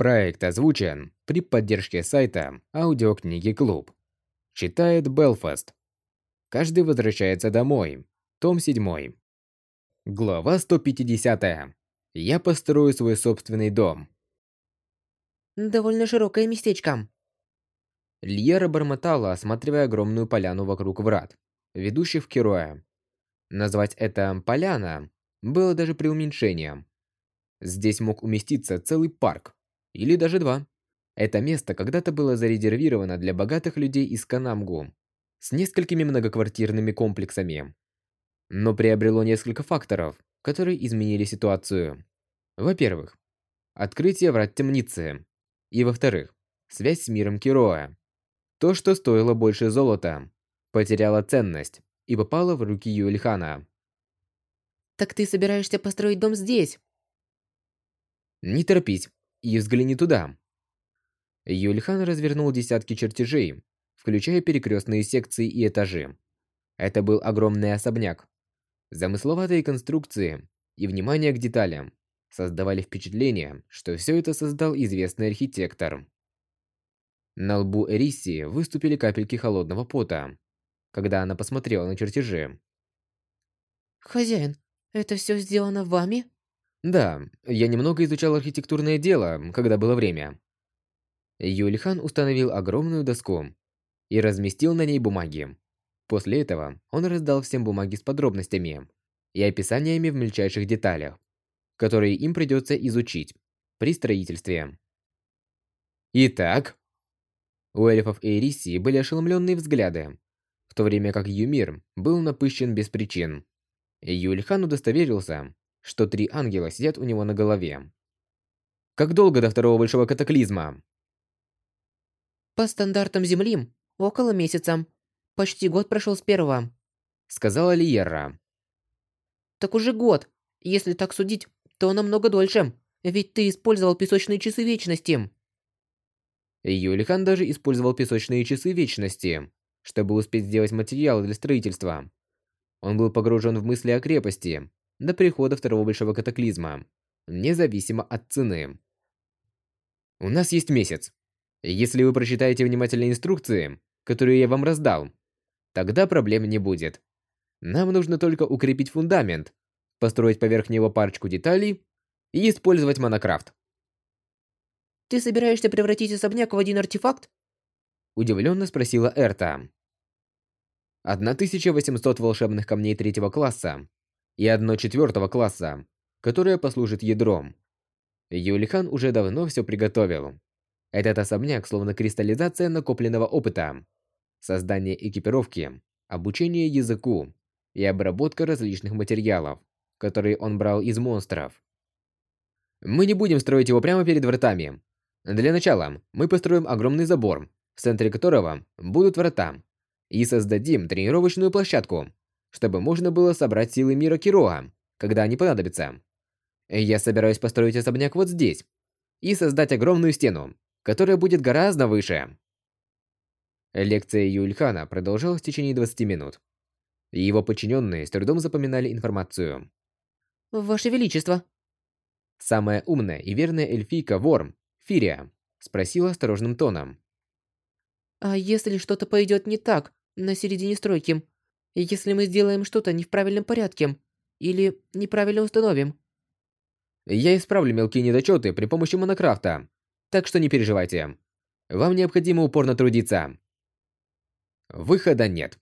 Проект озвучен при поддержке сайта аудиокниги Клуб. Читает Белфаст. Каждый возвращается домой. Том 7. Глава 150. Я построю свой собственный дом. Довольно широкое местечко. Льера бормотала, осматривая огромную поляну вокруг врат, ведущих в Кироя. Назвать это «поляна» было даже преуменьшением. Здесь мог уместиться целый парк, или даже два. Это место когда-то было зарезервировано для богатых людей из Канамгу с несколькими многоквартирными комплексами. Но приобрело несколько факторов, которые изменили ситуацию. Во-первых, открытие врат темницы. И во-вторых, связь с миром Кироа. То, что стоило больше золота, потеряло ценность и попало в руки Юэльхана. Так ты собираешься построить дом здесь? Не торопись, и взгляни туда. Юльхан развернул десятки чертежей, включая перекрестные секции и этажи. Это был огромный особняк. Замысловатые конструкции и внимание к деталям создавали впечатление, что все это создал известный архитектор. На лбу Эриси выступили капельки холодного пота, когда она посмотрела на чертежи. «Хозяин, это все сделано вами?» Да, я немного изучал архитектурное дело, когда было время. Юльхан установил огромную доску и разместил на ней бумаги. После этого он раздал всем бумаги с подробностями и описаниями в мельчайших деталях, которые им придется изучить при строительстве. Итак, у эльфов и Эрисии были ошеломленные взгляды, в то время как Юмир был напыщен без причин. Юльхан удостоверился, что три ангела сидят у него на голове. Как долго до второго большого катаклизма? По стандартам Земли, около месяца. Почти год прошел с первого. Сказала Лиера. Так уже год. Если так судить, то намного дольше. Ведь ты использовал песочные часы вечности. Юлихан даже использовал песочные часы вечности, чтобы успеть сделать материалы для строительства. Он был погружен в мысли о крепости, до прихода второго большого катаклизма, независимо от цены. У нас есть месяц. Если вы прочитаете внимательно инструкции, которые я вам раздал, тогда проблем не будет. Нам нужно только укрепить фундамент, построить поверх него парочку деталей и использовать монокрафт. Ты собираешься превратить особняк в один артефакт? Удивленно спросила Эрта. 1800 волшебных камней третьего класса и одно четвертого класса, которое послужит ядром. Юлихан уже давно все приготовил. Этот особняк словно кристаллизация накопленного опыта. Создание экипировки, обучение языку и обработка различных материалов, которые он брал из монстров. Мы не будем строить его прямо перед вратами. Для начала мы построим огромный забор, в центре которого будут врата, и создадим тренировочную площадку, чтобы можно было собрать силы мира Кироа, когда они понадобятся. Я собираюсь построить особняк вот здесь и создать огромную стену, которая будет гораздо выше. Лекция Юльхана продолжалась в течение 20 минут. Его подчиненные с трудом запоминали информацию. «Ваше Величество!» Самая умная и верная эльфийка Ворм, Фирия, спросила осторожным тоном. «А если что-то пойдет не так на середине стройки, если мы сделаем что-то не в правильном порядке или неправильно установим. Я исправлю мелкие недочеты при помощи монокрафта, так что не переживайте. Вам необходимо упорно трудиться. Выхода нет.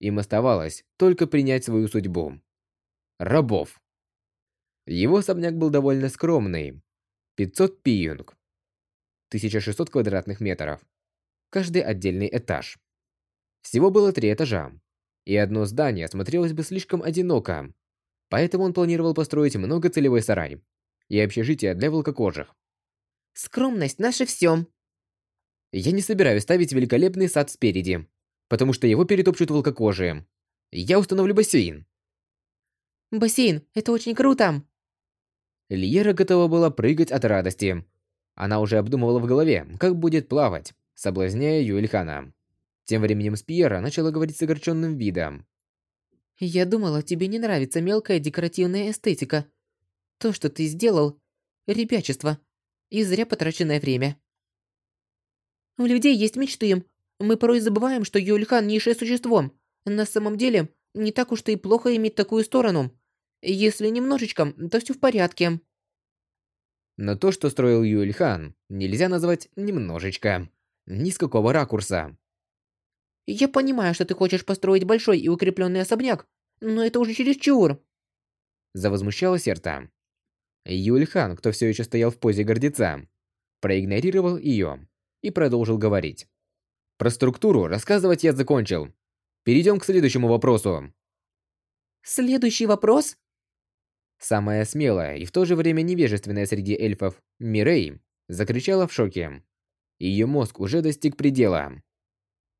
Им оставалось только принять свою судьбу. Рабов. Его особняк был довольно скромный. 500 пиюнг. 1600 квадратных метров. Каждый отдельный этаж. Всего было три этажа и одно здание смотрелось бы слишком одиноко. Поэтому он планировал построить многоцелевой сарай и общежитие для волкокожих. Скромность наше все. Я не собираюсь ставить великолепный сад спереди, потому что его перетопчут волкокожие. Я установлю бассейн. Бассейн, это очень круто. Лиера готова была прыгать от радости. Она уже обдумывала в голове, как будет плавать, соблазняя Юэльхана. Тем временем Спьера начала говорить с огорченным видом. «Я думала, тебе не нравится мелкая декоративная эстетика. То, что ты сделал – ребячество. и зря потраченное время. У людей есть мечты. Мы порой забываем, что Юльхан низшее существо. На самом деле, не так уж и плохо иметь такую сторону. Если немножечко, то все в порядке. Но то, что строил Юльхан, нельзя назвать немножечко. Ни с какого ракурса. Я понимаю, что ты хочешь построить большой и укрепленный особняк, но это уже чересчур. Завозмущалась Эрта. Юльхан, кто все еще стоял в позе гордеца, проигнорировал ее и продолжил говорить. Про структуру рассказывать я закончил. Перейдем к следующему вопросу. Следующий вопрос? Самая смелая и в то же время невежественная среди эльфов, Мирей, закричала в шоке. Ее мозг уже достиг предела.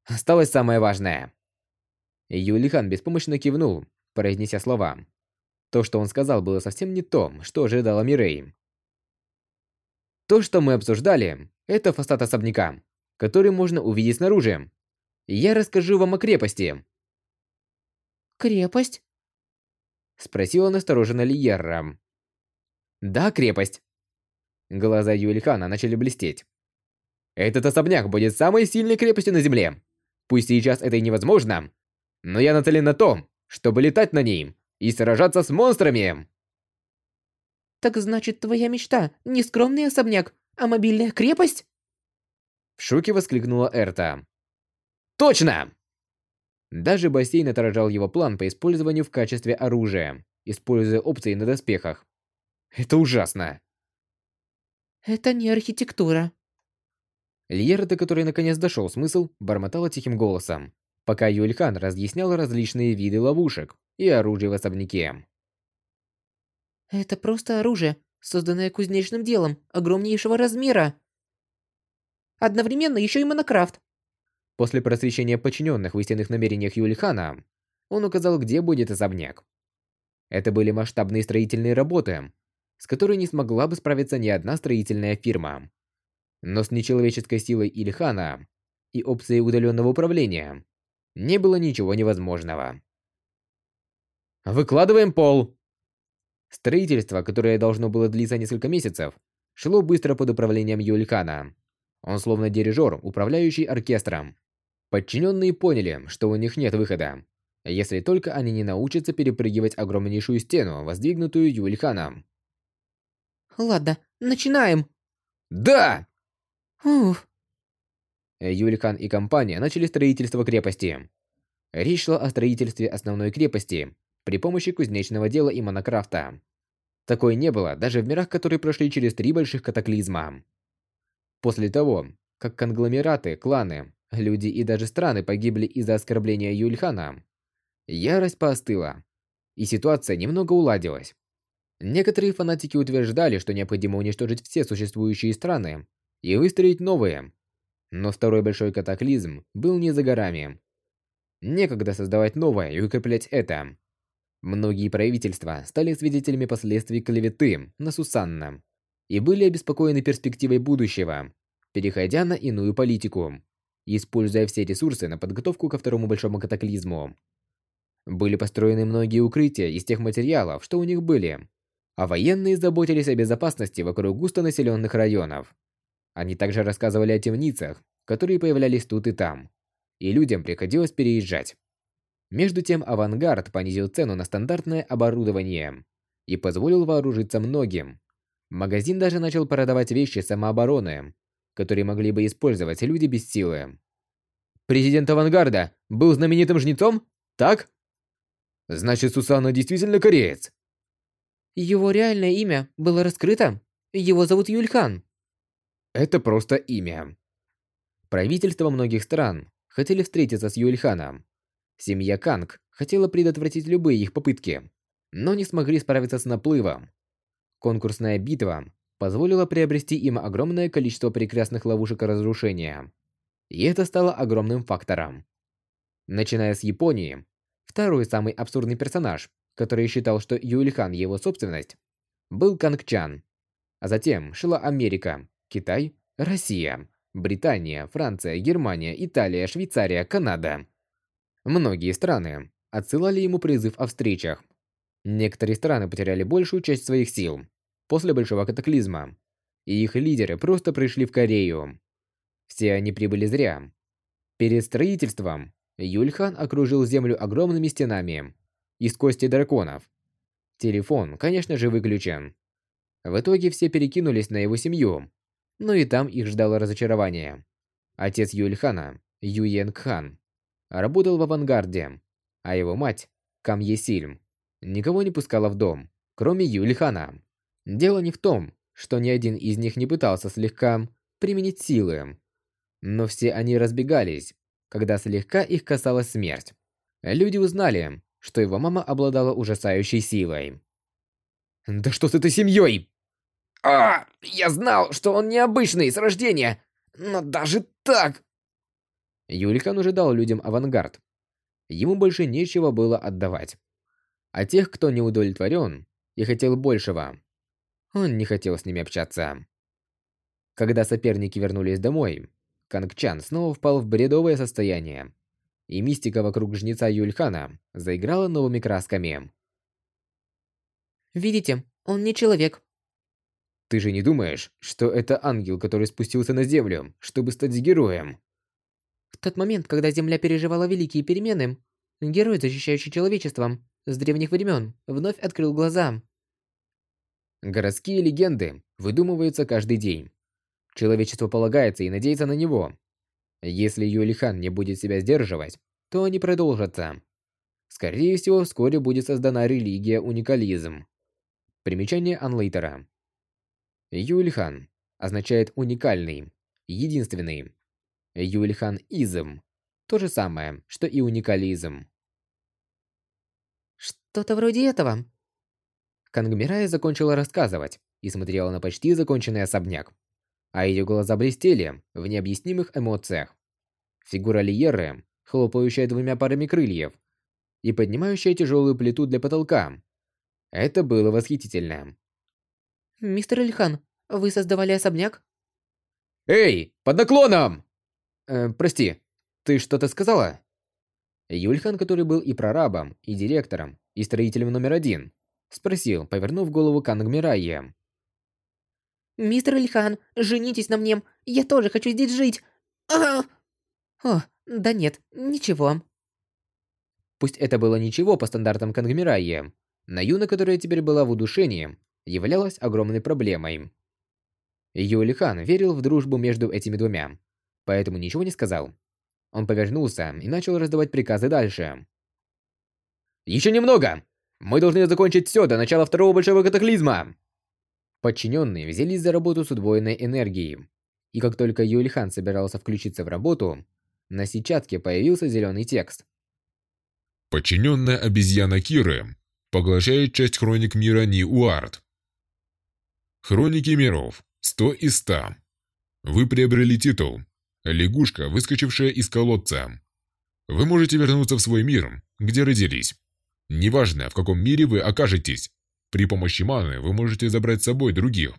Осталось самое важное. Юлихан беспомощно кивнул, произнеся слова. То, что он сказал, было совсем не то, что ожидала Мирей. То, что мы обсуждали, это фасад особняка, который можно увидеть снаружи. Я расскажу вам о крепости. Крепость? Спросила настороженно Лиерра. Да, крепость. Глаза Юльхана начали блестеть. Этот особняк будет самой сильной крепостью на земле. Пусть сейчас это и невозможно, но я нацелен на том, чтобы летать на ней и сражаться с монстрами. Так значит, твоя мечта не скромный особняк, а мобильная крепость? В шоке воскликнула Эрта. Точно! Даже бассейн отражал его план по использованию в качестве оружия, используя опции на доспехах. Это ужасно. Это не архитектура. Льера, до которой наконец дошел смысл, бормотала тихим голосом, пока Юльхан разъяснял различные виды ловушек и оружия в особняке. Это просто оружие, созданное кузнечным делом огромнейшего размера. Одновременно еще и монокрафт. После просвещения подчиненных в истинных намерениях Юльхана, он указал, где будет особняк. Это были масштабные строительные работы, с которой не смогла бы справиться ни одна строительная фирма. Но с нечеловеческой силой Ильхана и опцией удаленного управления не было ничего невозможного. «Выкладываем пол!» Строительство, которое должно было длиться несколько месяцев, шло быстро под управлением Юльхана. Он словно дирижер, управляющий оркестром. Подчиненные поняли, что у них нет выхода, если только они не научатся перепрыгивать огромнейшую стену, воздвигнутую Юльханом. Ладно, начинаем. Да! Уф. Юльхан и компания начали строительство крепости. Речь шла о строительстве основной крепости при помощи кузнечного дела и монокрафта. Такое не было даже в мирах, которые прошли через три больших катаклизма. После того, как конгломераты, кланы, люди и даже страны погибли из-за оскорбления Юльхана, ярость поостыла, и ситуация немного уладилась. Некоторые фанатики утверждали, что необходимо уничтожить все существующие страны и выстроить новые. Но второй большой катаклизм был не за горами. Некогда создавать новое и укреплять это. Многие правительства стали свидетелями последствий клеветы на Сусанна и были обеспокоены перспективой будущего, переходя на иную политику, используя все ресурсы на подготовку ко второму большому катаклизму. Были построены многие укрытия из тех материалов, что у них были, а военные заботились о безопасности вокруг густонаселенных районов. Они также рассказывали о темницах, которые появлялись тут и там, и людям приходилось переезжать. Между тем авангард понизил цену на стандартное оборудование и позволил вооружиться многим. Магазин даже начал продавать вещи самообороны, которые могли бы использовать люди без силы. Президент авангарда был знаменитым жнецом? Так? Значит, Сусана действительно кореец. Его реальное имя было раскрыто. Его зовут Юльхан. Это просто имя. Правительства многих стран хотели встретиться с Юльханом, Семья Канг хотела предотвратить любые их попытки, но не смогли справиться с наплывом. Конкурсная битва позволила приобрести им огромное количество прекрасных ловушек разрушения. И это стало огромным фактором. Начиная с Японии, второй самый абсурдный персонаж, который считал, что Юльхан его собственность, был Канг Чан. А затем шла Америка, Китай, Россия, Британия, Франция, Германия, Италия, Швейцария, Канада. Многие страны отсылали ему призыв о встречах. Некоторые страны потеряли большую часть своих сил после большого катаклизма и их лидеры просто пришли в Корею. Все они прибыли зря. Перед строительством Юльхан окружил землю огромными стенами из кости драконов. Телефон, конечно же, выключен. В итоге все перекинулись на его семью, но и там их ждало разочарование. Отец Юльхана, Юен Кхан, работал в авангарде, а его мать, Кам Есильм, никого не пускала в дом, кроме Юльхана. Дело не в том, что ни один из них не пытался слегка применить силы, но все они разбегались, когда слегка их касалась смерть. Люди узнали, что его мама обладала ужасающей силой. «Да что с этой семьей?» «А, я знал, что он необычный с рождения, но даже так...» Юликан уже дал людям авангард. Ему больше нечего было отдавать. А тех, кто не удовлетворен и хотел большего, он не хотел с ними общаться. Когда соперники вернулись домой, Кангчан снова впал в бредовое состояние и мистика вокруг жнеца Юльхана заиграла новыми красками. «Видите, он не человек». «Ты же не думаешь, что это ангел, который спустился на землю, чтобы стать героем?» В тот момент, когда Земля переживала великие перемены, герой, защищающий человечество с древних времен, вновь открыл глаза. Городские легенды выдумываются каждый день. Человечество полагается и надеется на него, если Юлихан не будет себя сдерживать, то они продолжатся. Скорее всего, вскоре будет создана религия уникализм. Примечание Анлейтера. Юльхан означает уникальный, единственный. Юльхан-изм – то же самое, что и уникализм. Что-то вроде этого. Кангмирая закончила рассказывать и смотрела на почти законченный особняк а ее глаза блестели в необъяснимых эмоциях. Фигура Лиеры, хлопающая двумя парами крыльев и поднимающая тяжелую плиту для потолка. Это было восхитительно. «Мистер Ильхан, вы создавали особняк?» «Эй, под наклоном!» э, «Прости, ты что-то сказала?» Юльхан, который был и прорабом, и директором, и строителем номер один, спросил, повернув голову к Ангмирайе. «Мистер Ильхан, женитесь на мне, я тоже хочу здесь жить!» а «О, да нет, ничего». Пусть это было ничего по стандартам Кангмирайи, Наюна, которая теперь была в удушении, являлась огромной проблемой. Юлихан верил в дружбу между этими двумя, поэтому ничего не сказал. Он повернулся и начал раздавать приказы дальше. «Еще немного! Мы должны закончить все до начала второго большого катаклизма!» Подчиненные взялись за работу с удвоенной энергией. И как только Юльхан собирался включиться в работу, на сетчатке появился зеленый текст. Подчиненная обезьяна Киры поглощает часть хроник мира Ни-Уарт. Хроники миров. 100 из 100. Вы приобрели титул. Лягушка, выскочившая из колодца. Вы можете вернуться в свой мир, где родились. Неважно, в каком мире вы окажетесь, при помощи маны вы можете забрать с собой других.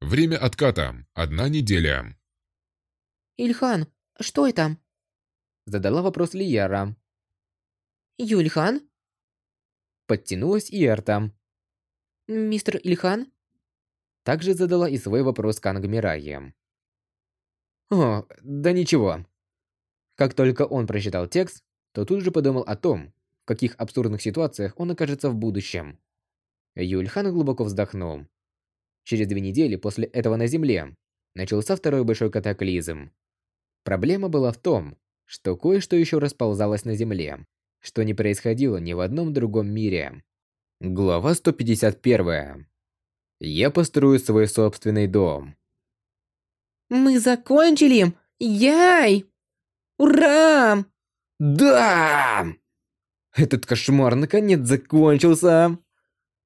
Время отката – одна неделя. Ильхан, что это? Задала вопрос Лияра. Юльхан? Подтянулась и Эрта. Мистер Ильхан? Также задала и свой вопрос Канг Мирайе. О, да ничего. Как только он прочитал текст, то тут же подумал о том, в каких абсурдных ситуациях он окажется в будущем. Юльхан глубоко вздохнул. Через две недели после этого на Земле начался второй большой катаклизм. Проблема была в том, что кое-что еще расползалось на Земле, что не происходило ни в одном другом мире. Глава 151. Я построю свой собственный дом. Мы закончили! Яй! Ура! Да! Этот кошмар наконец закончился!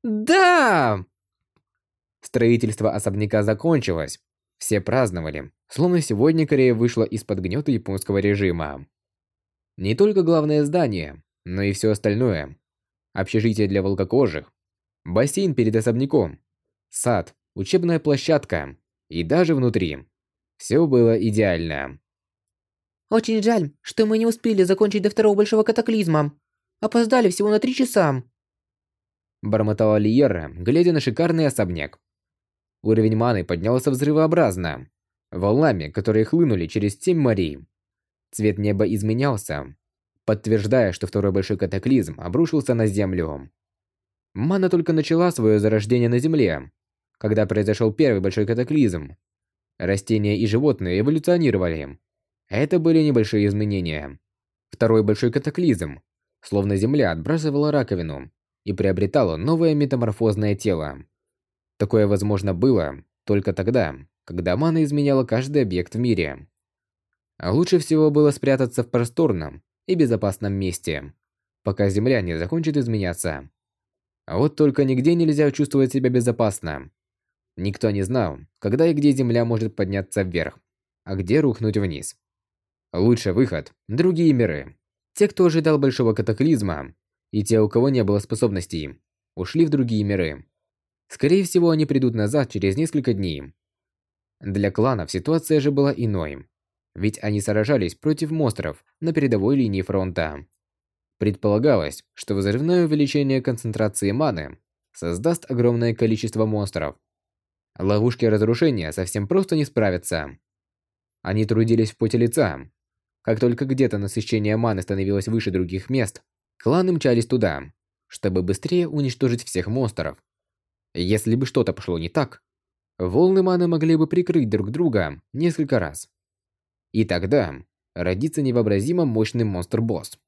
Да! Строительство особняка закончилось. Все праздновали, словно сегодня Корея вышла из-под гнета японского режима. Не только главное здание, но и все остальное. Общежитие для волкокожих, бассейн перед особняком, сад, учебная площадка и даже внутри. Все было идеально. Очень жаль, что мы не успели закончить до второго большого катаклизма. Опоздали всего на три часа. Бормотала Лиера, глядя на шикарный особняк. Уровень маны поднялся взрывообразно, волнами, которые хлынули через семь морей. Цвет неба изменялся, подтверждая, что второй большой катаклизм обрушился на Землю. Мана только начала свое зарождение на Земле, когда произошел первый большой катаклизм. Растения и животные эволюционировали. Это были небольшие изменения. Второй большой катаклизм, словно Земля отбрасывала раковину и приобретала новое метаморфозное тело. Такое возможно было только тогда, когда мана изменяла каждый объект в мире. А лучше всего было спрятаться в просторном и безопасном месте, пока Земля не закончит изменяться. А вот только нигде нельзя чувствовать себя безопасно. Никто не знал, когда и где Земля может подняться вверх, а где рухнуть вниз. Лучший выход – другие миры. Те, кто ожидал большого катаклизма, и те, у кого не было способностей, ушли в другие миры. Скорее всего, они придут назад через несколько дней. Для кланов ситуация же была иной. Ведь они сражались против монстров на передовой линии фронта. Предполагалось, что взрывное увеличение концентрации маны создаст огромное количество монстров. Ловушки разрушения совсем просто не справятся. Они трудились в поте лица. Как только где-то насыщение маны становилось выше других мест, кланы мчались туда, чтобы быстрее уничтожить всех монстров. Если бы что-то пошло не так, волны маны могли бы прикрыть друг друга несколько раз. И тогда родится невообразимо мощный монстр-босс.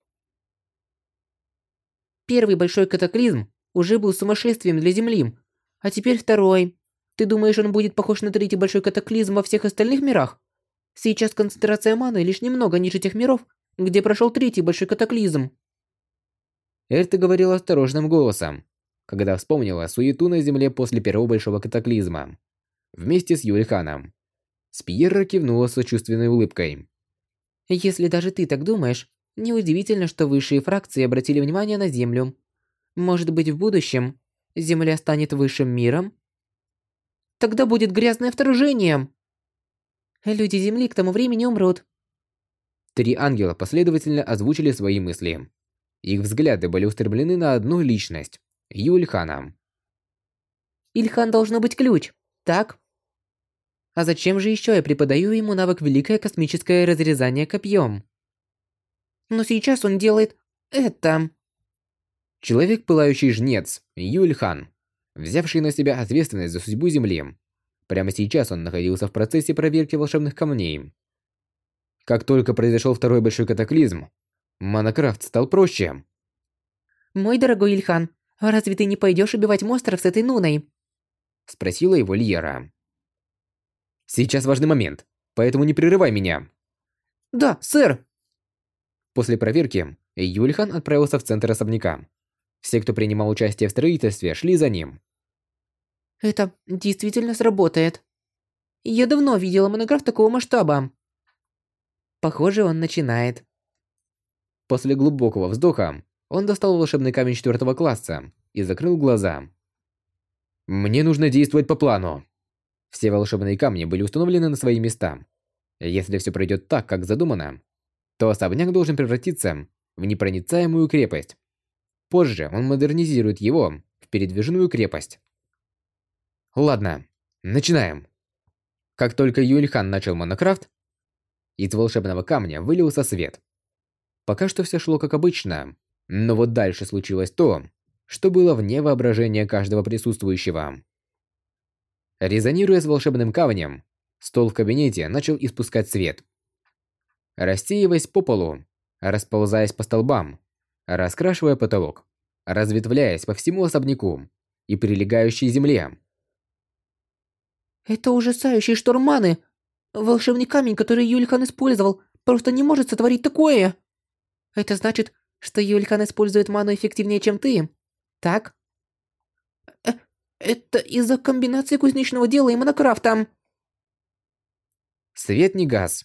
Первый большой катаклизм уже был сумасшествием для Земли, а теперь второй. Ты думаешь, он будет похож на третий большой катаклизм во всех остальных мирах? Сейчас концентрация маны лишь немного ниже тех миров, где прошел третий большой катаклизм. Эрта говорила осторожным голосом, когда вспомнила суету на земле после первого большого катаклизма. Вместе с Юльханом. Спиерра кивнула сочувственной улыбкой. Если даже ты так думаешь, неудивительно, что высшие фракции обратили внимание на Землю. Может быть, в будущем Земля станет высшим миром? Тогда будет грязное вторжение. Люди Земли к тому времени умрут. Три ангела последовательно озвучили свои мысли. Их взгляды были устремлены на одну личность Юльхана. Ильхан должно быть ключ, так? А зачем же еще я преподаю ему навык Великое Космическое Разрезание Копьем? Но сейчас он делает это. Человек, пылающий жнец, Юльхан, взявший на себя ответственность за судьбу Земли. Прямо сейчас он находился в процессе проверки волшебных камней. Как только произошел второй большой катаклизм, Монокрафт стал проще. Мой дорогой Ильхан, разве ты не пойдешь убивать монстров с этой Нуной? Спросила его Льера. Сейчас важный момент, поэтому не прерывай меня. Да, сэр. После проверки Юльхан отправился в центр особняка. Все, кто принимал участие в строительстве, шли за ним. Это действительно сработает. Я давно видела монограф такого масштаба. Похоже, он начинает. После глубокого вздоха он достал волшебный камень четвертого класса и закрыл глаза. «Мне нужно действовать по плану». Все волшебные камни были установлены на свои места. Если все пройдет так, как задумано, то особняк должен превратиться в непроницаемую крепость. Позже он модернизирует его в передвижную крепость. Ладно, начинаем. Как только Юльхан начал монокрафт, из волшебного камня вылился свет. Пока что все шло как обычно, но вот дальше случилось то, что было вне воображения каждого присутствующего. Резонируя с волшебным камнем, стол в кабинете начал испускать свет. Рассеиваясь по полу, расползаясь по столбам, раскрашивая потолок, разветвляясь по всему особняку и прилегающей земле. Это ужасающий шторм маны. Волшебный камень, который Юльхан использовал, просто не может сотворить такое. Это значит, что Юльхан использует ману эффективнее, чем ты. Так? Э это из-за комбинации кузнечного дела и монокрафта. Свет не газ.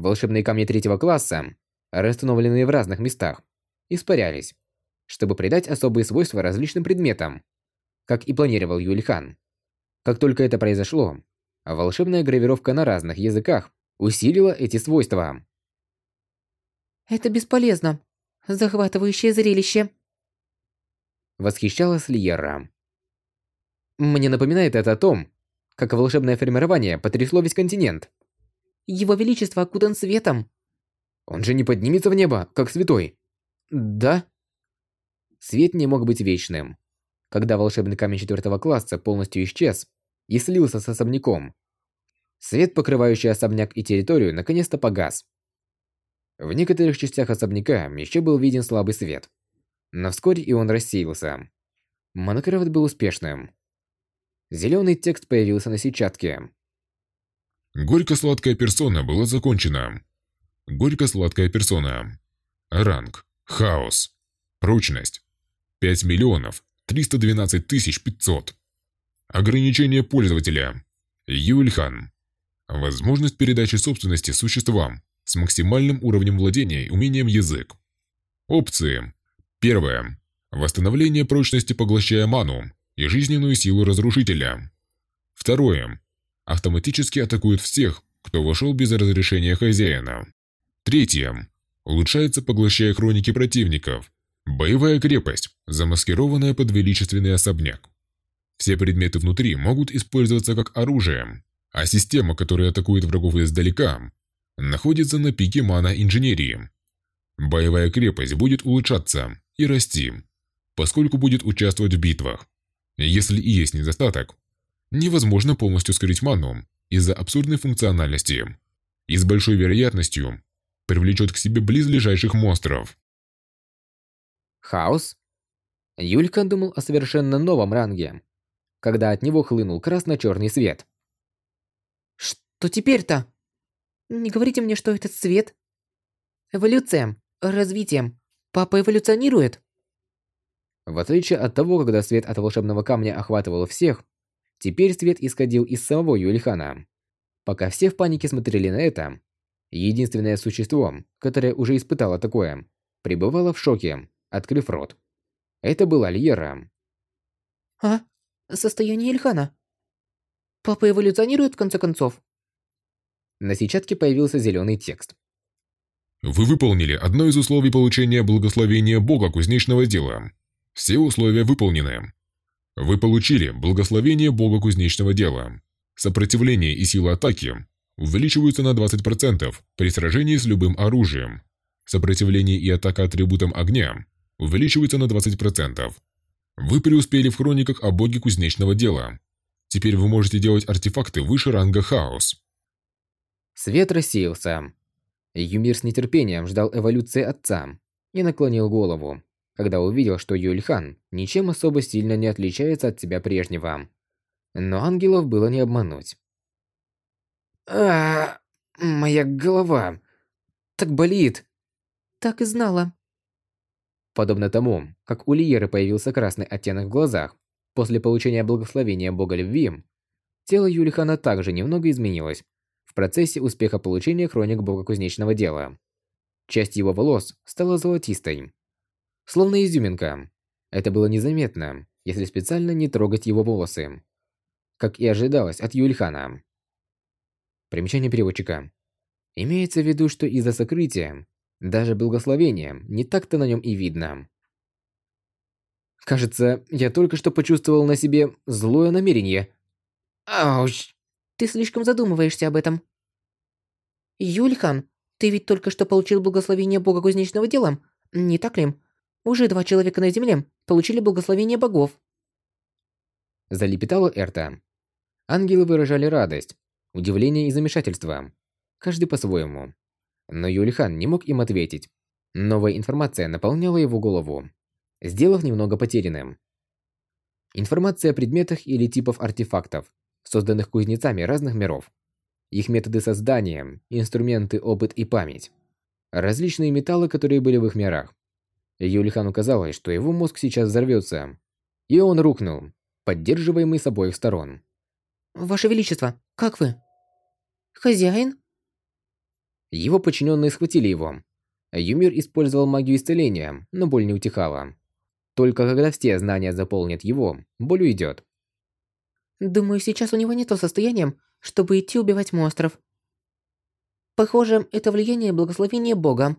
Волшебные камни третьего класса, расстановленные в разных местах, испарялись, чтобы придать особые свойства различным предметам, как и планировал Юльхан. Как только это произошло, волшебная гравировка на разных языках усилила эти свойства. Это бесполезно. Захватывающее зрелище. Восхищалась Льерра. Мне напоминает это о том, как волшебное формирование потрясло весь континент. Его Величество окутан светом. Он же не поднимется в небо, как святой. Да? Свет не мог быть вечным. Когда волшебный камень четвертого класса полностью исчез и слился с особняком, свет, покрывающий особняк и территорию, наконец-то погас. В некоторых частях особняка еще был виден слабый свет. Но вскоре и он рассеялся. Майнкрафт был успешным. Зеленый текст появился на сетчатке. Горько-сладкая персона была закончена. Горько-сладкая персона. Ранг. Хаос. Прочность. 5 миллионов 312 тысяч 500. Ограничение пользователя. Юльхан. Возможность передачи собственности существам с максимальным уровнем владения и умением язык. Опции. Первое. Восстановление прочности, поглощая ману и жизненную силу разрушителя. Второе. Автоматически атакует всех, кто вошел без разрешения хозяина. Третье. Улучшается, поглощая хроники противников. Боевая крепость, замаскированная под величественный особняк. Все предметы внутри могут использоваться как оружие, а система, которая атакует врагов издалека, находится на пике мана инженерии. Боевая крепость будет улучшаться и расти, поскольку будет участвовать в битвах. Если и есть недостаток, невозможно полностью скрыть ману из-за абсурдной функциональности и с большой вероятностью привлечет к себе близлежащих монстров. Хаос? Юлька думал о совершенно новом ранге, когда от него хлынул красно-черный свет. Что теперь-то? Не говорите мне, что этот свет... Эволюциям, развитием. Папа эволюционирует? В отличие от того, когда свет от волшебного камня охватывал всех, теперь свет исходил из самого Юлихана. Пока все в панике смотрели на это, единственное существо, которое уже испытало такое, пребывало в шоке, открыв рот. Это была Льера. А? Состояние Ильхана? Папа эволюционирует в конце концов? На сетчатке появился зеленый текст. Вы выполнили одно из условий получения благословения Бога кузнечного дела. Все условия выполнены. Вы получили благословение Бога кузнечного дела. Сопротивление и сила атаки увеличиваются на 20% при сражении с любым оружием. Сопротивление и атака атрибутом огня увеличиваются на 20%. Вы преуспели в хрониках о боге кузнечного дела. Теперь вы можете делать артефакты выше ранга хаос. Свет рассеялся. Юмир с нетерпением ждал эволюции отца и наклонил голову, когда увидел, что Юльхан ничем особо сильно не отличается от себя прежнего. Но ангелов было не обмануть. а, моя голова так болит. Так и знала. Подобно тому, как у Лиеры появился красный оттенок в глазах после получения благословения бога любви, тело Юлихана также немного изменилось в процессе успеха получения хроник бога кузнечного дела. Часть его волос стала золотистой, словно изюминка. Это было незаметно, если специально не трогать его волосы, как и ожидалось от Юльхана. Примечание переводчика. Имеется в виду, что из-за сокрытия, даже благословения, не так-то на нем и видно. Кажется, я только что почувствовал на себе злое намерение. Ауч! Ты слишком задумываешься об этом. Юльхан, ты ведь только что получил благословение бога кузнечного дела, не так ли? Уже два человека на земле получили благословение богов. Залепетала Эрта. Ангелы выражали радость, удивление и замешательство. Каждый по-своему. Но Юльхан не мог им ответить. Новая информация наполняла его голову, сделав немного потерянным. Информация о предметах или типов артефактов, созданных кузнецами разных миров. Их методы создания, инструменты, опыт и память. Различные металлы, которые были в их мирах. Юлихану казалось, что его мозг сейчас взорвется. И он рухнул, поддерживаемый с обоих сторон. «Ваше Величество, как вы?» «Хозяин?» Его подчиненные схватили его. Юмир использовал магию исцеления, но боль не утихала. Только когда все знания заполнят его, боль уйдет. Думаю, сейчас у него не то состояние, чтобы идти убивать монстров. Похоже, это влияние благословения Бога.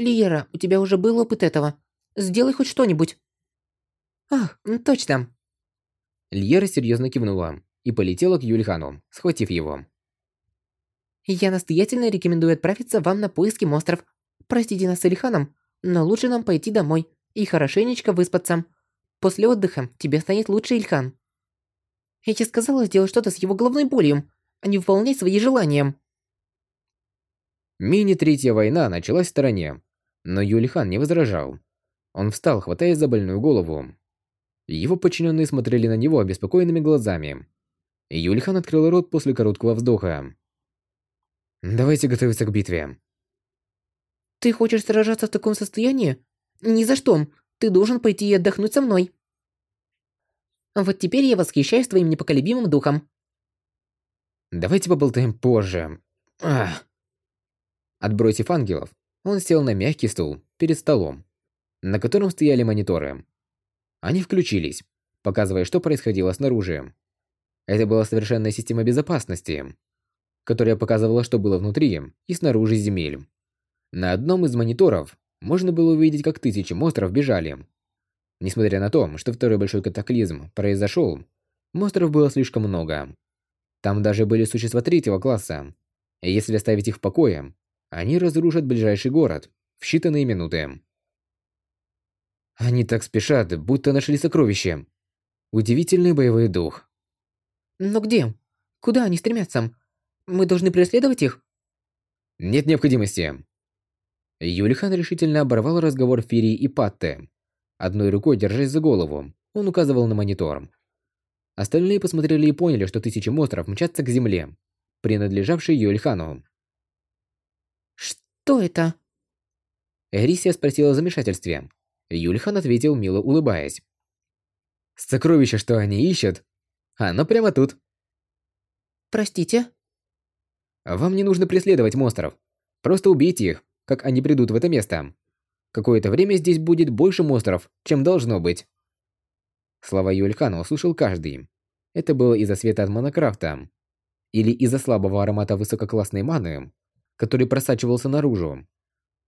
Лиера, у тебя уже был опыт этого. Сделай хоть что-нибудь. Ах, точно. Лиера серьезно кивнула и полетела к Юльхану, схватив его. Я настоятельно рекомендую отправиться вам на поиски монстров. Простите нас с Ильханом, но лучше нам пойти домой и хорошенечко выспаться. После отдыха тебе станет лучше, Ильхан. Я тебе сказала сделать что-то с его головной болью, а не выполнять свои желания. Мини-третья война началась в стороне, но Юльхан не возражал. Он встал, хватаясь за больную голову. Его подчиненные смотрели на него обеспокоенными глазами. Юльхан открыл рот после короткого вздоха. «Давайте готовиться к битве». «Ты хочешь сражаться в таком состоянии? Ни за что. Ты должен пойти и отдохнуть со мной». Вот теперь я восхищаюсь твоим непоколебимым духом. Давайте поболтаем позже. Ах. Отбросив ангелов, он сел на мягкий стул перед столом, на котором стояли мониторы. Они включились, показывая, что происходило снаружи. Это была совершенная система безопасности, которая показывала, что было внутри и снаружи земель. На одном из мониторов можно было увидеть, как тысячи монстров бежали. Несмотря на то, что второй большой катаклизм произошел, монстров было слишком много. Там даже были существа третьего класса. И если оставить их в покое, они разрушат ближайший город в считанные минуты. Они так спешат, будто нашли сокровище. Удивительный боевой дух. Но где? Куда они стремятся? Мы должны преследовать их? Нет необходимости. Юлихан решительно оборвал разговор Фири и Патте. Одной рукой, держась за голову, он указывал на монитор. Остальные посмотрели и поняли, что тысячи монстров мчатся к земле, принадлежавшей Юльхану. «Что это?» Эрисия спросила в замешательстве. Юльхан ответил, мило улыбаясь. «Сокровище, что они ищут, оно прямо тут». «Простите?» «Вам не нужно преследовать монстров. Просто убейте их, как они придут в это место. Какое-то время здесь будет больше монстров, чем должно быть». Слова Юльхана услышал каждый. Это было из-за света от монокрафта. Или из-за слабого аромата высококлассной маны, который просачивался наружу.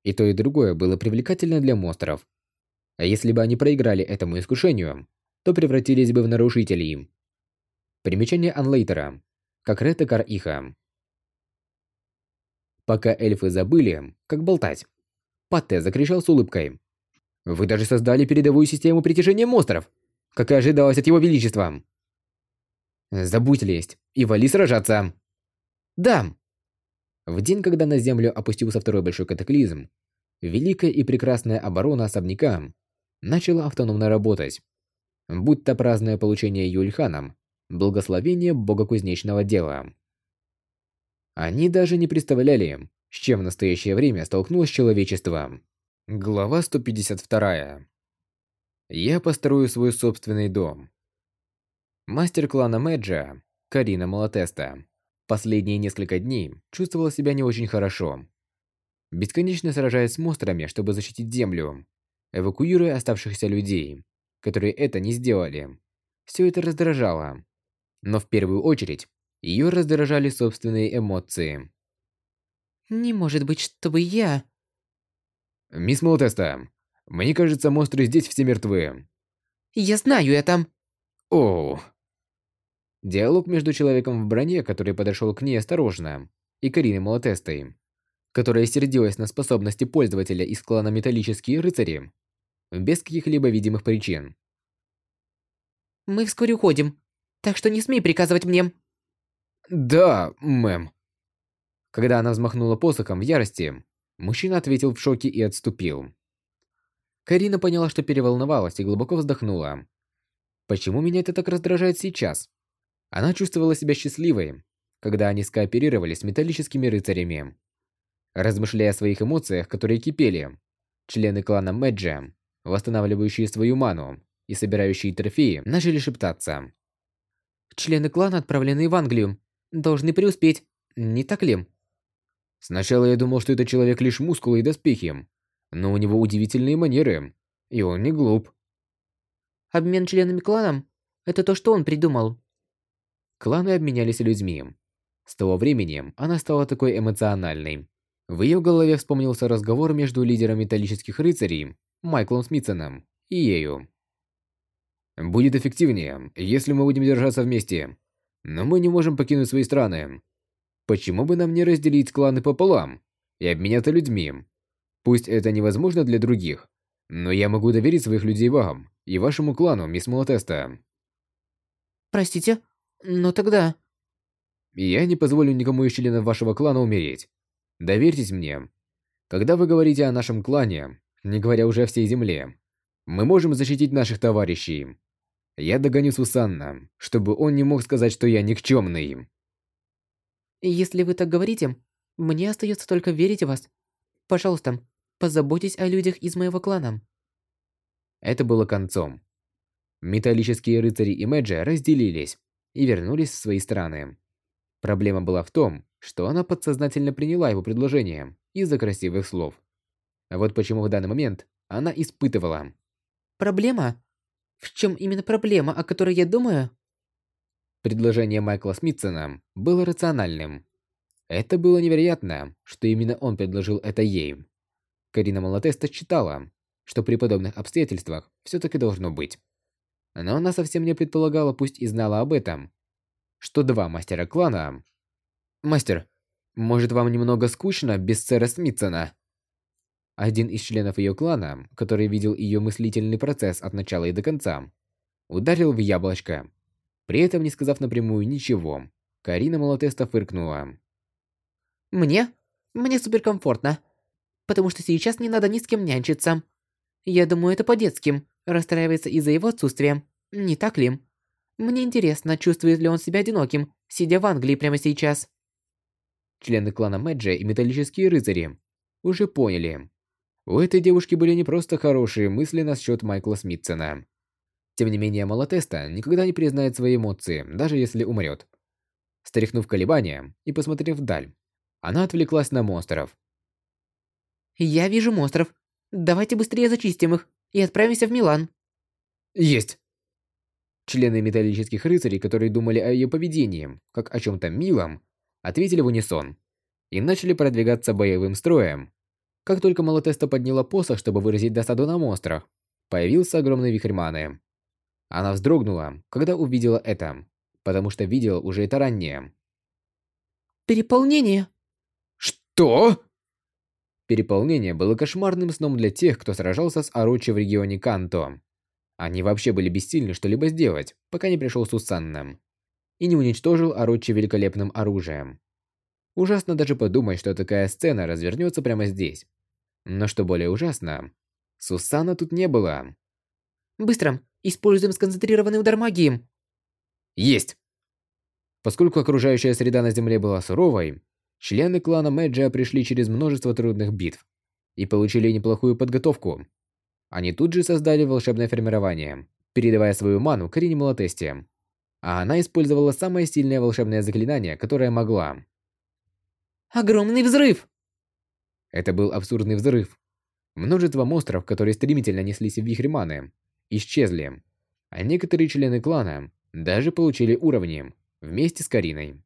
И то и другое было привлекательно для монстров. А если бы они проиграли этому искушению, то превратились бы в нарушителей. Примечание Анлейтера. Как Ретекар Иха. Пока эльфы забыли, как болтать, Патте закричал с улыбкой. «Вы даже создали передовую систему притяжения монстров, как и ожидалось от его величества!» «Забудь лезть и вали сражаться!» «Да!» В день, когда на землю опустился второй большой катаклизм, великая и прекрасная оборона особняка начала автономно работать, будто праздное получение Юльханом благословение бога кузнечного дела. Они даже не представляли, с чем в настоящее время столкнулось человечество. Глава 152. Я построю свой собственный дом. Мастер клана Мэджа, Карина Малатеста, последние несколько дней чувствовала себя не очень хорошо. Бесконечно сражаясь с монстрами, чтобы защитить землю, эвакуируя оставшихся людей, которые это не сделали. Все это раздражало. Но в первую очередь, ее раздражали собственные эмоции. «Не может быть, чтобы я...» «Мисс Молтеста, мне кажется, монстры здесь все мертвы». «Я знаю это!» «Оу...» Диалог между человеком в броне, который подошел к ней осторожно, и Кариной Молотестой, которая сердилась на способности пользователя из клана Металлические Рыцари, без каких-либо видимых причин. «Мы вскоре уходим, так что не смей приказывать мне!» «Да, мэм». Когда она взмахнула посохом в ярости, мужчина ответил в шоке и отступил. Карина поняла, что переволновалась и глубоко вздохнула. Почему меня это так раздражает сейчас? Она чувствовала себя счастливой, когда они скооперировали с металлическими рыцарями. Размышляя о своих эмоциях, которые кипели, члены клана Мэджа, восстанавливающие свою ману и собирающие трофеи, начали шептаться. Члены клана, отправленные в Англию, должны преуспеть, не так ли? Сначала я думал, что это человек лишь мускулы и доспехи, но у него удивительные манеры, и он не глуп. Обмен членами клана – это то, что он придумал. Кланы обменялись людьми. С того времени она стала такой эмоциональной. В ее голове вспомнился разговор между лидером металлических рыцарей, Майклом Смитсоном, и ею. Будет эффективнее, если мы будем держаться вместе. Но мы не можем покинуть свои страны. Почему бы нам не разделить кланы пополам и обменяться людьми? Пусть это невозможно для других, но я могу доверить своих людей вам и вашему клану, мисс Молотеста. Простите, но тогда... Я не позволю никому из членов вашего клана умереть. Доверьтесь мне. Когда вы говорите о нашем клане, не говоря уже о всей земле, мы можем защитить наших товарищей. Я догоню Сусанна, чтобы он не мог сказать, что я никчемный. Если вы так говорите, мне остается только верить в вас. Пожалуйста, позаботьтесь о людях из моего клана. Это было концом. Металлические рыцари и Мэджи разделились и вернулись в свои страны. Проблема была в том, что она подсознательно приняла его предложение из-за красивых слов. А вот почему в данный момент она испытывала. Проблема? В чем именно проблема, о которой я думаю? Предложение Майкла Смитсона было рациональным. Это было невероятно, что именно он предложил это ей. Карина Малатеста считала, что при подобных обстоятельствах все таки должно быть. Но она совсем не предполагала, пусть и знала об этом, что два мастера клана... «Мастер, может вам немного скучно без сэра Смитсона?» Один из членов ее клана, который видел ее мыслительный процесс от начала и до конца, ударил в яблочко. При этом не сказав напрямую ничего, Карина Малатеста фыркнула. «Мне? Мне суперкомфортно. Потому что сейчас не надо ни с кем нянчиться. Я думаю, это по-детски, расстраивается из-за его отсутствия. Не так ли? Мне интересно, чувствует ли он себя одиноким, сидя в Англии прямо сейчас». Члены клана Мэджи и Металлические Рыцари уже поняли, у этой девушки были не просто хорошие мысли насчет Майкла Смитсона. Тем не менее, Малатеста никогда не признает свои эмоции, даже если умрет. Стряхнув колебания и посмотрев вдаль, она отвлеклась на монстров. «Я вижу монстров. Давайте быстрее зачистим их и отправимся в Милан». «Есть!» Члены металлических рыцарей, которые думали о ее поведении, как о чем-то милом, ответили в унисон и начали продвигаться боевым строем. Как только Малатеста подняла посох, чтобы выразить досаду на монстрах, появился огромный вихрь маны. Она вздрогнула, когда увидела это, потому что видела уже это ранее. «Переполнение!» «Что?» Переполнение было кошмарным сном для тех, кто сражался с Орочи в регионе Канто. Они вообще были бессильны что-либо сделать, пока не пришел Сусанна. И не уничтожил Орочи великолепным оружием. Ужасно даже подумать, что такая сцена развернется прямо здесь. Но что более ужасно, Сусана тут не было. «Быстро! Используем сконцентрированный удар магии!» «Есть!» Поскольку окружающая среда на Земле была суровой, члены клана Мэджа пришли через множество трудных битв и получили неплохую подготовку. Они тут же создали волшебное формирование, передавая свою ману Карине Малатесте. А она использовала самое сильное волшебное заклинание, которое могла. Огромный взрыв! Это был абсурдный взрыв. Множество монстров, которые стремительно неслись в вихре маны, исчезли. А некоторые члены клана даже получили уровни вместе с Кариной.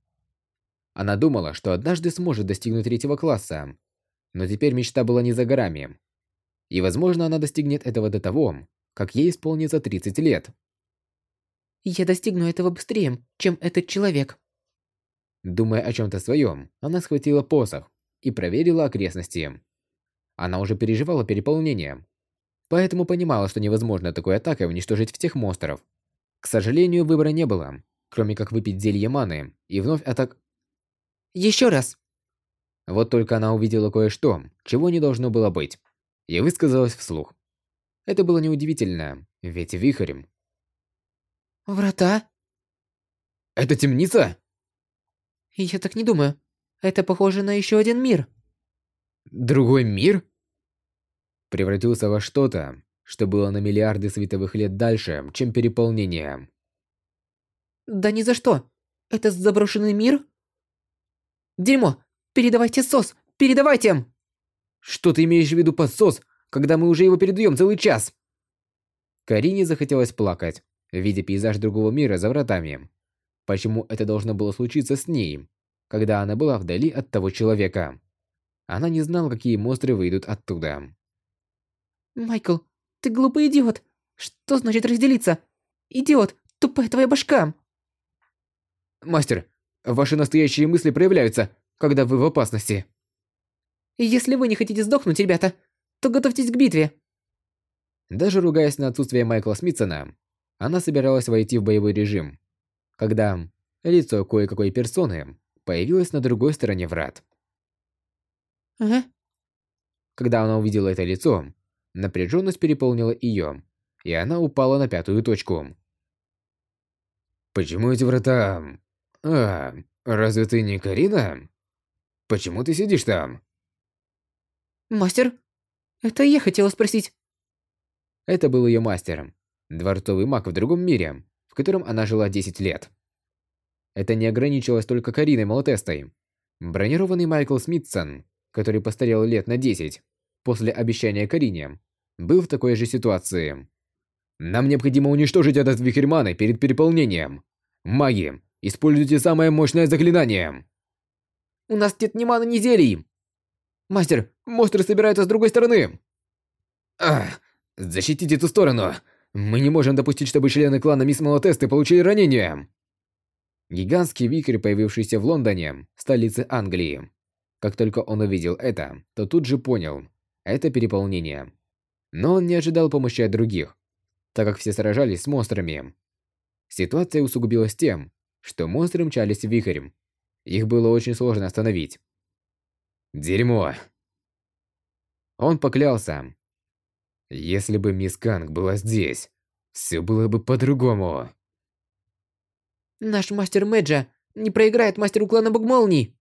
Она думала, что однажды сможет достигнуть третьего класса, но теперь мечта была не за горами. И, возможно, она достигнет этого до того, как ей исполнится 30 лет. Я достигну этого быстрее, чем этот человек. Думая о чем-то своем, она схватила посох и проверила окрестности. Она уже переживала переполнение, поэтому понимала, что невозможно такой атакой уничтожить всех монстров. К сожалению, выбора не было, кроме как выпить зелье маны и вновь атак... Еще раз! Вот только она увидела кое-что, чего не должно было быть, и высказалась вслух. Это было неудивительно, ведь вихрем. Врата? Это темница? Я так не думаю. Это похоже на еще один мир. Другой мир? Превратился во что-то, что было на миллиарды световых лет дальше, чем переполнение. Да ни за что. Это заброшенный мир? Дерьмо! Передавайте сос! Передавайте! Что ты имеешь в виду под сос, когда мы уже его передаем целый час? Карине захотелось плакать, видя пейзаж другого мира за вратами. Почему это должно было случиться с ней, когда она была вдали от того человека? Она не знала, какие монстры выйдут оттуда. Майкл, ты глупый идиот. Что значит разделиться? Идиот, тупая твоя башка. Мастер, ваши настоящие мысли проявляются, когда вы в опасности. Если вы не хотите сдохнуть, ребята, то готовьтесь к битве. Даже ругаясь на отсутствие Майкла Смитсона, она собиралась войти в боевой режим, когда лицо кое-какой персоны появилось на другой стороне врат. Ага. Когда она увидела это лицо, напряженность переполнила ее, и она упала на пятую точку. «Почему эти врата... А, разве ты не Карина? Почему ты сидишь там?» Мастер, это я хотела спросить. Это был ее мастер, дворцовый маг в другом мире, в котором она жила 10 лет. Это не ограничилось только Кариной Малотестой. Бронированный Майкл Смитсон, который постарел лет на 10 после обещания Карине, был в такой же ситуации. Нам необходимо уничтожить этот вихрь маны перед переполнением. Маги, используйте самое мощное заклинание. У нас нет ни маны, ни зелий. Мастер, монстры собираются с другой стороны. Ах, защитите эту сторону. Мы не можем допустить, чтобы члены клана Мисс Малотесты получили ранения. Гигантский вихрь, появившийся в Лондоне, столице Англии. Как только он увидел это, то тут же понял – это переполнение. Но он не ожидал помощи от других, так как все сражались с монстрами. Ситуация усугубилась тем, что монстры мчались в вихрь. Их было очень сложно остановить. Дерьмо. Он поклялся. Если бы мисс Канг была здесь, все было бы по-другому. Наш мастер Мэджа не проиграет мастеру клана Богмолний.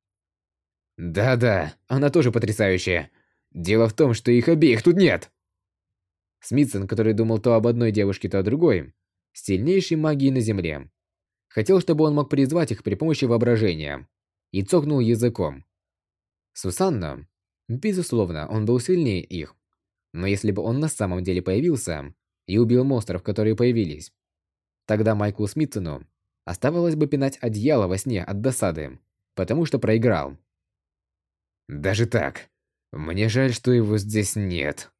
Да-да, она тоже потрясающая. Дело в том, что их обеих тут нет. Смитсон, который думал то об одной девушке, то о другой, сильнейшей магии на Земле. Хотел, чтобы он мог призвать их при помощи воображения. И цокнул языком. Сусанна, безусловно, он был сильнее их. Но если бы он на самом деле появился и убил монстров, которые появились, тогда Майклу Смитсону оставалось бы пинать одеяло во сне от досады, потому что проиграл. Даже так. Мне жаль, что его здесь нет.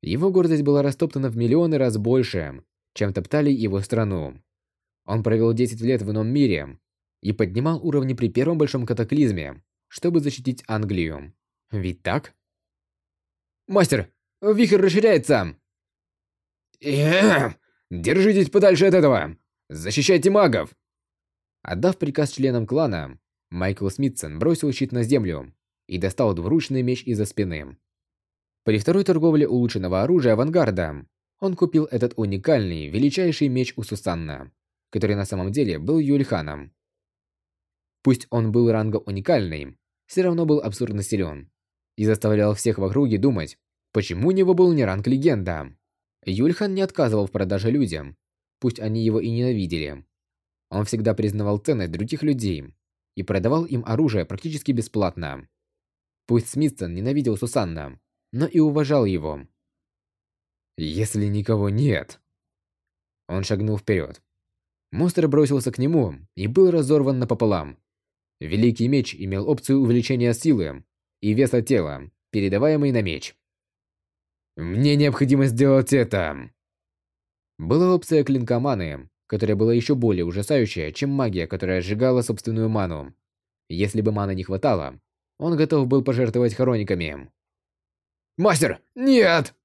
Его гордость была растоптана в миллионы раз больше, чем топтали его страну. Он провел 10 лет в ином мире и поднимал уровни при первом большом катаклизме, чтобы защитить Англию. Ведь так? Мастер, вихрь расширяется. Держитесь подальше от этого. Защищайте магов. Отдав приказ членам клана, Майкл Смитсон бросил щит на землю и достал двуручный меч из-за спины. При второй торговле улучшенного оружия авангарда он купил этот уникальный, величайший меч у Сусанна, который на самом деле был Юльханом. Пусть он был ранга уникальный, все равно был абсурдно силен и заставлял всех в округе думать, почему у него был не ранг легенда. Юльхан не отказывал в продаже людям, пусть они его и ненавидели. Он всегда признавал ценность других людей и продавал им оружие практически бесплатно. Пусть Смитсон ненавидел Сусанна, но и уважал его. Если никого нет... Он шагнул вперед. Монстр бросился к нему и был разорван напополам. Великий меч имел опцию увеличения силы и веса тела, передаваемый на меч. «Мне необходимо сделать это!» Была опция клинка маны, которая была еще более ужасающая, чем магия, которая сжигала собственную ману. Если бы маны не хватало, он готов был пожертвовать хрониками. «Мастер, нет!»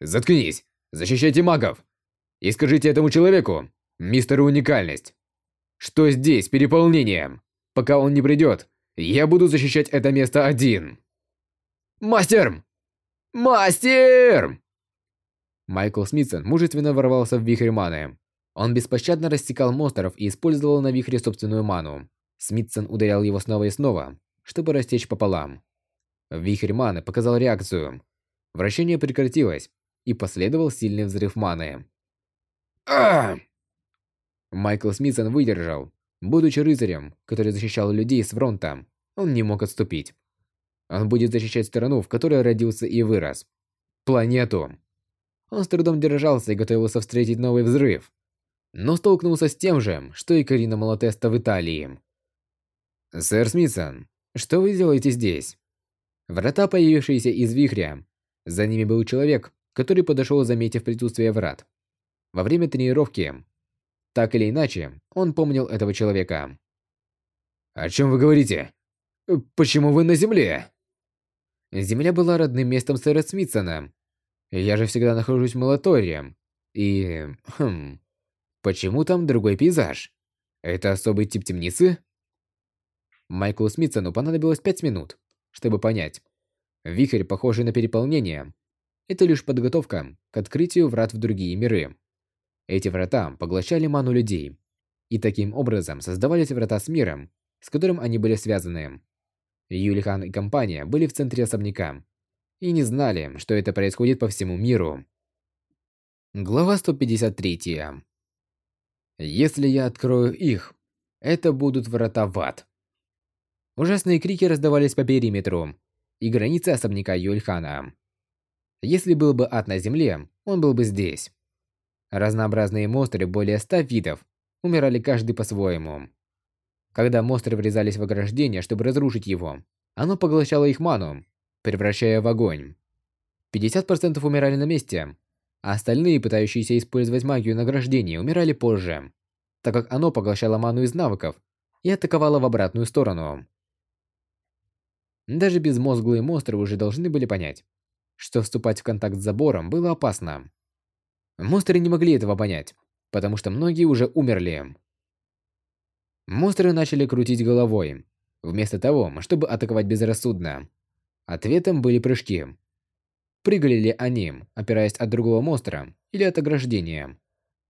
«Заткнись! Защищайте магов! И скажите этому человеку, мистеру Уникальность, что здесь переполнение!» Пока он не придет, я буду защищать это место один. Мастер! Мастер! Майкл Смитсон мужественно ворвался в вихрь маны. Он беспощадно растекал монстров и использовал на вихре собственную ману. Смитсон ударял его снова и снова, чтобы растечь пополам. Вихрь маны показал реакцию. Вращение прекратилось, и последовал сильный взрыв маны. А! Майкл Смитсон выдержал Будучи рыцарем, который защищал людей с фронта, он не мог отступить. Он будет защищать страну, в которой родился и вырос. Планету. Он с трудом держался и готовился встретить новый взрыв. Но столкнулся с тем же, что и Карина Малатеста в Италии. «Сэр Смитсон, что вы делаете здесь?» Врата, появившиеся из вихря. За ними был человек, который подошел, заметив присутствие врат. Во время тренировки Так или иначе, он помнил этого человека. «О чем вы говорите? Почему вы на Земле?» Земля была родным местом сэра Смитсона. Я же всегда нахожусь в Малатории. И... Хм... Почему там другой пейзаж? Это особый тип темницы? Майклу Смитсону понадобилось пять минут, чтобы понять. Вихрь, похожий на переполнение, это лишь подготовка к открытию врат в другие миры. Эти врата поглощали ману людей, и таким образом создавались врата с миром, с которым они были связаны. Юлихан и компания были в центре особняка и не знали, что это происходит по всему миру. Глава 153. Если я открою их, это будут врата в ад. Ужасные крики раздавались по периметру и границе особняка Юльхана. Если был бы ад на земле, он был бы здесь. Разнообразные монстры более ста видов умирали каждый по-своему. Когда монстры врезались в ограждение, чтобы разрушить его, оно поглощало их ману, превращая в огонь. 50% умирали на месте, а остальные, пытающиеся использовать магию награждения, умирали позже, так как оно поглощало ману из навыков и атаковало в обратную сторону. Даже безмозглые монстры уже должны были понять, что вступать в контакт с забором было опасно. Монстры не могли этого понять, потому что многие уже умерли. Монстры начали крутить головой, вместо того, чтобы атаковать безрассудно. Ответом были прыжки. Прыгали ли они, опираясь от другого монстра или от ограждения?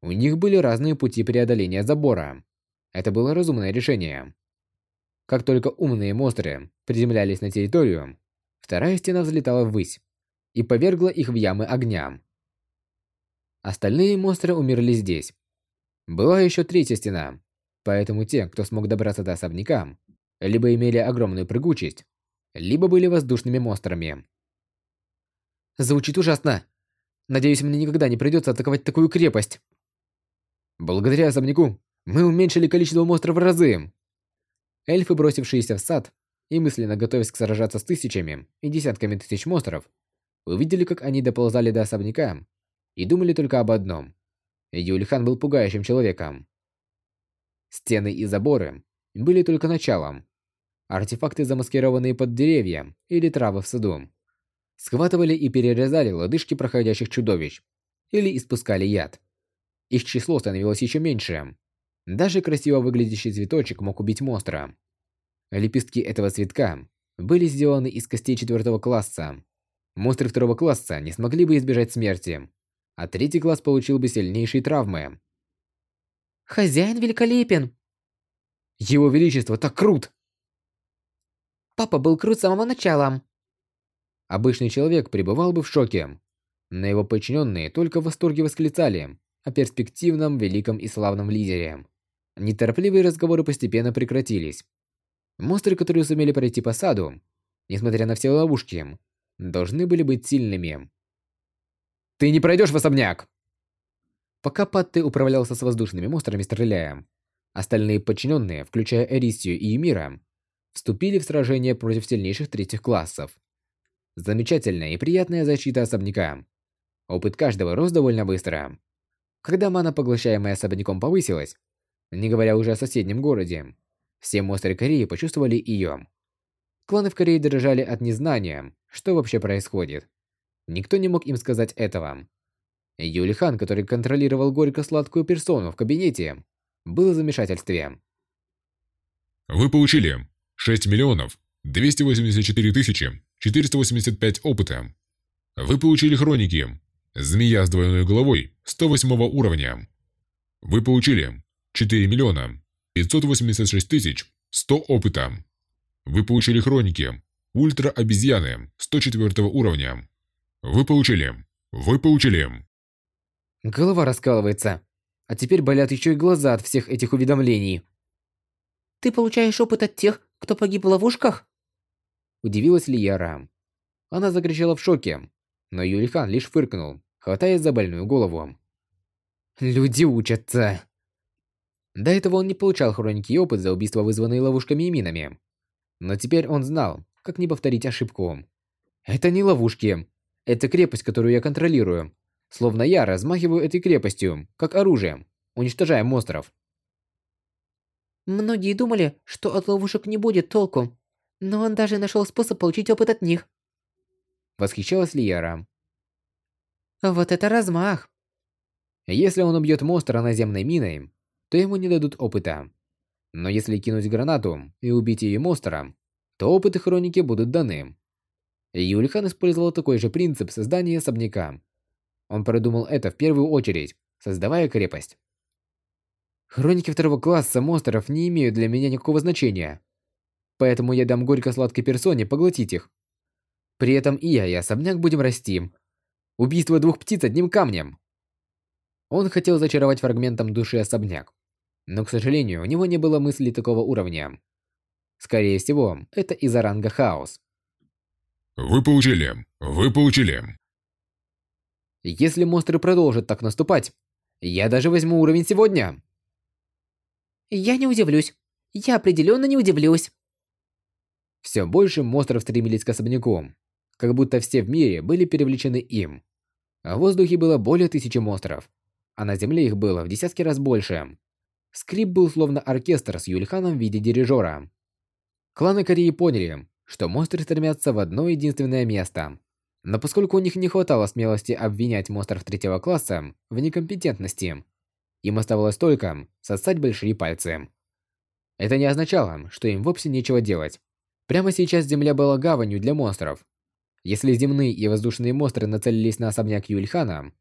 У них были разные пути преодоления забора. Это было разумное решение. Как только умные монстры приземлялись на территорию, вторая стена взлетала ввысь и повергла их в ямы огня. Остальные монстры умерли здесь. Была еще третья стена, поэтому те, кто смог добраться до особняка, либо имели огромную прыгучесть, либо были воздушными монстрами. Звучит ужасно. Надеюсь, мне никогда не придется атаковать такую крепость. Благодаря особняку мы уменьшили количество монстров в разы. Эльфы, бросившиеся в сад и мысленно готовясь к сражаться с тысячами и десятками тысяч монстров, увидели, как они доползали до особняка и думали только об одном. Юльхан был пугающим человеком. Стены и заборы были только началом. Артефакты, замаскированные под деревья или травы в саду, схватывали и перерезали лодыжки проходящих чудовищ или испускали яд. Их число становилось еще меньше. Даже красиво выглядящий цветочек мог убить монстра. Лепестки этого цветка были сделаны из костей четвертого класса. Монстры второго класса не смогли бы избежать смерти, а третий класс получил бы сильнейшие травмы. Хозяин великолепен. Его величество так крут. Папа был крут с самого начала. Обычный человек пребывал бы в шоке. На его подчиненные только в восторге восклицали о перспективном, великом и славном лидере. Неторопливые разговоры постепенно прекратились. Монстры, которые сумели пройти по саду, несмотря на все ловушки, должны были быть сильными. Ты не пройдешь в особняк!» Пока Патты управлялся с воздушными монстрами, стреляя, остальные подчиненные, включая Эрисию и Юмира, вступили в сражение против сильнейших третьих классов. Замечательная и приятная защита особняка. Опыт каждого рос довольно быстро. Когда мана, поглощаемая особняком, повысилась, не говоря уже о соседнем городе, все монстры Кореи почувствовали ее. Кланы в Корее дрожали от незнания, что вообще происходит. Никто не мог им сказать этого. Юлихан, который контролировал горько-сладкую персону в кабинете, был в замешательстве. Вы получили 6 миллионов 284 тысячи 485 опыта. Вы получили хроники. Змея с двойной головой 108 уровня. Вы получили 4 миллиона 586 тысяч 100 опыта. Вы получили хроники. Ультра-обезьяны 104 уровня. Вы получили. Вы получили. Голова раскалывается. А теперь болят еще и глаза от всех этих уведомлений. Ты получаешь опыт от тех, кто погиб в ловушках? Удивилась ли Яра? Она закричала в шоке, но Юлихан лишь фыркнул, хватаясь за больную голову. Люди учатся. До этого он не получал хроники и опыт за убийства, вызванные ловушками и минами. Но теперь он знал, как не повторить ошибку. Это не ловушки, это крепость, которую я контролирую. Словно я размахиваю этой крепостью, как оружием, уничтожая монстров. Многие думали, что от ловушек не будет толку, но он даже нашел способ получить опыт от них. Восхищалась Лиера. Вот это размах! Если он убьет монстра наземной миной, то ему не дадут опыта. Но если кинуть гранату и убить ее монстра, то опыты хроники будут даны. Юлихан использовал такой же принцип создания особняка. Он продумал это в первую очередь, создавая крепость. Хроники второго класса монстров не имеют для меня никакого значения. Поэтому я дам горько-сладкой персоне поглотить их. При этом и я, и особняк будем расти. Убийство двух птиц одним камнем. Он хотел зачаровать фрагментом души особняк. Но, к сожалению, у него не было мысли такого уровня. Скорее всего, это из-за ранга хаос. Вы получили. Вы получили. Если монстры продолжат так наступать, я даже возьму уровень сегодня. Я не удивлюсь. Я определенно не удивлюсь. Все больше монстров стремились к особняку, как будто все в мире были перевлечены им. В воздухе было более тысячи монстров, а на земле их было в десятки раз больше. Скрип был словно оркестр с Юльханом в виде дирижера. Кланы Кореи поняли, что монстры стремятся в одно единственное место. Но поскольку у них не хватало смелости обвинять монстров третьего класса в некомпетентности, им оставалось только сосать большие пальцы. Это не означало, что им вовсе нечего делать. Прямо сейчас Земля была гаванью для монстров. Если земные и воздушные монстры нацелились на особняк Юльхана,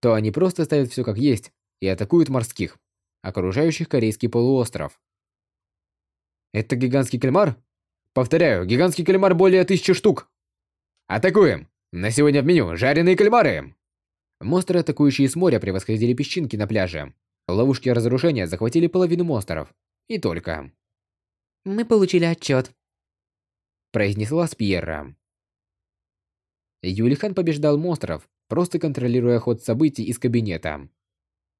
то они просто ставят все как есть и атакуют морских, окружающих корейский полуостров. Это гигантский кальмар? Повторяю, гигантский кальмар более тысячи штук. Атакуем! На сегодня в меню жареные кальмары! Монстры, атакующие с моря, превосходили песчинки на пляже. Ловушки разрушения захватили половину монстров. И только. Мы получили отчет. Произнесла Спьерра. Юлихан побеждал монстров, просто контролируя ход событий из кабинета.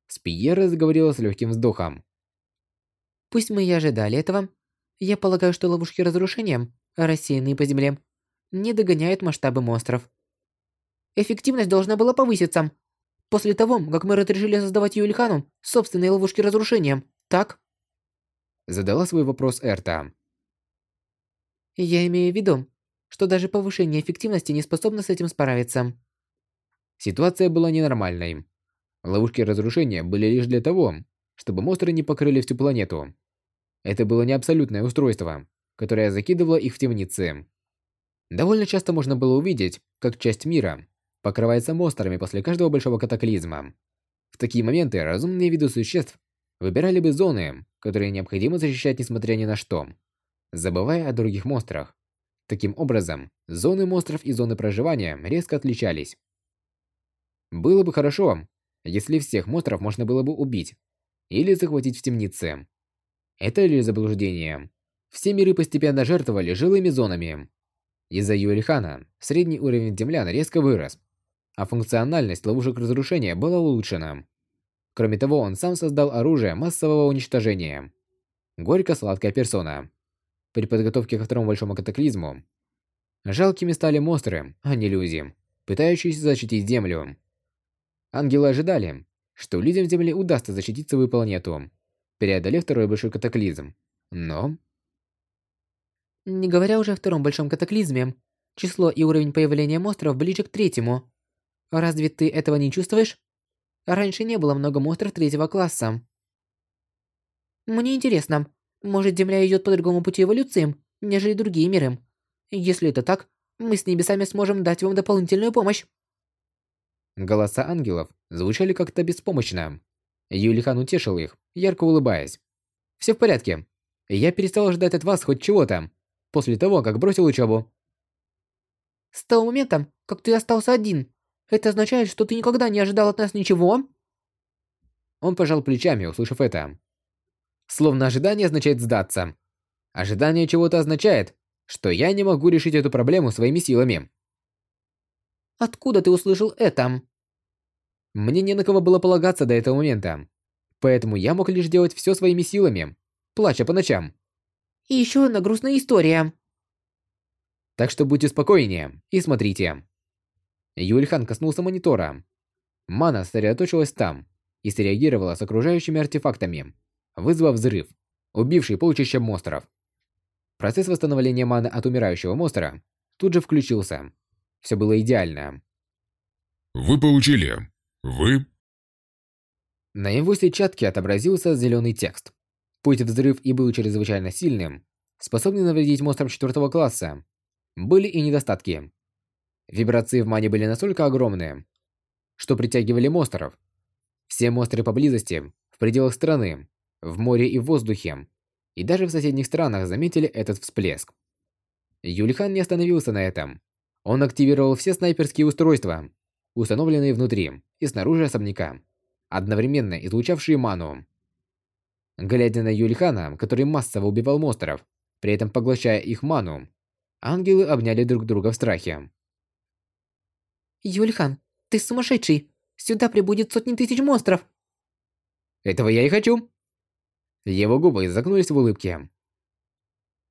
Спьерра заговорила с легким вздохом. Пусть мы и ожидали этого, я полагаю, что ловушки разрушения, рассеянные по земле, не догоняют масштабы монстров. Эффективность должна была повыситься. После того, как мы разрешили создавать Юльхану собственные ловушки разрушения, так? Задала свой вопрос Эрта. Я имею в виду, что даже повышение эффективности не способно с этим справиться. Ситуация была ненормальной. Ловушки разрушения были лишь для того, чтобы монстры не покрыли всю планету. Это было не абсолютное устройство, которое закидывало их в темницы. Довольно часто можно было увидеть, как часть мира покрывается монстрами после каждого большого катаклизма. В такие моменты разумные виды существ выбирали бы зоны, которые необходимо защищать несмотря ни на что, забывая о других монстрах. Таким образом, зоны монстров и зоны проживания резко отличались. Было бы хорошо, если всех монстров можно было бы убить или захватить в темнице. Это ли заблуждение? Все миры постепенно жертвовали жилыми зонами. Из-за Юэльхана средний уровень землян резко вырос, а функциональность ловушек разрушения была улучшена. Кроме того, он сам создал оружие массового уничтожения. Горько-сладкая персона. При подготовке ко второму большому катаклизму жалкими стали монстры, а не люди, пытающиеся защитить Землю. Ангелы ожидали, что людям Земли удастся защитить свою планету, преодолев второй большой катаклизм. Но... Не говоря уже о втором большом катаклизме, число и уровень появления монстров ближе к третьему. Разве ты этого не чувствуешь? Раньше не было много монстров третьего класса. Мне интересно, может Земля идет по другому пути эволюции, нежели другие миры? Если это так, мы с небесами сможем дать вам дополнительную помощь. Голоса ангелов звучали как-то беспомощно. Юлихан утешил их, ярко улыбаясь. «Все в порядке. Я перестал ждать от вас хоть чего-то, после того, как бросил учебу». «С того момента, как ты остался один, это означает, что ты никогда не ожидал от нас ничего?» Он пожал плечами, услышав это. Словно ожидание означает сдаться. Ожидание чего-то означает, что я не могу решить эту проблему своими силами. Откуда ты услышал это? Мне не на кого было полагаться до этого момента. Поэтому я мог лишь делать все своими силами, плача по ночам. И еще одна грустная история. Так что будьте спокойнее и смотрите. Юльхан коснулся монитора. Мана сосредоточилась там. и среагировала с окружающими артефактами, вызвав взрыв, убивший полчища монстров. Процесс восстановления маны от умирающего монстра тут же включился. Все было идеально. Вы получили. Вы... На его сетчатке отобразился зеленый текст. Путь взрыв и был чрезвычайно сильным, способный навредить монстрам четвертого класса. Были и недостатки. Вибрации в мане были настолько огромные, что притягивали монстров. Все монстры поблизости, в пределах страны, в море и в воздухе, и даже в соседних странах заметили этот всплеск. Юлихан не остановился на этом. Он активировал все снайперские устройства, установленные внутри и снаружи особняка, одновременно излучавшие ману. Глядя на Юлихана, который массово убивал монстров, при этом поглощая их ману, ангелы обняли друг друга в страхе. Юлихан, ты сумасшедший! Сюда прибудет сотни тысяч монстров! Этого я и хочу. Его губы изогнулись в улыбке.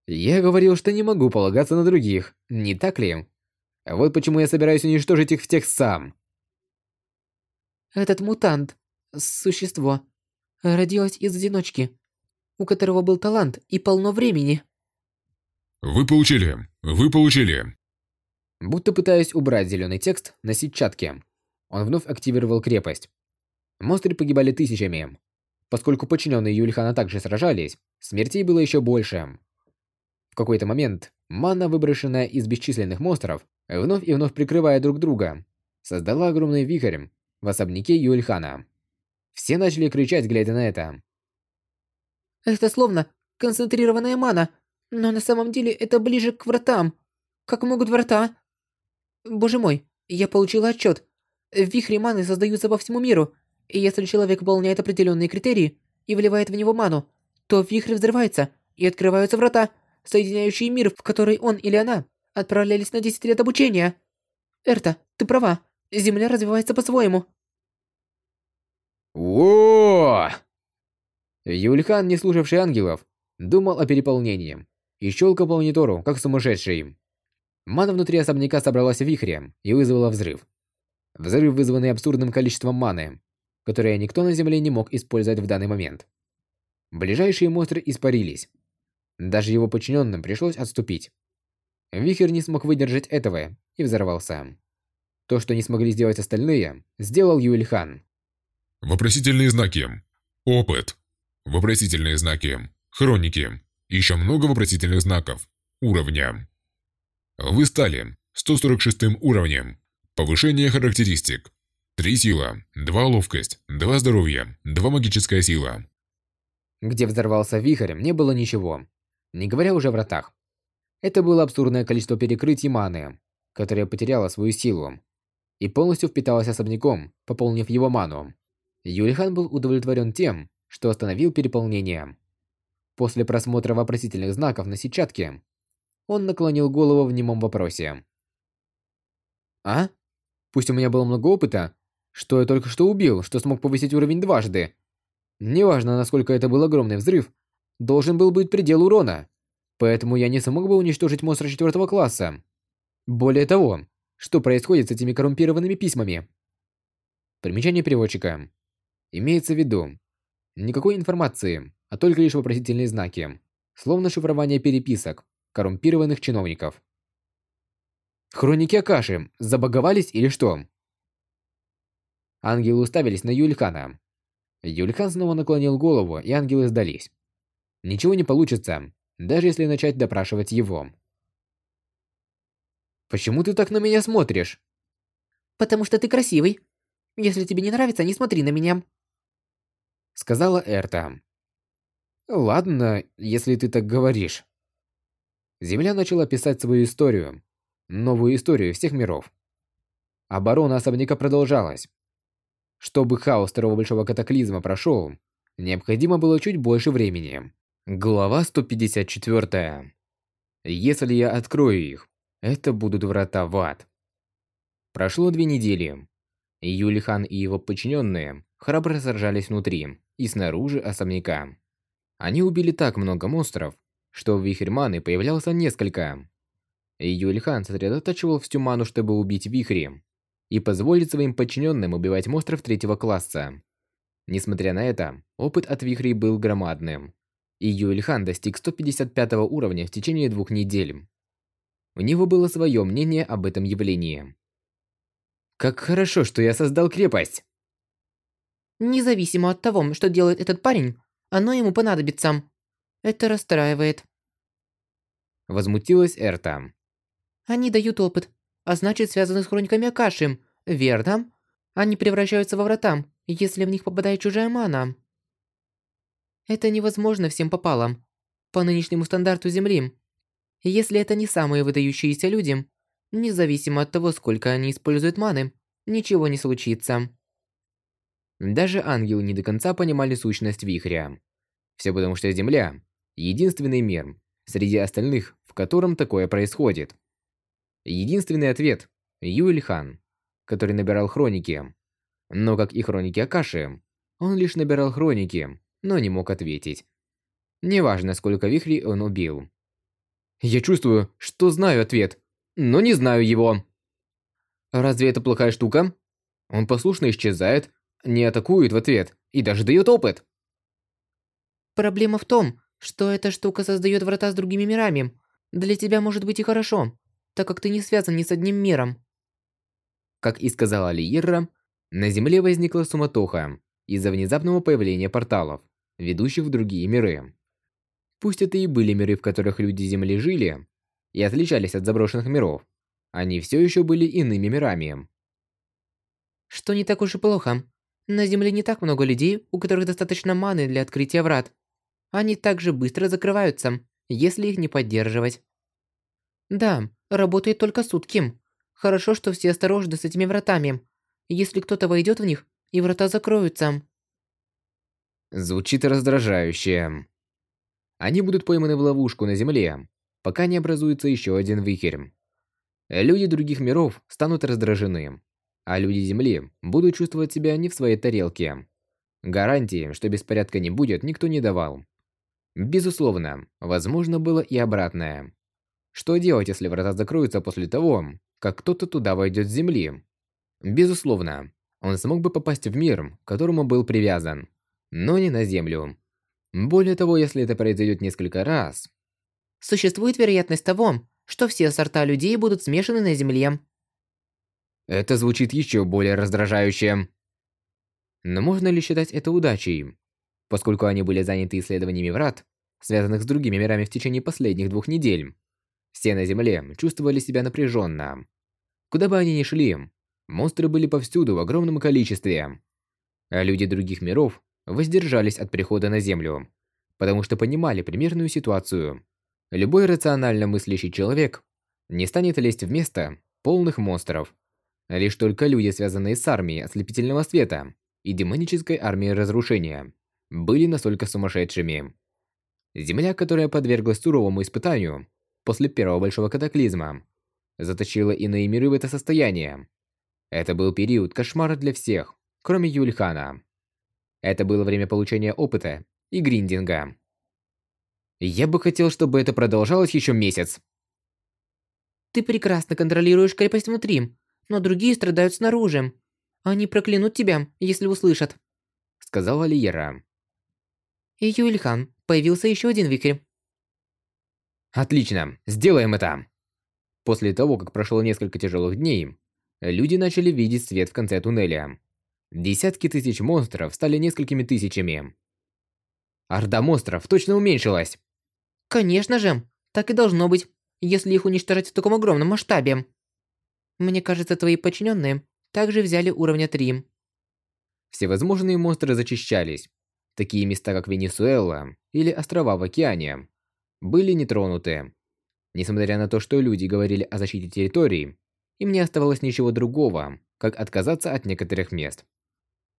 Я говорил, что не могу полагаться на других, не так ли? Вот почему я собираюсь уничтожить их всех сам. Этот мутант, существо, родилось из одиночки, у которого был талант и полно времени. Вы получили. Вы получили. Будто пытаясь убрать зеленый текст на сетчатке, он вновь активировал крепость. Монстры погибали тысячами. Поскольку подчиненные Юльхана также сражались, смертей было еще больше. В какой-то момент мана, выброшенная из бесчисленных монстров, вновь и вновь прикрывая друг друга, создала огромный вихрь в особняке Юльхана. Все начали кричать, глядя на это. Это словно концентрированная мана, но на самом деле это ближе к вратам. Как могут врата? Боже мой, я получила отчет. Вихри маны создаются по всему миру, и если человек выполняет определенные критерии и вливает в него ману, то вихрь взрывается, и открываются врата, соединяющие мир, в который он или она отправлялись на 10 лет обучения. Эрта, ты права. Земля развивается по-своему. О! Юльхан, не слушавший ангелов, думал о переполнении и щелкал по монитору, как сумасшедший. Мана внутри особняка собралась в вихре и вызвала взрыв. Взрыв, вызванный абсурдным количеством маны, которое никто на Земле не мог использовать в данный момент. Ближайшие монстры испарились. Даже его подчиненным пришлось отступить. Вихрь не смог выдержать этого и взорвался. То, что не смогли сделать остальные, сделал Юэльхан. Вопросительные знаки. Опыт. Вопросительные знаки. Хроники. Еще много вопросительных знаков. Уровня. Вы стали 146 уровнем. Повышение характеристик. 3 сила, 2 ловкость, 2 здоровья, 2 магическая сила. Где взорвался вихрь, не было ничего. Не говоря уже о вратах. Это было абсурдное количество перекрытий маны, которое потеряло свою силу. И полностью впиталось особняком, пополнив его ману. Юлихан был удовлетворен тем, что остановил переполнение. После просмотра вопросительных знаков на сетчатке, он наклонил голову в немом вопросе. «А?» Пусть у меня было много опыта, что я только что убил, что смог повысить уровень дважды. Неважно, насколько это был огромный взрыв, должен был быть предел урона. Поэтому я не смог бы уничтожить монстра четвертого класса. Более того, что происходит с этими коррумпированными письмами? Примечание переводчика. Имеется в виду, никакой информации, а только лишь вопросительные знаки, словно шифрование переписок коррумпированных чиновников. Хроники Акаши забаговались или что? Ангелы уставились на Юльхана. Юльхан снова наклонил голову, и ангелы сдались. Ничего не получится, даже если начать допрашивать его. «Почему ты так на меня смотришь?» «Потому что ты красивый. Если тебе не нравится, не смотри на меня», — сказала Эрта. «Ладно, если ты так говоришь». Земля начала писать свою историю, новую историю всех миров. Оборона особняка продолжалась. Чтобы хаос второго большого катаклизма прошел, необходимо было чуть больше времени. Глава 154. Если я открою их, это будут врата в ад. Прошло две недели. Юлихан и его подчиненные храбро сражались внутри и снаружи особняка. Они убили так много монстров, что в вихрь маны появлялся несколько. Юльхан сосредотачивал всю ману, чтобы убить вихри и позволить своим подчиненным убивать монстров третьего класса. Несмотря на это, опыт от вихрей был громадным. И Юэльхан достиг 155 уровня в течение двух недель. У него было свое мнение об этом явлении. Как хорошо, что я создал крепость! Независимо от того, что делает этот парень, оно ему понадобится. Это расстраивает. Возмутилась Эрта. Они дают опыт, а значит связаны с хрониками Акаши, верно? Они превращаются во врата, если в них попадает чужая мана. Это невозможно всем попало. По нынешнему стандарту Земли. Если это не самые выдающиеся люди, независимо от того, сколько они используют маны, ничего не случится. Даже ангелы не до конца понимали сущность вихря. Все потому, что Земля – единственный мир среди остальных, в котором такое происходит. Единственный ответ – Юэльхан, который набирал хроники. Но как и хроники Акаши, он лишь набирал хроники, но не мог ответить. Неважно, сколько вихрей он убил. Я чувствую, что знаю ответ, но не знаю его. Разве это плохая штука? Он послушно исчезает, не атакует в ответ и даже дает опыт. Проблема в том, что эта штука создает врата с другими мирами. Для тебя может быть и хорошо, так как ты не связан ни с одним миром. Как и сказала Лиерра, на Земле возникла суматоха из-за внезапного появления порталов, ведущих в другие миры. Пусть это и были миры, в которых люди Земли жили, и отличались от заброшенных миров, они все еще были иными мирами. Что не так уж и плохо. На Земле не так много людей, у которых достаточно маны для открытия врат. Они также быстро закрываются, если их не поддерживать. Да, работает только сутки. Хорошо, что все осторожны с этими вратами. Если кто-то войдет в них, и врата закроются. Звучит раздражающе. Они будут пойманы в ловушку на Земле, пока не образуется еще один вихрь. Люди других миров станут раздражены, а люди Земли будут чувствовать себя не в своей тарелке. Гарантии, что беспорядка не будет, никто не давал. Безусловно, возможно было и обратное. Что делать, если врата закроются после того, как кто-то туда войдет с Земли? Безусловно, он смог бы попасть в мир, к которому был привязан, но не на Землю. Более того, если это произойдет несколько раз... Существует вероятность того, что все сорта людей будут смешаны на Земле. Это звучит еще более раздражающе. Но можно ли считать это удачей? Поскольку они были заняты исследованиями врат, связанных с другими мирами в течение последних двух недель, все на Земле чувствовали себя напряженно. Куда бы они ни шли, монстры были повсюду в огромном количестве. А люди других миров воздержались от прихода на Землю, потому что понимали примерную ситуацию. Любой рационально мыслящий человек не станет лезть в место полных монстров. Лишь только люди, связанные с армией ослепительного света и демонической армией разрушения, были настолько сумасшедшими. Земля, которая подверглась суровому испытанию после первого большого катаклизма, заточила иные миры в это состояние. Это был период кошмара для всех, кроме Юльхана. Это было время получения опыта и гриндинга. Я бы хотел, чтобы это продолжалось еще месяц. Ты прекрасно контролируешь крепость внутри, но другие страдают снаружи. Они проклянут тебя, если услышат. Сказала Лиера. И Юльхан, появился еще один вихрь. Отлично, сделаем это. После того, как прошло несколько тяжелых дней, люди начали видеть свет в конце туннеля. Десятки тысяч монстров стали несколькими тысячами. Орда монстров точно уменьшилась. Конечно же, так и должно быть, если их уничтожать в таком огромном масштабе. Мне кажется, твои подчиненные также взяли уровня 3. Всевозможные монстры зачищались. Такие места, как Венесуэла или острова в океане, были нетронуты. Несмотря на то, что люди говорили о защите территории, им не оставалось ничего другого, как отказаться от некоторых мест.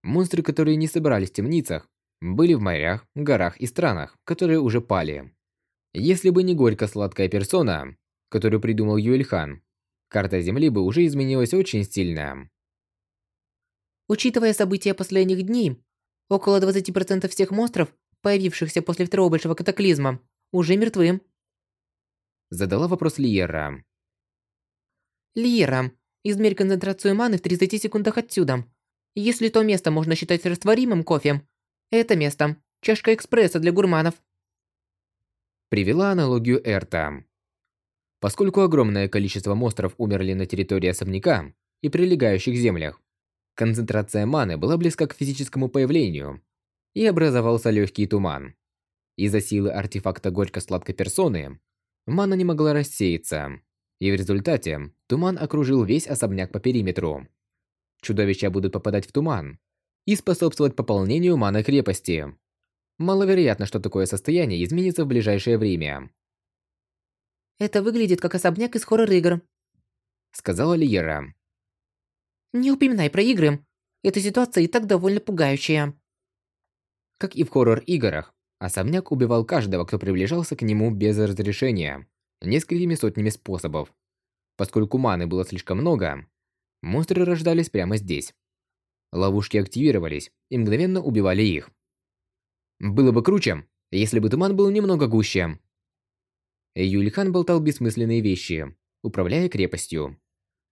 Монстры, которые не собрались в темницах, были в морях, горах и странах, которые уже пали. Если бы не горько-сладкая персона, которую придумал Юэльхан, карта Земли бы уже изменилась очень сильно. Учитывая события последних дней, около 20% всех монстров, появившихся после второго большого катаклизма, уже мертвы. Задала вопрос Лиера. Лиера, измерь концентрацию маны в 30 секундах отсюда. Если то место можно считать растворимым кофе, это место – чашка экспресса для гурманов. Привела аналогию Эрта. Поскольку огромное количество монстров умерли на территории особняка и прилегающих землях, концентрация маны была близка к физическому появлению, и образовался легкий туман. Из-за силы артефакта горько-сладкой персоны, мана не могла рассеяться, и в результате туман окружил весь особняк по периметру. Чудовища будут попадать в туман и способствовать пополнению маны крепости. Маловероятно, что такое состояние изменится в ближайшее время. Это выглядит как особняк из хоррор-игр, Сказала Лиера. Не упоминай про игры. Эта ситуация и так довольно пугающая. Как и в хоррор-играх, особняк убивал каждого, кто приближался к нему без разрешения, несколькими сотнями способов. Поскольку маны было слишком много, монстры рождались прямо здесь. Ловушки активировались и мгновенно убивали их. Было бы круче, если бы туман был немного гуще. Юльхан болтал бессмысленные вещи, управляя крепостью.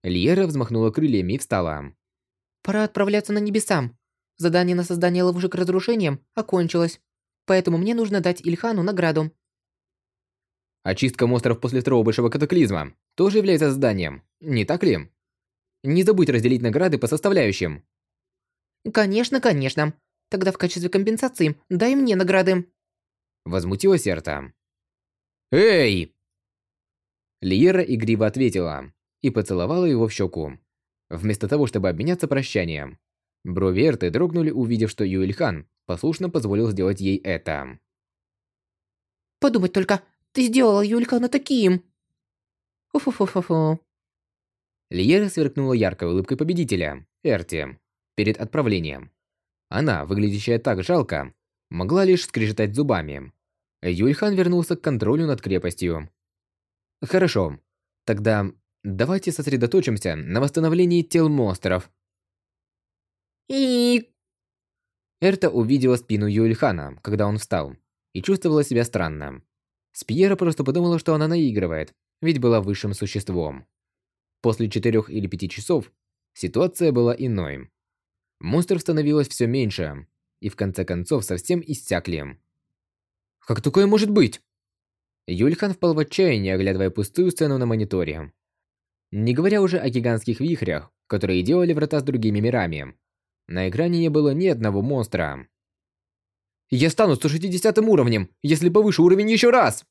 Льера взмахнула крыльями и встала. Пора отправляться на небеса. Задание на создание ловушек разрушением окончилось. Поэтому мне нужно дать Ильхану награду. Очистка монстров после второго большого катаклизма тоже является заданием, не так ли? Не забудь разделить награды по составляющим. Конечно, конечно. Тогда в качестве компенсации дай мне награды. Возмутилась Эрта. «Эй!» Лиера игриво ответила и поцеловала его в щеку. Вместо того, чтобы обменяться прощанием. Брови Эрты дрогнули, увидев, что Юэльхан послушно позволил сделать ей это. Подумать только, ты сделала Юлькана таким. Фу-фу-фу-фу-фу. Лиера сверкнула яркой улыбкой победителя, Эрти, перед отправлением. Она, выглядящая так жалко, могла лишь скрежетать зубами. Юльхан вернулся к контролю над крепостью. Хорошо, тогда давайте сосредоточимся на восстановлении тел монстров. И Эрта увидела спину Юльхана, когда он встал, и чувствовала себя странно. Спьера просто подумала, что она наигрывает, ведь была высшим существом. После четырех или пяти часов ситуация была иной. Монстров становилось все меньше, и в конце концов совсем иссякли. Как такое может быть? Юльхан впал в отчаяние, оглядывая пустую сцену на мониторе. Не говоря уже о гигантских вихрях, которые делали врата с другими мирами. На экране не было ни одного монстра. «Я стану 160 уровнем, если повышу уровень еще раз!»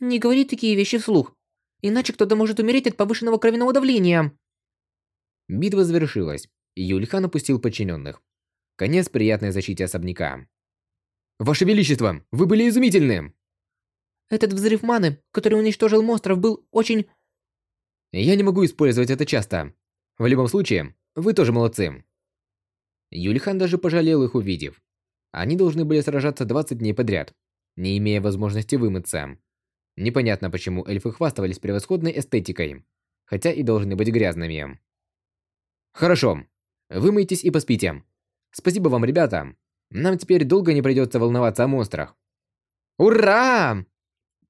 не говори такие вещи вслух. Иначе кто-то может умереть от повышенного кровяного давления. Битва завершилась, и Юльхан опустил подчиненных. Конец приятной защите особняка. «Ваше Величество, вы были изумительны!» Этот взрыв маны, который уничтожил монстров, был очень... Я не могу использовать это часто. В любом случае, вы тоже молодцы. Юльхан даже пожалел их увидев. Они должны были сражаться 20 дней подряд, не имея возможности вымыться. Непонятно, почему эльфы хвастались превосходной эстетикой, хотя и должны быть грязными. Хорошо. Вымойтесь и поспите. Спасибо вам, ребята. Нам теперь долго не придется волноваться о монстрах. Ура!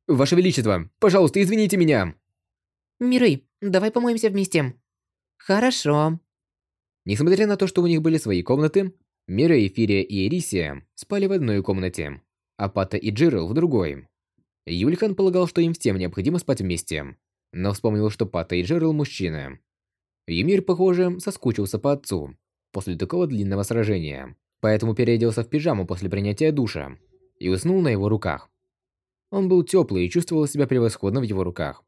Ваше Величество, пожалуйста, извините меня. Миры, давай помоемся вместе. Хорошо. Несмотря на то, что у них были свои комнаты, Мира, Эфирия и Эрисия спали в одной комнате, а Пата и Джирл в другой. Юльхан полагал, что им всем необходимо спать вместе, но вспомнил, что Пата и Джерл мужчины. Юмир, похоже, соскучился по отцу после такого длинного сражения, поэтому переоделся в пижаму после принятия душа и уснул на его руках. Он был теплый и чувствовал себя превосходно в его руках.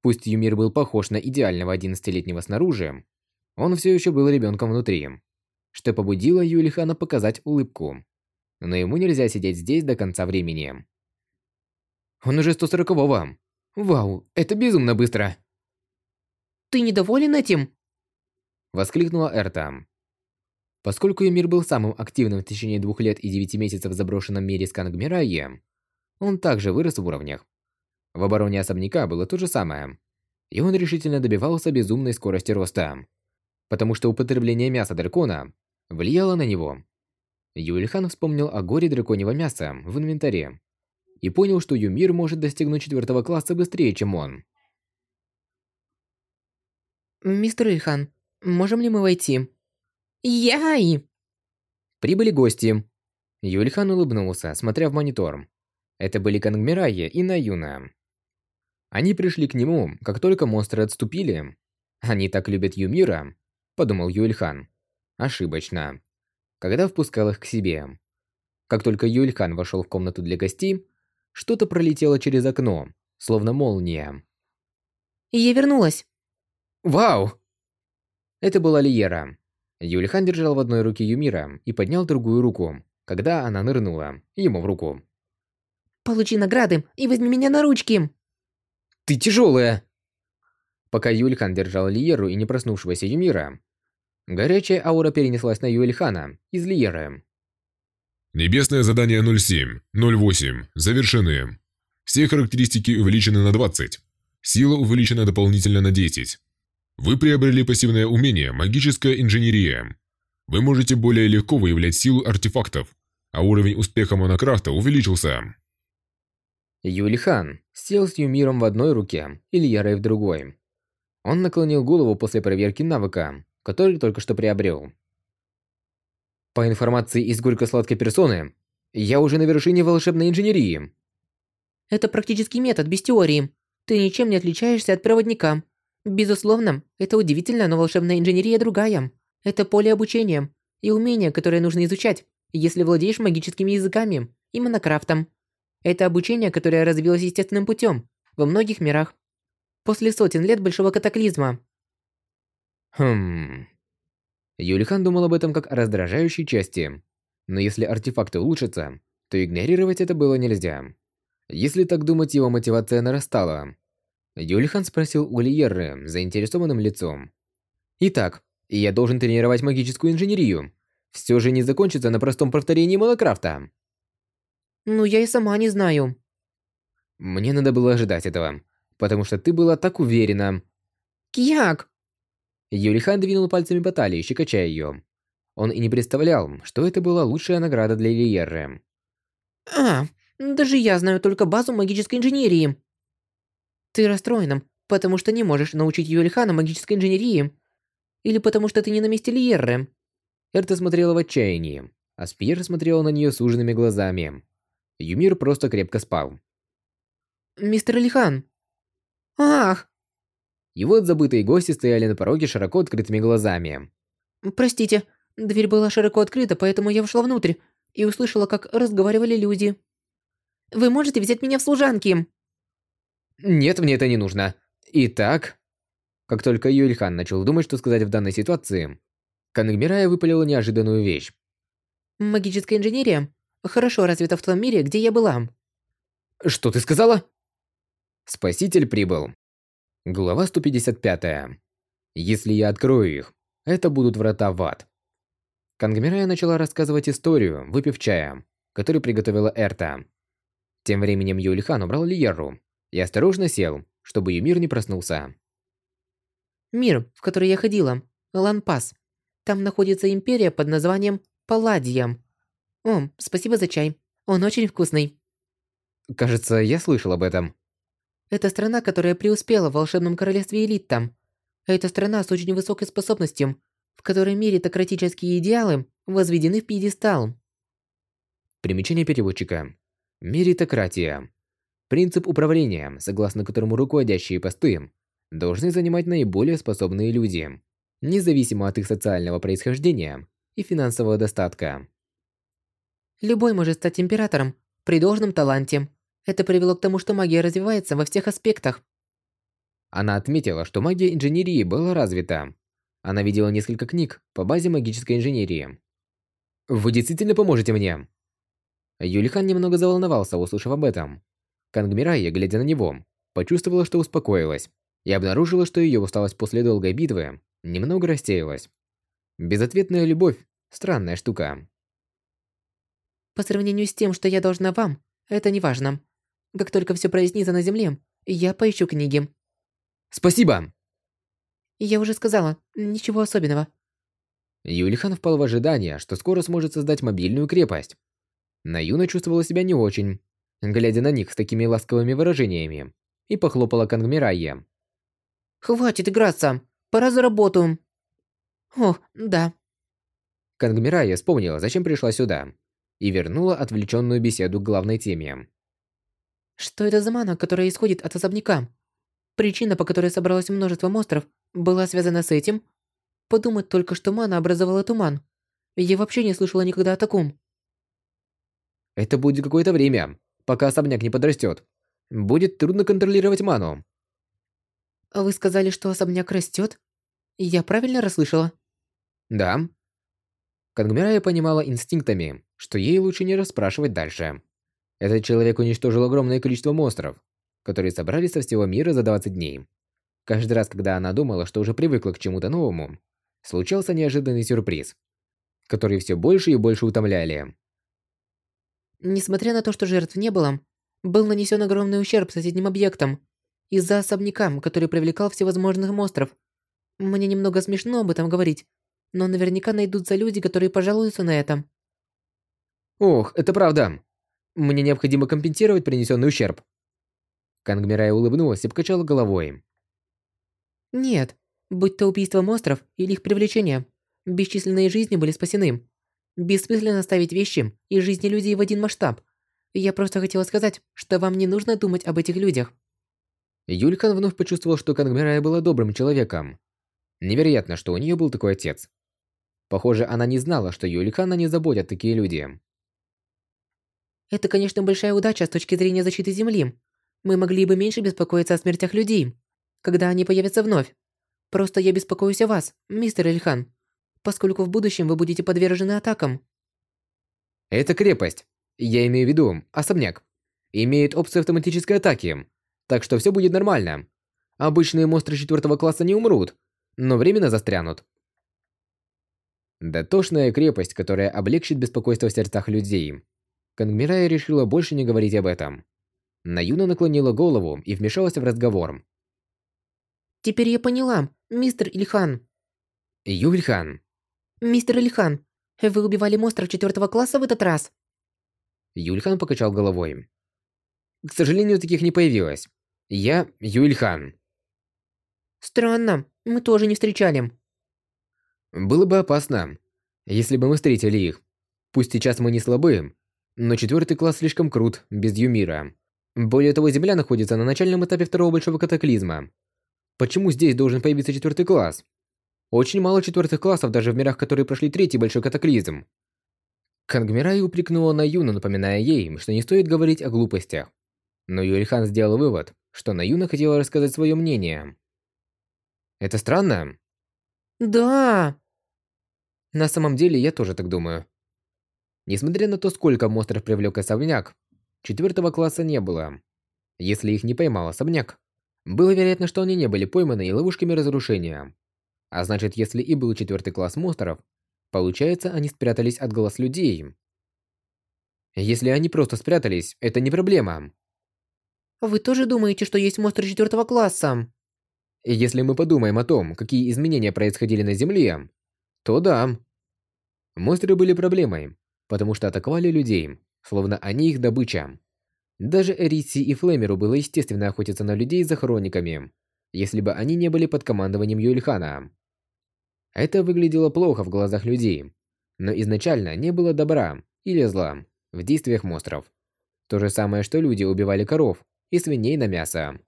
Пусть Юмир был похож на идеального 11-летнего снаружи, он все еще был ребенком внутри, что побудило Юлихана показать улыбку. Но ему нельзя сидеть здесь до конца времени. Он уже 140-го. Вау, это безумно быстро. Ты недоволен этим? Воскликнула Эрта. Поскольку мир был самым активным в течение двух лет и девяти месяцев в заброшенном мире Скангмирайе, он также вырос в уровнях. В обороне особняка было то же самое. И он решительно добивался безумной скорости роста. Потому что употребление мяса дракона влияло на него. Юльхан вспомнил о горе драконьего мяса в инвентаре и понял, что Юмир может достигнуть четвертого класса быстрее, чем он. Мистер Ильхан, Можем ли мы войти? Яй! Прибыли гости. Юльхан улыбнулся, смотря в монитор. Это были Кангмирая и Наюна. Они пришли к нему, как только монстры отступили. Они так любят Юмира, подумал Юльхан. Ошибочно. Когда впускал их к себе. Как только Юльхан вошел в комнату для гостей, что-то пролетело через окно, словно молния. Я вернулась. Вау! Это была Лиера. Юльхан держал в одной руке Юмира и поднял другую руку, когда она нырнула ему в руку. Получи награды и возьми меня на ручки. Ты тяжелая. Пока Юльхан держал Лиеру и не проснувшегося Юмира, горячая аура перенеслась на Юльхана из Лиеры. Небесное задание 07, 08 завершены. Все характеристики увеличены на 20. Сила увеличена дополнительно на 10. Вы приобрели пассивное умение «Магическая инженерия». Вы можете более легко выявлять силу артефактов, а уровень успеха Монокрафта увеличился. Юлихан сел с Юмиром в одной руке и в другой. Он наклонил голову после проверки навыка, который только что приобрел. По информации из горько-сладкой персоны, я уже на вершине волшебной инженерии. Это практический метод без теории. Ты ничем не отличаешься от проводника. Безусловно, это удивительно, но волшебная инженерия другая. Это поле обучения и умения, которые нужно изучать, если владеешь магическими языками и монокрафтом. Это обучение, которое развилось естественным путем во многих мирах. После сотен лет большого катаклизма. Хм. Юлихан думал об этом как о раздражающей части. Но если артефакты улучшатся, то игнорировать это было нельзя. Если так думать, его мотивация нарастала. Юлихан спросил у Лиерры заинтересованным лицом. «Итак, я должен тренировать магическую инженерию. Все же не закончится на простом повторении Малокрафта». Ну, я и сама не знаю. Мне надо было ожидать этого, потому что ты была так уверена. Кьяк! Юлихан двинул пальцами по талии, щекоча ее. Он и не представлял, что это была лучшая награда для Лиерры. А, даже я знаю только базу магической инженерии. Ты расстроена, потому что не можешь научить Юлихана магической инженерии. Или потому что ты не на месте Лиерры. Эрта смотрела в отчаянии, а Спьер смотрела на нее с ужинными глазами. Юмир просто крепко спал. «Мистер Лихан!» «Ах!» Его забытые гости стояли на пороге широко открытыми глазами. «Простите, дверь была широко открыта, поэтому я вошла внутрь и услышала, как разговаривали люди. Вы можете взять меня в служанки?» «Нет, мне это не нужно. Итак...» Как только Юльхан начал думать, что сказать в данной ситуации, Кангмирая выпалила неожиданную вещь. «Магическая инженерия хорошо развита в том мире, где я была». «Что ты сказала?» Спаситель прибыл. Глава 155. Если я открою их, это будут врата в ад. Кангмирая начала рассказывать историю, выпив чая, который приготовила Эрта. Тем временем Юльхан убрал Лиеру и осторожно сел, чтобы Юмир не проснулся. «Мир, в который я ходила, Ланпас. Там находится империя под названием Палладия. О, спасибо за чай. Он очень вкусный. Кажется, я слышал об этом. Это страна, которая преуспела в волшебном королевстве Элитта. Это страна с очень высокой способностью, в которой меритократические идеалы возведены в пьедестал. Примечание переводчика. Меритократия. Принцип управления, согласно которому руководящие посты должны занимать наиболее способные люди, независимо от их социального происхождения и финансового достатка. Любой может стать императором при должном таланте. Это привело к тому, что магия развивается во всех аспектах. Она отметила, что магия инженерии была развита. Она видела несколько книг по базе магической инженерии. «Вы действительно поможете мне?» Юлихан немного заволновался, услышав об этом. Кангмирая, глядя на него, почувствовала, что успокоилась, и обнаружила, что ее усталость после долгой битвы немного рассеялась. Безответная любовь – странная штука. По сравнению с тем, что я должна вам, это не важно. Как только все прояснится на земле, я поищу книги. Спасибо. Я уже сказала, ничего особенного. Юлихан впал в ожидание, что скоро сможет создать мобильную крепость. Наюна чувствовала себя не очень, глядя на них с такими ласковыми выражениями, и похлопала Кангмирайе. «Хватит играться! Пора за работу!» О, да. Кангмирая вспомнила, зачем пришла сюда, и вернула отвлеченную беседу к главной теме. Что это за мана, которая исходит от особняка? Причина, по которой собралось множество монстров, была связана с этим? Подумать только, что мана образовала туман. Я вообще не слышала никогда о таком. Это будет какое-то время, пока особняк не подрастет. Будет трудно контролировать ману. А вы сказали, что особняк растет? Я правильно расслышала? Да. Кангмирая понимала инстинктами, что ей лучше не расспрашивать дальше. Этот человек уничтожил огромное количество монстров, которые собрались со всего мира за 20 дней. Каждый раз, когда она думала, что уже привыкла к чему-то новому, случался неожиданный сюрприз, который все больше и больше утомляли. Несмотря на то, что жертв не было, был нанесен огромный ущерб соседним объектам из-за особняка, который привлекал всевозможных монстров. Мне немного смешно об этом говорить, но наверняка найдутся люди, которые пожалуются на этом. Ох, это правда. Мне необходимо компенсировать принесенный ущерб. Кангмирая улыбнулась и покачала головой. Нет, будь то убийство монстров или их привлечение, бесчисленные жизни были спасены. Бессмысленно ставить вещи и жизни людей в один масштаб. Я просто хотела сказать, что вам не нужно думать об этих людях. Юлькан вновь почувствовал, что Кангмирая была добрым человеком. Невероятно, что у нее был такой отец. Похоже, она не знала, что Юлькана не заботят такие люди. Это, конечно, большая удача с точки зрения защиты Земли. Мы могли бы меньше беспокоиться о смертях людей, когда они появятся вновь. Просто я беспокоюсь о вас, мистер Ильхан поскольку в будущем вы будете подвержены атакам. Это крепость. Я имею в виду особняк. Имеет опцию автоматической атаки, так что все будет нормально. Обычные монстры четвертого класса не умрут, но временно застрянут. Дотошная крепость, которая облегчит беспокойство в сердцах людей. Кангмирая решила больше не говорить об этом. Наюна наклонила голову и вмешалась в разговор. «Теперь я поняла, мистер Ильхан». «Юльхан, «Мистер Ильхан, вы убивали монстров четвертого класса в этот раз?» Юльхан покачал головой. «К сожалению, таких не появилось. Я Юльхан». «Странно, мы тоже не встречали». «Было бы опасно, если бы мы встретили их. Пусть сейчас мы не слабы, но четвертый класс слишком крут, без Юмира. Более того, Земля находится на начальном этапе второго большого катаклизма. Почему здесь должен появиться четвертый класс? Очень мало четвертых классов даже в мирах, которые прошли третий большой катаклизм. Кангмирай упрекнула Наюну, напоминая ей, что не стоит говорить о глупостях. Но Юрихан сделал вывод, что Наюна хотела рассказать свое мнение. Это странно? Да. На самом деле, я тоже так думаю. Несмотря на то, сколько монстров привлек особняк, четвертого класса не было. Если их не поймал особняк, было вероятно, что они не были пойманы и ловушками разрушения. А значит, если и был четвертый класс монстров, получается, они спрятались от глаз людей. Если они просто спрятались, это не проблема. Вы тоже думаете, что есть монстры четвертого класса? Если мы подумаем о том, какие изменения происходили на Земле, то да. Монстры были проблемой, потому что атаковали людей, словно они их добыча. Даже Эриси и Флемеру было естественно охотиться на людей за хрониками, если бы они не были под командованием Юльхана. Это выглядело плохо в глазах людей, но изначально не было добра или зла в действиях монстров. То же самое, что люди убивали коров и свиней на мясо.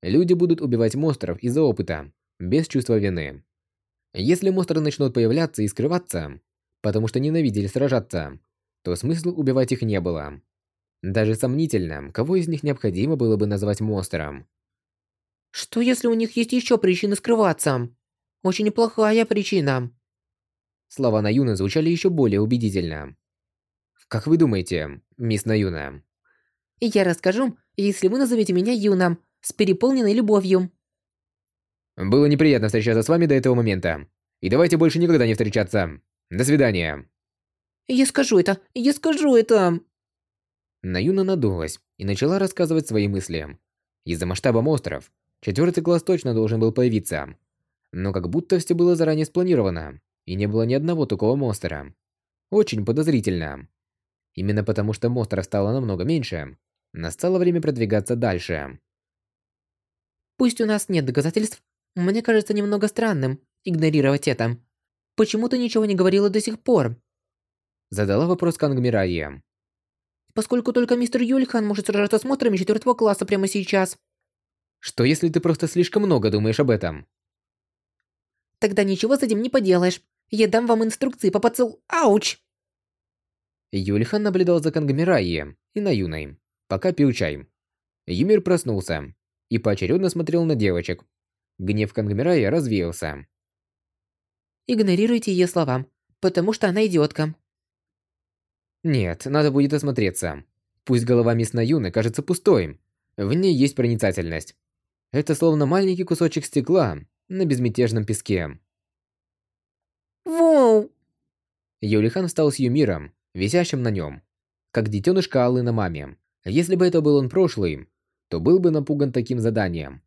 Люди будут убивать монстров из-за опыта, без чувства вины. Если монстры начнут появляться и скрываться, потому что ненавидели сражаться, то смысла убивать их не было. Даже сомнительно, кого из них необходимо было бы назвать монстром. Что если у них есть еще причины скрываться? Очень неплохая причина. Слова Наюна звучали еще более убедительно. Как вы думаете, мисс Наюна? Я расскажу, если вы назовете меня Юном, с переполненной любовью. Было неприятно встречаться с вами до этого момента. И давайте больше никогда не встречаться. До свидания. Я скажу это, я скажу это. Наюна надулась и начала рассказывать свои мысли. Из-за масштаба монстров, четвертый глаз точно должен был появиться но как будто все было заранее спланировано, и не было ни одного такого монстра. Очень подозрительно. Именно потому, что монстров стало намного меньше, настало время продвигаться дальше. Пусть у нас нет доказательств, мне кажется немного странным игнорировать это. Почему ты ничего не говорила до сих пор? Задала вопрос Канг Мирайи. Поскольку только мистер Юльхан может сражаться с монстрами четвертого класса прямо сейчас. Что если ты просто слишком много думаешь об этом? Тогда ничего с этим не поделаешь. Я дам вам инструкции по поцел... Ауч! Юльхан наблюдал за Кангмираи и на Юной, пока пил чай. Юмир проснулся и поочередно смотрел на девочек. Гнев Кангмираи развеялся. Игнорируйте ее слова, потому что она идиотка. Нет, надо будет осмотреться. Пусть голова мисс Наюны кажется пустой, в ней есть проницательность. Это словно маленький кусочек стекла на безмятежном песке. Воу! Юлихан встал с Юмиром, висящим на нем, как детеныш Каалы на маме. Если бы это был он прошлый, то был бы напуган таким заданием.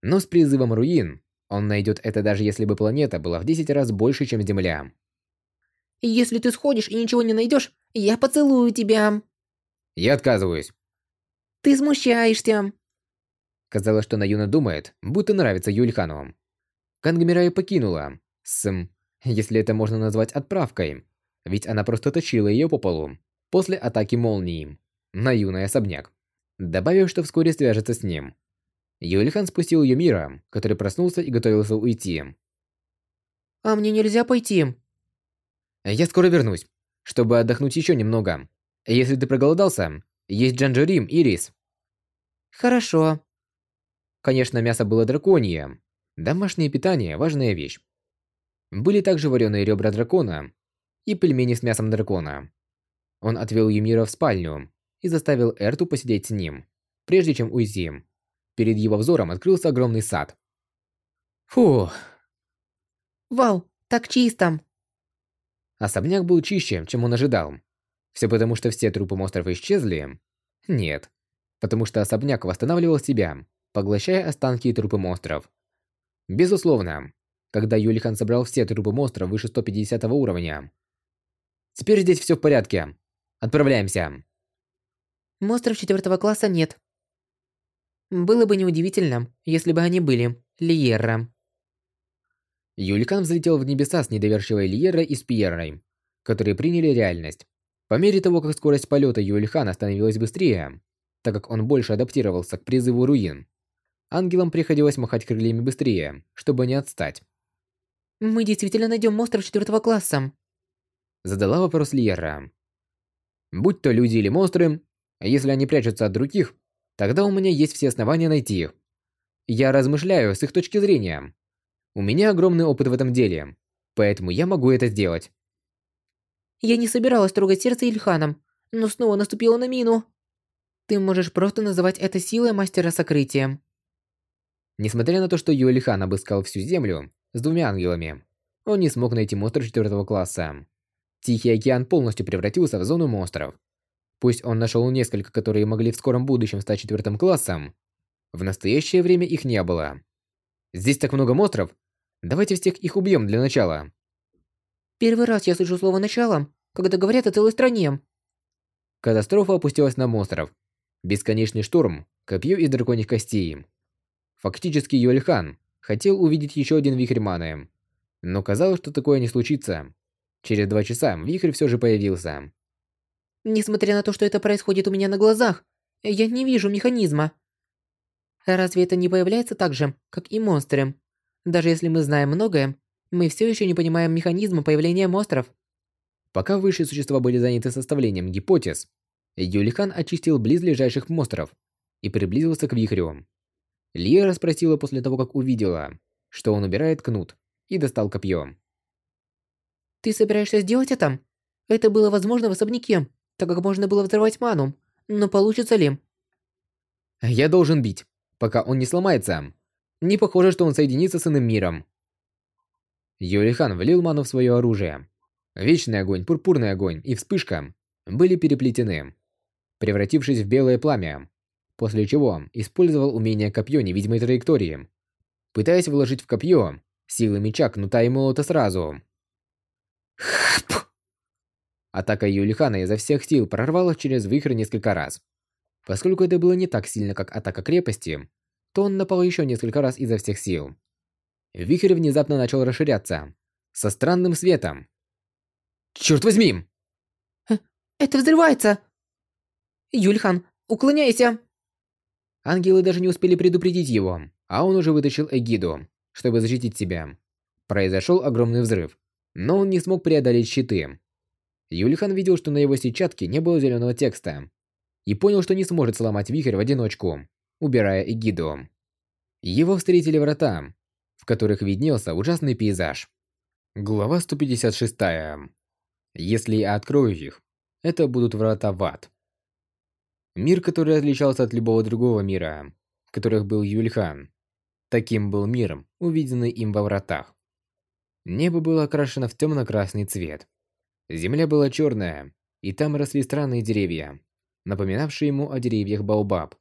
Но с призывом руин он найдет это даже если бы планета была в 10 раз больше, чем Земля. Если ты сходишь и ничего не найдешь, я поцелую тебя. Я отказываюсь. Ты смущаешься. Казалось, что Наюна думает, будто нравится Юльхану. Кангмирая покинула, с, если это можно назвать отправкой, ведь она просто точила ее по полу после атаки молнии на юный особняк, добавив, что вскоре свяжется с ним. Юльхан спустил Юмира, который проснулся и готовился уйти. «А мне нельзя пойти?» «Я скоро вернусь, чтобы отдохнуть еще немного. Если ты проголодался, есть джанжерим и рис». «Хорошо». Конечно, мясо было драконье. Домашнее питание – важная вещь. Были также вареные ребра дракона и пельмени с мясом дракона. Он отвел Юмира в спальню и заставил Эрту посидеть с ним, прежде чем уйти. Перед его взором открылся огромный сад. Фух. Вау, так чисто. Особняк был чище, чем он ожидал. Все потому, что все трупы монстров исчезли? Нет. Потому что особняк восстанавливал себя, поглощая останки и трупы монстров. Безусловно, когда Юлихан собрал все трупы монстров выше 150 уровня. Теперь здесь все в порядке. Отправляемся. Монстров четвертого класса нет. Было бы неудивительно, если бы они были. Лиерра. Юликан взлетел в небеса с недоверчивой Лиерой и с Пьерой, которые приняли реальность. По мере того, как скорость полета Юльхана становилась быстрее, так как он больше адаптировался к призыву руин, ангелам приходилось махать крыльями быстрее, чтобы не отстать. «Мы действительно найдем монстров четвертого класса?» Задала вопрос Лиера. «Будь то люди или монстры, если они прячутся от других, тогда у меня есть все основания найти их. Я размышляю с их точки зрения. У меня огромный опыт в этом деле, поэтому я могу это сделать. Я не собиралась трогать сердце Ильханом, но снова наступила на мину. Ты можешь просто называть это силой мастера сокрытия. Несмотря на то, что Юэлихан обыскал всю землю с двумя ангелами, он не смог найти монстра четвертого класса. Тихий океан полностью превратился в зону монстров. Пусть он нашел несколько, которые могли в скором будущем стать четвертым классом, в настоящее время их не было. Здесь так много монстров, Давайте всех их убьем для начала. Первый раз я слышу слово «начало», когда говорят о целой стране. Катастрофа опустилась на монстров. Бесконечный шторм, копье из драконьих костей. Фактически Юэльхан хотел увидеть еще один вихрь маны. Но казалось, что такое не случится. Через два часа вихрь все же появился. Несмотря на то, что это происходит у меня на глазах, я не вижу механизма. Разве это не появляется так же, как и монстры? Даже если мы знаем многое, мы все еще не понимаем механизма появления монстров. Пока высшие существа были заняты составлением гипотез, Юлихан очистил близлежащих монстров и приблизился к вихрю. Лия расспросила после того, как увидела, что он убирает кнут, и достал копье. «Ты собираешься сделать это? Это было возможно в особняке, так как можно было взорвать ману, но получится ли?» «Я должен бить, пока он не сломается», не похоже, что он соединится с иным миром. Юлихан влил ману в свое оружие. Вечный огонь, пурпурный огонь и вспышка были переплетены, превратившись в белое пламя, после чего использовал умение копье невидимой траектории, пытаясь вложить в копье силы меча, кнута и молота сразу. Хп! Атака Юлихана изо всех сил прорвалась через вихрь несколько раз. Поскольку это было не так сильно, как атака крепости, то он напал еще несколько раз изо всех сил. Вихрь внезапно начал расширяться, со странным светом. Черт возьми! Это взрывается! Юльхан, уклоняйся! Ангелы даже не успели предупредить его, а он уже вытащил эгиду, чтобы защитить себя. Произошел огромный взрыв, но он не смог преодолеть щиты. Юльхан видел, что на его сетчатке не было зеленого текста, и понял, что не сможет сломать вихрь в одиночку, убирая эгиду. Его встретили врата, в которых виднелся ужасный пейзаж. Глава 156. Если я открою их, это будут врата в ад. Мир, который отличался от любого другого мира, в которых был Юльхан. Таким был мир, увиденный им во вратах. Небо было окрашено в темно-красный цвет. Земля была черная, и там росли странные деревья, напоминавшие ему о деревьях Баобаб.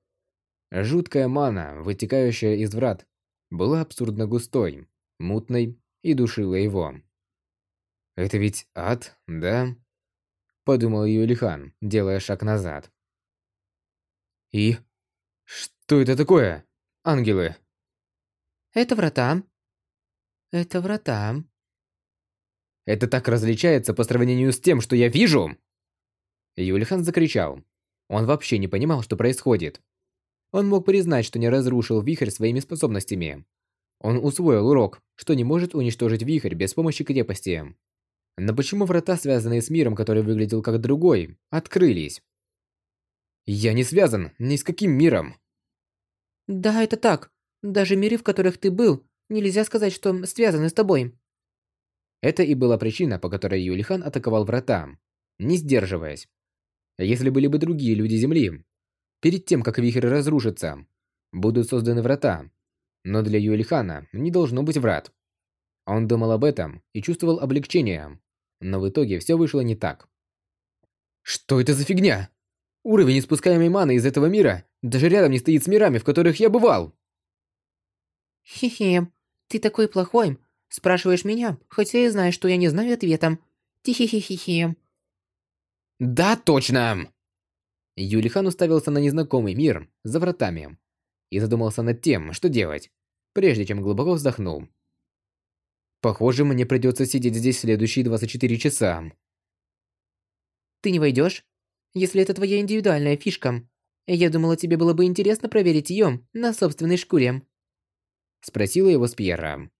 Жуткая мана, вытекающая из врат, была абсурдно густой, мутной и душила его. «Это ведь ад, да?» Подумал Юлихан, делая шаг назад. «И? Что это такое? Ангелы?» «Это врата. Это врата. Это так различается по сравнению с тем, что я вижу!» Юлихан закричал. Он вообще не понимал, что происходит. Он мог признать, что не разрушил вихрь своими способностями. Он усвоил урок, что не может уничтожить вихрь без помощи крепости. Но почему врата, связанные с миром, который выглядел как другой, открылись? Я не связан ни с каким миром. Да, это так. Даже миры, в которых ты был, нельзя сказать, что связаны с тобой. Это и была причина, по которой Юлихан атаковал врата, не сдерживаясь. Если были бы другие люди Земли, перед тем, как вихрь разрушится, будут созданы врата. Но для Юлихана не должно быть врат. Он думал об этом и чувствовал облегчение. Но в итоге все вышло не так. Что это за фигня? Уровень испускаемой маны из этого мира даже рядом не стоит с мирами, в которых я бывал. Хе-хе, ты такой плохой, Спрашиваешь меня, хотя и знаешь, что я не знаю ответа. Тихи-хи-хи-хи. Да, точно! Юлихан уставился на незнакомый мир за вратами и задумался над тем, что делать, прежде чем глубоко вздохнул. Похоже, мне придется сидеть здесь следующие 24 часа. Ты не войдешь? Если это твоя индивидуальная фишка. Я думала, тебе было бы интересно проверить ее на собственной шкуре. Спросила его Спьера.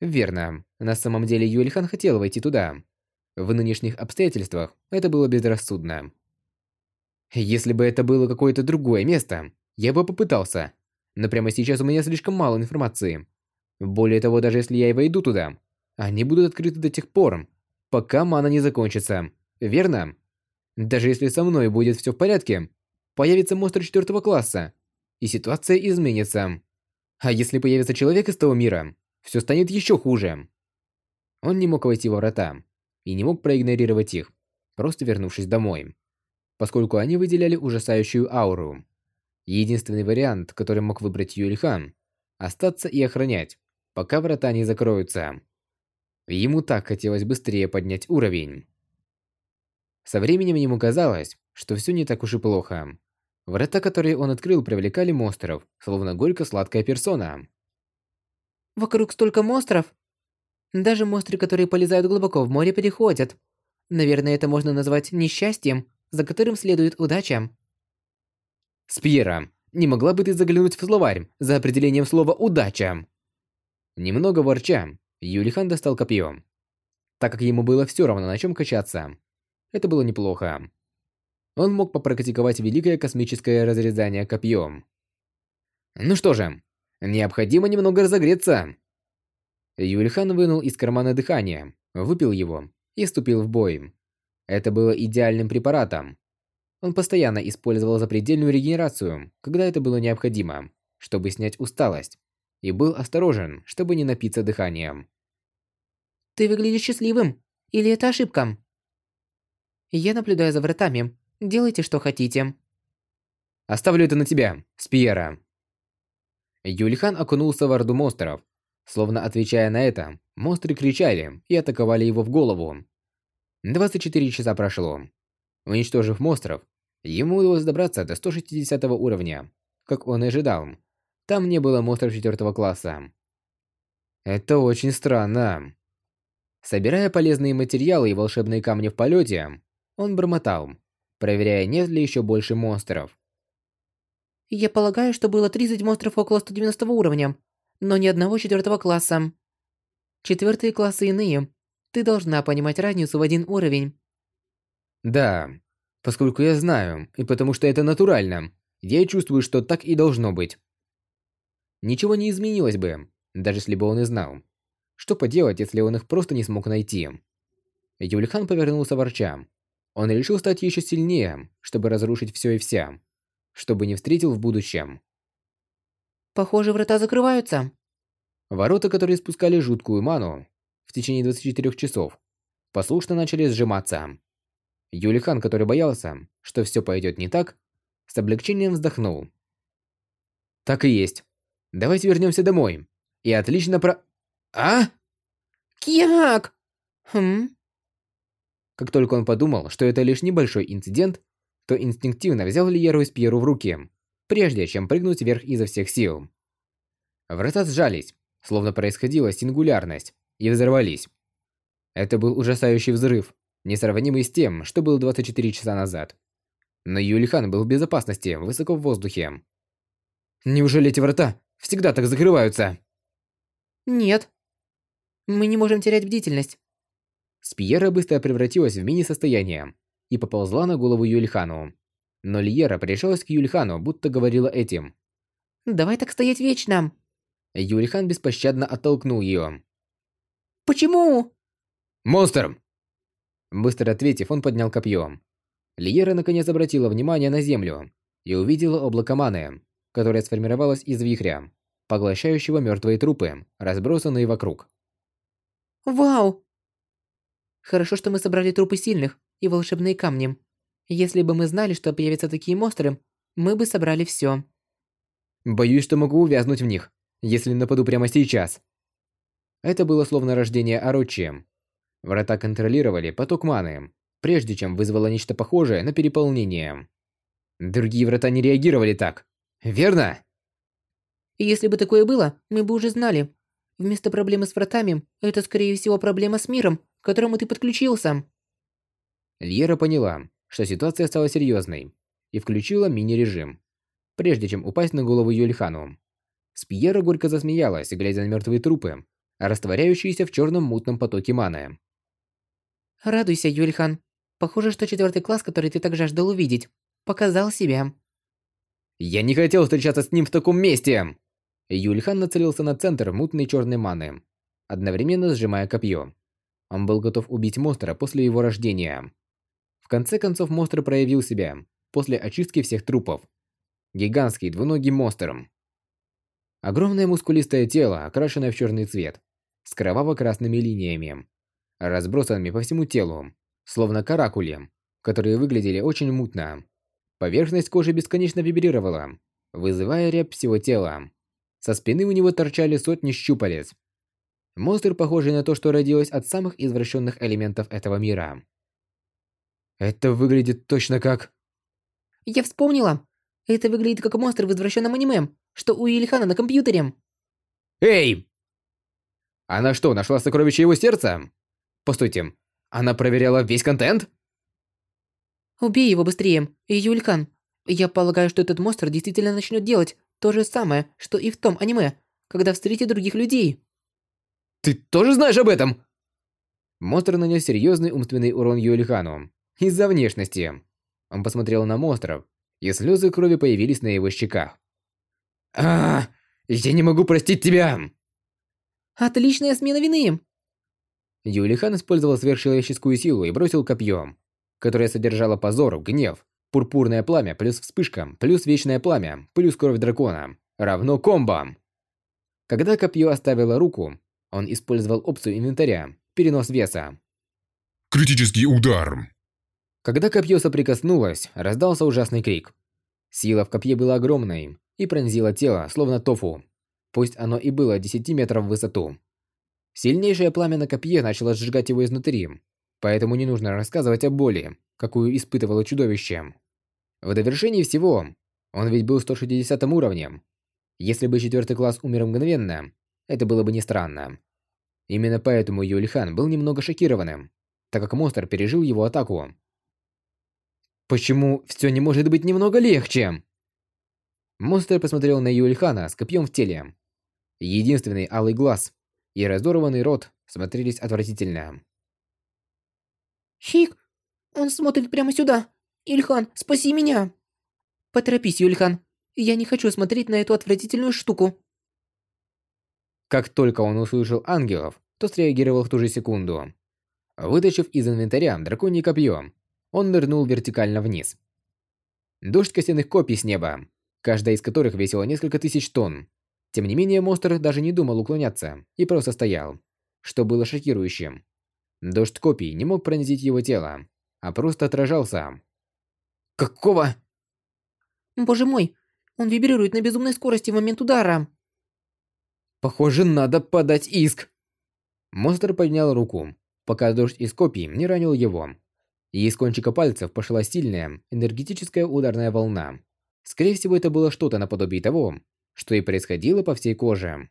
Верно. На самом деле Юэльхан хотел войти туда. В нынешних обстоятельствах это было безрассудно. Если бы это было какое-то другое место, я бы попытался. Но прямо сейчас у меня слишком мало информации. Более того, даже если я и войду туда, они будут открыты до тех пор, пока мана не закончится. Верно? Даже если со мной будет все в порядке, появится монстр четвертого класса, и ситуация изменится. А если появится человек из того мира, все станет еще хуже. Он не мог войти во врата и не мог проигнорировать их, просто вернувшись домой, поскольку они выделяли ужасающую ауру. Единственный вариант, который мог выбрать Юльхан – остаться и охранять, пока врата не закроются. Ему так хотелось быстрее поднять уровень. Со временем ему казалось, что все не так уж и плохо. Врата, которые он открыл, привлекали монстров, словно горько-сладкая персона. Вокруг столько монстров. Даже монстры, которые полезают глубоко в море, переходят. Наверное, это можно назвать несчастьем, за которым следует удача. Спьера, не могла бы ты заглянуть в словарь за определением слова «удача»? Немного ворча, Юлихан достал копье. Так как ему было все равно на чем качаться. Это было неплохо. Он мог попрактиковать великое космическое разрезание копьем. Ну что же, Необходимо немного разогреться. Юльхан вынул из кармана дыхание, выпил его и вступил в бой. Это было идеальным препаратом. Он постоянно использовал запредельную регенерацию, когда это было необходимо, чтобы снять усталость, и был осторожен, чтобы не напиться дыханием. «Ты выглядишь счастливым. Или это ошибка?» «Я наблюдаю за вратами. Делайте, что хотите». «Оставлю это на тебя, Спиера». Юльхан окунулся в орду монстров. Словно отвечая на это, монстры кричали и атаковали его в голову. 24 часа прошло. Уничтожив монстров, ему удалось добраться до 160 уровня, как он и ожидал. Там не было монстров четвертого класса. Это очень странно. Собирая полезные материалы и волшебные камни в полете, он бормотал, проверяя, нет ли еще больше монстров. Я полагаю, что было 30 монстров около 190 уровня, но ни одного четвертого класса. Четвертые классы иные. Ты должна понимать разницу в один уровень. Да, поскольку я знаю, и потому что это натурально, я чувствую, что так и должно быть. Ничего не изменилось бы, даже если бы он и знал. Что поделать, если он их просто не смог найти? Юльхан повернулся ворча. Он решил стать еще сильнее, чтобы разрушить все и вся, чтобы не встретил в будущем. Похоже, врата закрываются. Ворота, которые спускали жуткую ману в течение 24 часов, послушно начали сжиматься. Юлихан, который боялся, что все пойдет не так, с облегчением вздохнул. Так и есть. Давайте вернемся домой. И отлично про... А? Кьяк! Хм? Как только он подумал, что это лишь небольшой инцидент, то инстинктивно взял Лиеру из Пьеру в руки, прежде чем прыгнуть вверх изо всех сил. Врата сжались, словно происходила сингулярность, и взорвались. Это был ужасающий взрыв, несравнимый с тем, что был 24 часа назад. Но Юлихан был в безопасности, высоко в воздухе. Неужели эти врата всегда так закрываются? Нет. Мы не можем терять бдительность. Спиера быстро превратилась в мини-состояние и поползла на голову Юльхану. Но Льера прижалась к Юльхану, будто говорила этим. «Давай так стоять вечно!» Юльхан беспощадно оттолкнул ее. «Почему?» «Монстр!» Быстро ответив, он поднял копье. Льера наконец обратила внимание на землю и увидела облако маны, которое сформировалось из вихря, поглощающего мертвые трупы, разбросанные вокруг. «Вау!» Хорошо, что мы собрали трупы сильных и волшебные камни. Если бы мы знали, что появятся такие монстры, мы бы собрали все. Боюсь, что могу увязнуть в них, если нападу прямо сейчас. Это было словно рождение Орочи. Врата контролировали поток маны, прежде чем вызвало нечто похожее на переполнение. Другие врата не реагировали так. Верно? Если бы такое было, мы бы уже знали. Вместо проблемы с вратами, это скорее всего проблема с миром, к которому ты подключился. Льера поняла, что ситуация стала серьезной, и включила мини-режим, прежде чем упасть на голову Юльхану. Спьера горько засмеялась, глядя на мертвые трупы, растворяющиеся в черном мутном потоке маны. Радуйся, Юльхан. Похоже, что четвертый класс, который ты так жаждал увидеть, показал себя. Я не хотел встречаться с ним в таком месте. Юльхан нацелился на центр мутной черной маны, одновременно сжимая копье. Он был готов убить монстра после его рождения. Конце концов монстр проявил себя после очистки всех трупов. Гигантский двуногий монстр. Огромное мускулистое тело, окрашенное в черный цвет, с кроваво-красными линиями, разбросанными по всему телу, словно каракули, которые выглядели очень мутно. Поверхность кожи бесконечно вибрировала, вызывая рябь всего тела. Со спины у него торчали сотни щупалец. Монстр, похожий на то, что родилось от самых извращенных элементов этого мира. Это выглядит точно как... Я вспомнила. Это выглядит как монстр в извращенном аниме, что у Ильхана на компьютере. Эй! Она что, нашла сокровище его сердца? Постойте, она проверяла весь контент? Убей его быстрее, Юлькан. Я полагаю, что этот монстр действительно начнет делать то же самое, что и в том аниме, когда встретит других людей. Ты тоже знаешь об этом? Монстр нанес серьезный умственный урон Юльхану из-за внешности. Он посмотрел на монстров, и слезы крови появились на его щеках. А, я не могу простить тебя. Отличная смена вины. Юлихан использовал сверхчеловеческую силу и бросил копье, которое содержало позор, гнев, пурпурное пламя плюс вспышка, плюс вечное пламя, плюс кровь дракона, равно комбо. Когда копье оставило руку, он использовал опцию инвентаря «Перенос веса». Критический удар. Когда копье соприкоснулось, раздался ужасный крик. Сила в копье была огромной и пронзила тело, словно тофу. Пусть оно и было 10 метров в высоту. Сильнейшее пламя на копье начало сжигать его изнутри, поэтому не нужно рассказывать о боли, какую испытывало чудовище. В довершении всего, он ведь был 160 уровнем. Если бы четвертый класс умер мгновенно, это было бы не странно. Именно поэтому Юльхан был немного шокированным, так как монстр пережил его атаку. Почему все не может быть немного легче? Монстр посмотрел на Юльхана с копьем в теле. Единственный алый глаз и разорванный рот смотрелись отвратительно. Хик, он смотрит прямо сюда. Ильхан, спаси меня. Поторопись, Юльхан. Я не хочу смотреть на эту отвратительную штуку. Как только он услышал ангелов, то среагировал в ту же секунду. Вытащив из инвентаря драконье копье, он нырнул вертикально вниз. Дождь костяных копий с неба, каждая из которых весила несколько тысяч тонн. Тем не менее, монстр даже не думал уклоняться и просто стоял, что было шокирующим. Дождь копий не мог пронзить его тело, а просто отражался. «Какого?» «Боже мой, он вибрирует на безумной скорости в момент удара!» «Похоже, надо подать иск!» Монстр поднял руку, пока дождь из копий не ранил его. И из кончика пальцев пошла сильная, энергетическая ударная волна. Скорее всего, это было что-то наподобие того, что и происходило по всей коже.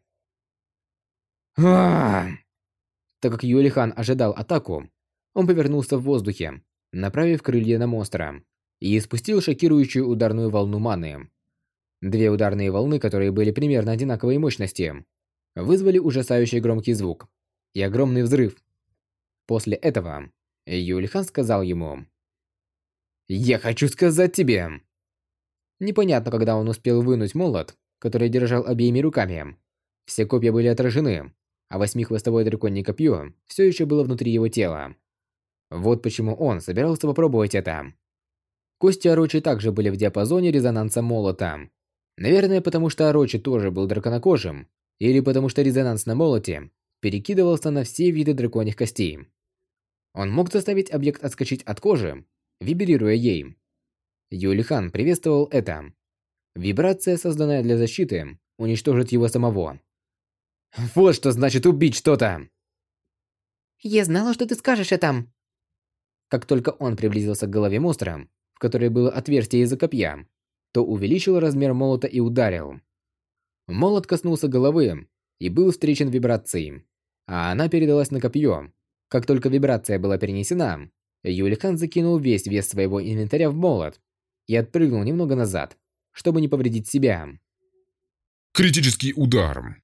Так как Юлихан ожидал атаку, он повернулся в воздухе, направив крылья на монстра, и испустил шокирующую ударную волну маны. Две ударные волны, которые были примерно одинаковой мощности, вызвали ужасающий громкий звук и огромный взрыв. После этого Юльхан сказал ему «Я хочу сказать тебе!» Непонятно, когда он успел вынуть молот, который держал обеими руками. Все копья были отражены, а восьмихвостовое драконье копье все еще было внутри его тела. Вот почему он собирался попробовать это. Кости Орочи также были в диапазоне резонанса молота. Наверное, потому что Орочи тоже был драконокожим, или потому что резонанс на молоте перекидывался на все виды драконьих костей. Он мог заставить объект отскочить от кожи, вибрируя ей. Юлихан приветствовал это. Вибрация, созданная для защиты, уничтожит его самого. Вот что значит убить что-то! Я знала, что ты скажешь это. Как только он приблизился к голове монстра, в которой было отверстие из-за копья, то увеличил размер молота и ударил. Молот коснулся головы и был встречен вибрацией, а она передалась на копье, как только вибрация была перенесена, Юлихан закинул весь вес своего инвентаря в молот и отпрыгнул немного назад, чтобы не повредить себя. Критический удар.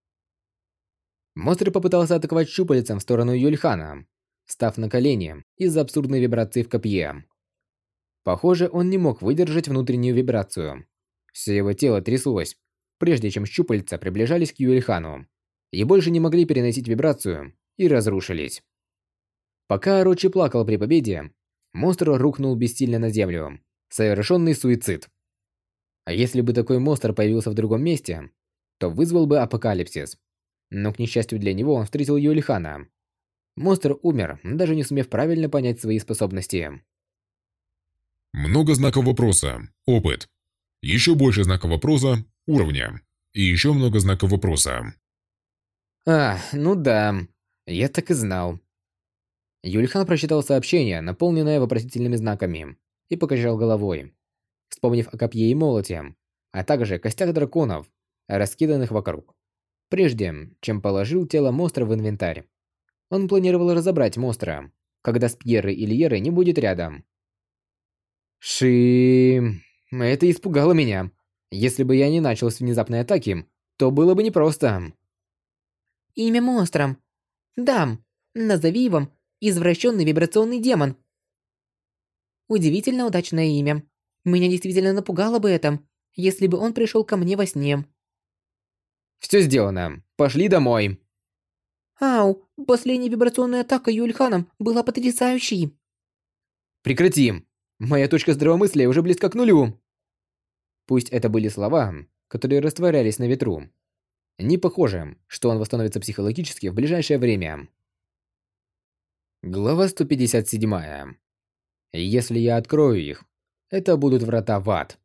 Монстр попытался атаковать щупальцем в сторону Юльхана, став на колени из-за абсурдной вибрации в копье. Похоже, он не мог выдержать внутреннюю вибрацию. Все его тело тряслось, прежде чем щупальца приближались к Юльхану, и больше не могли переносить вибрацию и разрушились. Пока Орочи плакал при победе, монстр рухнул бессильно на землю. Совершенный суицид. А если бы такой монстр появился в другом месте, то вызвал бы апокалипсис. Но, к несчастью для него, он встретил Юлихана. Монстр умер, даже не сумев правильно понять свои способности. Много знаков вопроса. Опыт. Еще больше знаков вопроса. Уровня. И еще много знаков вопроса. А, ну да. Я так и знал. Юльхан прочитал сообщение, наполненное вопросительными знаками, и покачал головой, вспомнив о копье и молоте, а также костях драконов, раскиданных вокруг. Прежде, чем положил тело монстра в инвентарь, он планировал разобрать монстра, когда Спьеры или Еры не будет рядом. Ши... Это испугало меня. Если бы я не начал с внезапной атаки, то было бы непросто. Имя монстра. Дам. Назови его Извращенный вибрационный демон. Удивительно удачное имя. Меня действительно напугало бы это, если бы он пришел ко мне во сне. Все сделано. Пошли домой. Ау, последняя вибрационная атака Юльханом была потрясающей. Прекрати. Моя точка здравомыслия уже близка к нулю. Пусть это были слова, которые растворялись на ветру. Не похоже, что он восстановится психологически в ближайшее время. Глава 157. Если я открою их, это будут врата в ад.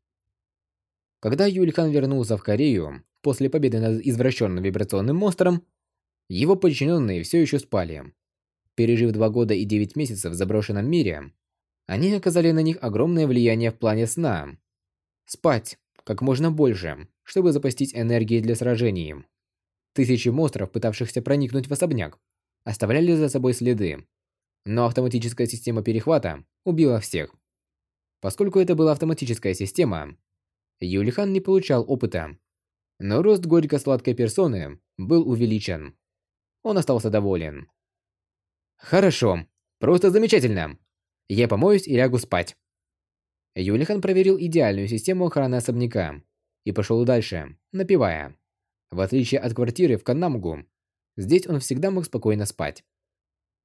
Когда Юльхан вернулся в Корею после победы над извращенным вибрационным монстром, его подчиненные все еще спали. Пережив два года и девять месяцев в заброшенном мире, они оказали на них огромное влияние в плане сна. Спать как можно больше, чтобы запастись энергией для сражений. Тысячи монстров, пытавшихся проникнуть в особняк, оставляли за собой следы. Но автоматическая система перехвата убила всех. Поскольку это была автоматическая система, Юлихан не получал опыта. Но рост горько-сладкой персоны был увеличен. Он остался доволен. Хорошо, просто замечательно. Я помоюсь и лягу спать. Юлихан проверил идеальную систему охраны особняка и пошел дальше, напевая. В отличие от квартиры в Каннамгу, здесь он всегда мог спокойно спать.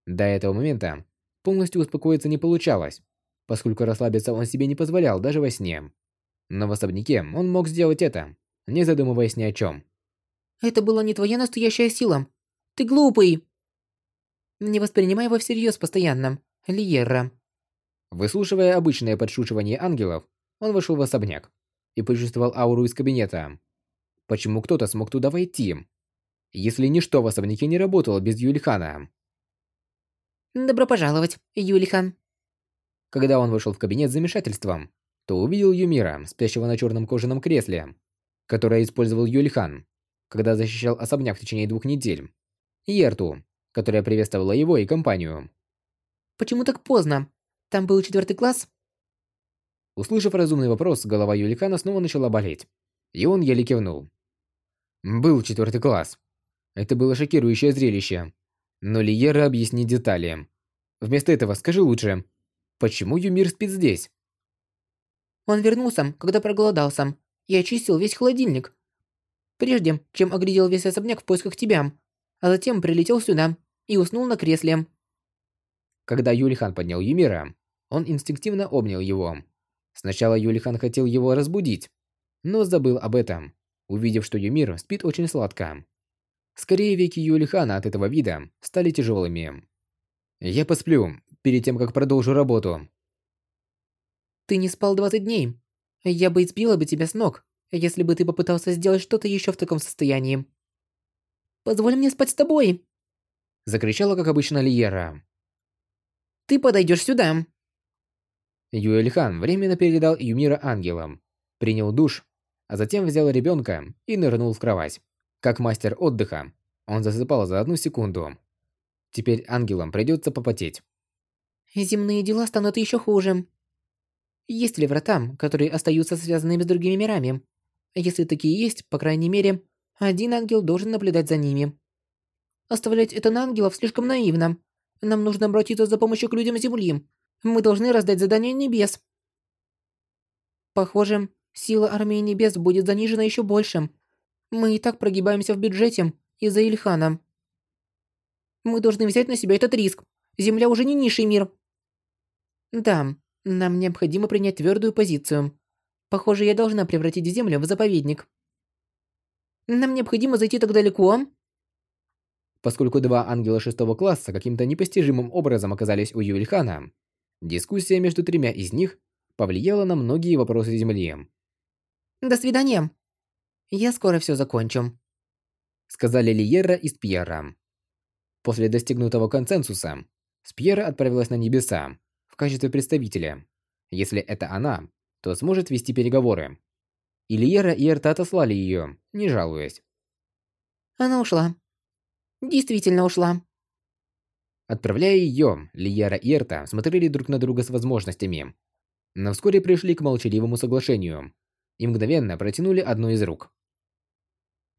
До этого момента полностью успокоиться не получалось, поскольку расслабиться он себе не позволял даже во сне. Но в особняке он мог сделать это, не задумываясь ни о чем. Это была не твоя настоящая сила. Ты глупый. Не воспринимай его всерьез постоянно, Лиера. Выслушивая обычное подшучивание ангелов, он вошел в особняк и почувствовал ауру из кабинета. Почему кто-то смог туда войти? Если ничто в особняке не работало без Юлихана. Добро пожаловать, Юлихан. Когда он вошел в кабинет с замешательством, то увидел Юмира, спящего на черном кожаном кресле, которое использовал Юлихан, когда защищал особняк в течение двух недель, и Эрту, которая приветствовала его и компанию. «Почему так поздно? Там был четвертый класс?» Услышав разумный вопрос, голова Юликана снова начала болеть, и он еле кивнул. Был четвертый класс. Это было шокирующее зрелище. Но Лиера объяснит детали. Вместо этого скажи лучше, почему Юмир спит здесь? Он вернулся, когда проголодался, и очистил весь холодильник. Прежде, чем оглядел весь особняк в поисках тебя, а затем прилетел сюда и уснул на кресле. Когда Юлихан поднял Юмира, он инстинктивно обнял его. Сначала Юлихан хотел его разбудить, но забыл об этом, увидев, что Юмир спит очень сладко. Скорее, веки Юлихана от этого вида стали тяжелыми. «Я посплю, перед тем, как продолжу работу». «Ты не спал 20 дней. Я бы избила бы тебя с ног, если бы ты попытался сделать что-то еще в таком состоянии. Позволь мне спать с тобой!» Закричала, как обычно, Лиера. «Ты подойдешь сюда!» Юэльхан временно передал Юмира ангелам, принял душ, а затем взял ребенка и нырнул в кровать. Как мастер отдыха, он засыпал за одну секунду. Теперь ангелам придется попотеть. Земные дела станут еще хуже. Есть ли врата, которые остаются связанными с другими мирами? Если такие есть, по крайней мере, один ангел должен наблюдать за ними. Оставлять это на ангелов слишком наивно. Нам нужно обратиться за помощью к людям Земли. Мы должны раздать задание небес. Похоже, сила армии небес будет занижена еще больше. Мы и так прогибаемся в бюджете из-за Ильхана. Мы должны взять на себя этот риск. Земля уже не низший мир. Да, нам необходимо принять твердую позицию. Похоже, я должна превратить Землю в заповедник. Нам необходимо зайти так далеко. Поскольку два ангела шестого класса каким-то непостижимым образом оказались у Юльхана, Дискуссия между тремя из них повлияла на многие вопросы Земли. «До свидания. Я скоро все закончу», — сказали Лиера и Спьера. После достигнутого консенсуса, Спьера отправилась на небеса в качестве представителя. Если это она, то сможет вести переговоры. И Лиера и Эрта отослали ее, не жалуясь. Она ушла. Действительно ушла. Отправляя ее, Лияра и Эрта смотрели друг на друга с возможностями. Но вскоре пришли к молчаливому соглашению и мгновенно протянули одну из рук.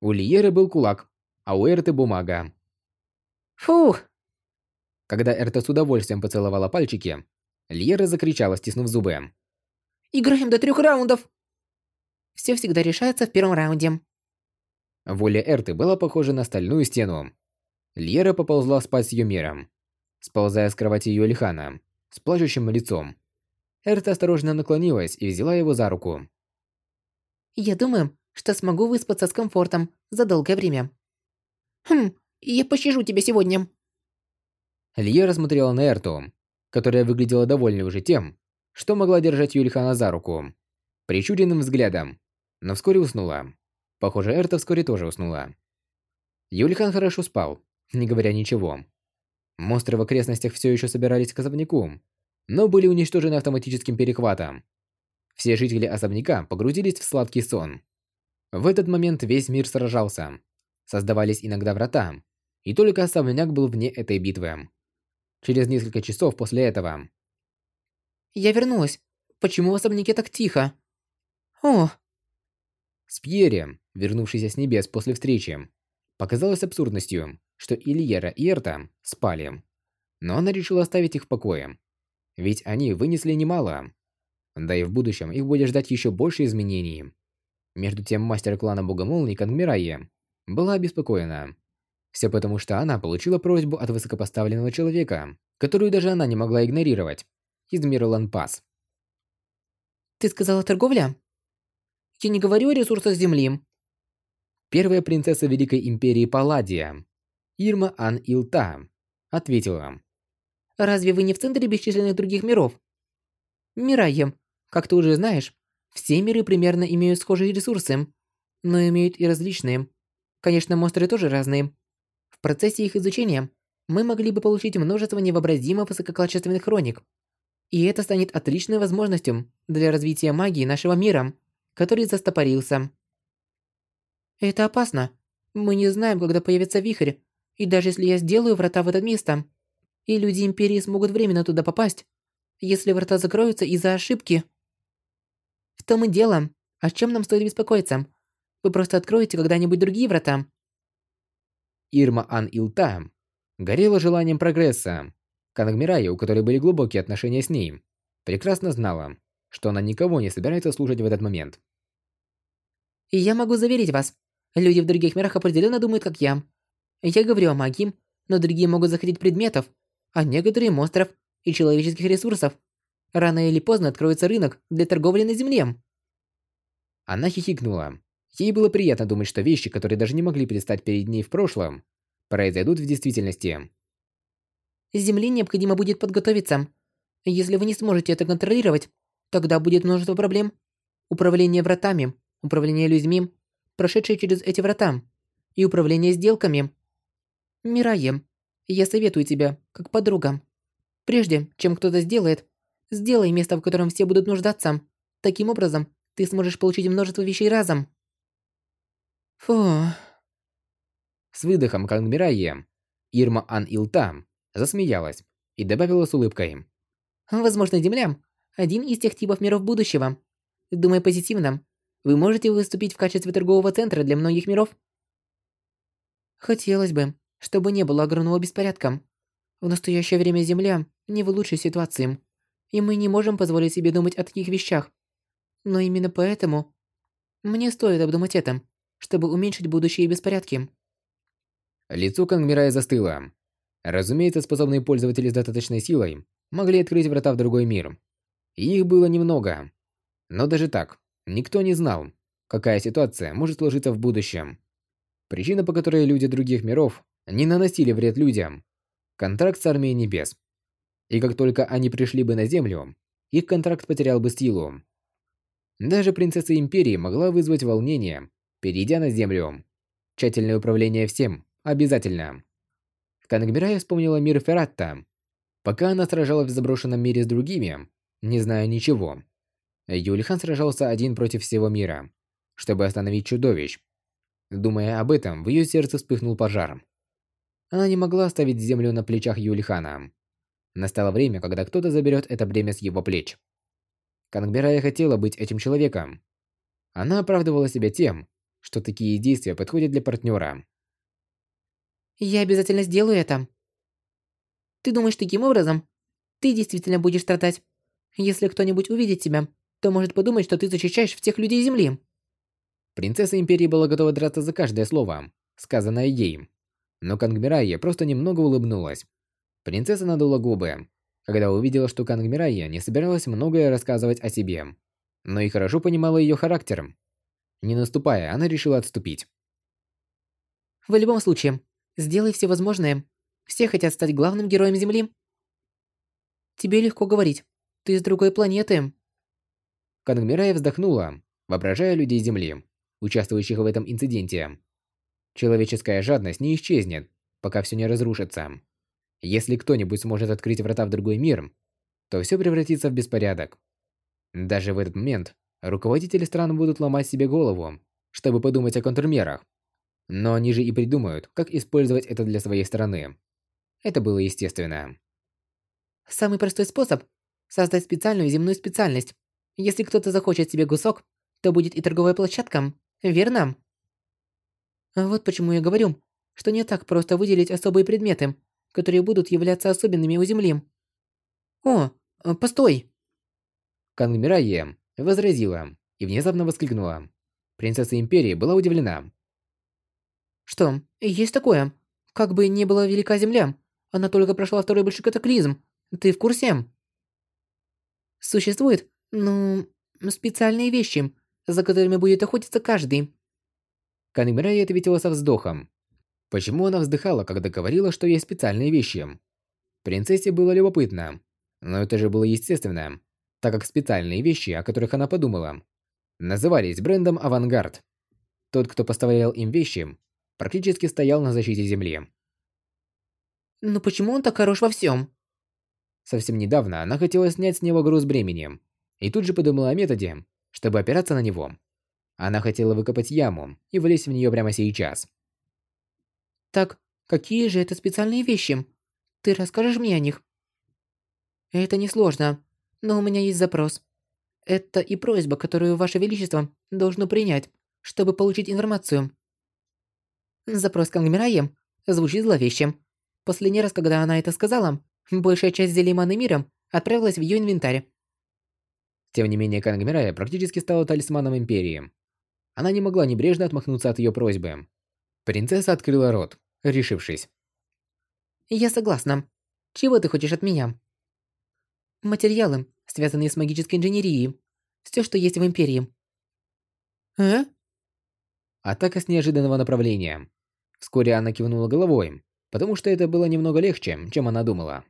У Лиеры был кулак, а у Эрты бумага. Фух! Когда Эрта с удовольствием поцеловала пальчики, Лиера закричала, стиснув зубы. «Играем до трех раундов!» Все всегда решается в первом раунде. Воля Эрты была похожа на стальную стену. Льера поползла спать с Юмиром сползая с кровати Юэльхана, с плачущим лицом. Эрта осторожно наклонилась и взяла его за руку. «Я думаю, что смогу выспаться с комфортом за долгое время. Хм, я пощажу тебя сегодня». Льера смотрела на Эрту, которая выглядела довольной уже тем, что могла держать Юльхана за руку, причуденным взглядом, но вскоре уснула. Похоже, Эрта вскоре тоже уснула. Юльхан хорошо спал, не говоря ничего. Монстры в окрестностях все еще собирались к особняку, но были уничтожены автоматическим перехватом. Все жители особняка погрузились в сладкий сон. В этот момент весь мир сражался. Создавались иногда врата, И только особняк был вне этой битвы. Через несколько часов после этого... Я вернулась. Почему в особняке так тихо? О! С Пьерри, вернувшийся с небес после встречи, показалось абсурдностью, что Ильера и Эрта спали. Но она решила оставить их в покое. Ведь они вынесли немало. Да и в будущем их будет ждать еще больше изменений. Между тем мастер клана Богомолнии Кангмирайе была обеспокоена. Все потому, что она получила просьбу от высокопоставленного человека, которую даже она не могла игнорировать, из мира Ланпас. «Ты сказала торговля?» «Я не говорю о ресурсах Земли». Первая принцесса Великой Империи Палладия, Ирма Ан Илта, ответила. «Разве вы не в центре бесчисленных других миров?» «Мирайя, как ты уже знаешь, все миры примерно имеют схожие ресурсы, но имеют и различные. Конечно, монстры тоже разные. В процессе их изучения мы могли бы получить множество невообразимо высококачественных хроник. И это станет отличной возможностью для развития магии нашего мира, который застопорился. Это опасно. Мы не знаем, когда появится вихрь, и даже если я сделаю врата в это место, и люди Империи смогут временно туда попасть, если врата закроются из-за ошибки, в том и дело. О чем нам стоит беспокоиться? Вы просто откроете когда-нибудь другие врата. Ирма Ан Илта горела желанием прогресса. Канагмирая, у которой были глубокие отношения с ней, прекрасно знала, что она никого не собирается слушать в этот момент. И я могу заверить вас, люди в других мирах определенно думают, как я. Я говорю о магии, но другие могут захотеть предметов, а некоторые монстров и человеческих ресурсов. Рано или поздно откроется рынок для торговли на земле. Она хихикнула. Ей было приятно думать, что вещи, которые даже не могли предстать перед ней в прошлом, произойдут в действительности. Земле необходимо будет подготовиться. Если вы не сможете это контролировать, тогда будет множество проблем. Управление вратами, управление людьми, прошедшие через эти врата, и управление сделками. Мирае, я советую тебя, как подруга. Прежде, чем кто-то сделает, Сделай место, в котором все будут нуждаться. Таким образом, ты сможешь получить множество вещей разом. Фу. С выдохом Кангмирайе, Ирма Ан Илта засмеялась и добавила с улыбкой. Возможно, Земля – один из тех типов миров будущего. Думай позитивно. Вы можете выступить в качестве торгового центра для многих миров. Хотелось бы, чтобы не было огромного беспорядка. В настоящее время Земля не в лучшей ситуации и мы не можем позволить себе думать о таких вещах. Но именно поэтому мне стоит обдумать это, чтобы уменьшить будущие беспорядки. Лицо Кангмирая застыло. Разумеется, способные пользователи с достаточной силой могли открыть врата в другой мир. Их было немного. Но даже так, никто не знал, какая ситуация может сложиться в будущем. Причина, по которой люди других миров не наносили вред людям. Контракт с Армией Небес. И как только они пришли бы на Землю, их контракт потерял бы силу. Даже принцесса Империи могла вызвать волнение, перейдя на Землю. Тщательное управление всем обязательно. Кангмирая вспомнила мир Ферратта. Пока она сражалась в заброшенном мире с другими, не зная ничего, Юлихан сражался один против всего мира, чтобы остановить чудовищ. Думая об этом, в ее сердце вспыхнул пожар. Она не могла оставить землю на плечах Юлихана. Настало время, когда кто-то заберет это бремя с его плеч. Кангбирая хотела быть этим человеком. Она оправдывала себя тем, что такие действия подходят для партнера. «Я обязательно сделаю это». «Ты думаешь таким образом? Ты действительно будешь страдать. Если кто-нибудь увидит тебя, то может подумать, что ты защищаешь всех людей Земли». Принцесса Империи была готова драться за каждое слово, сказанное ей. Но Кангмирая просто немного улыбнулась. Принцесса надула губы, когда увидела, что Канг Мирайя не собиралась многое рассказывать о себе, но и хорошо понимала ее характер. Не наступая, она решила отступить. В любом случае, сделай все возможное. Все хотят стать главным героем Земли. Тебе легко говорить. Ты из другой планеты. Кангмирая вздохнула, воображая людей Земли, участвующих в этом инциденте. Человеческая жадность не исчезнет, пока все не разрушится. Если кто-нибудь сможет открыть врата в другой мир, то все превратится в беспорядок. Даже в этот момент руководители стран будут ломать себе голову, чтобы подумать о контрмерах. Но они же и придумают, как использовать это для своей стороны. Это было естественно. Самый простой способ – создать специальную земную специальность. Если кто-то захочет себе кусок, то будет и торговая площадка, верно? Вот почему я говорю, что не так просто выделить особые предметы, которые будут являться особенными у Земли. О, постой! Кангмирайе возразила и внезапно воскликнула. Принцесса Империи была удивлена. Что, есть такое? Как бы не была велика Земля, она только прошла второй большой катаклизм. Ты в курсе? Существует, ну, специальные вещи, за которыми будет охотиться каждый. Канемирай ответила со вздохом. Почему она вздыхала, когда говорила, что есть специальные вещи? Принцессе было любопытно. Но это же было естественно, так как специальные вещи, о которых она подумала, назывались брендом «Авангард». Тот, кто поставлял им вещи, практически стоял на защите Земли. Но почему он так хорош во всем? Совсем недавно она хотела снять с него груз бремени, и тут же подумала о методе, чтобы опираться на него. Она хотела выкопать яму и влезть в нее прямо сейчас. Так, какие же это специальные вещи? Ты расскажешь мне о них? Это несложно, но у меня есть запрос. Это и просьба, которую Ваше Величество должно принять, чтобы получить информацию. Запрос к Ангмирае звучит зловеще. Последний раз, когда она это сказала, большая часть зелий маны мира отправилась в ее инвентарь. Тем не менее, Кангмирая практически стала талисманом Империи. Она не могла небрежно отмахнуться от ее просьбы. Принцесса открыла рот, решившись. «Я согласна. Чего ты хочешь от меня?» «Материалы, связанные с магической инженерией. Все, что есть в Империи». «А?» Атака с неожиданного направления. Вскоре она кивнула головой, потому что это было немного легче, чем она думала.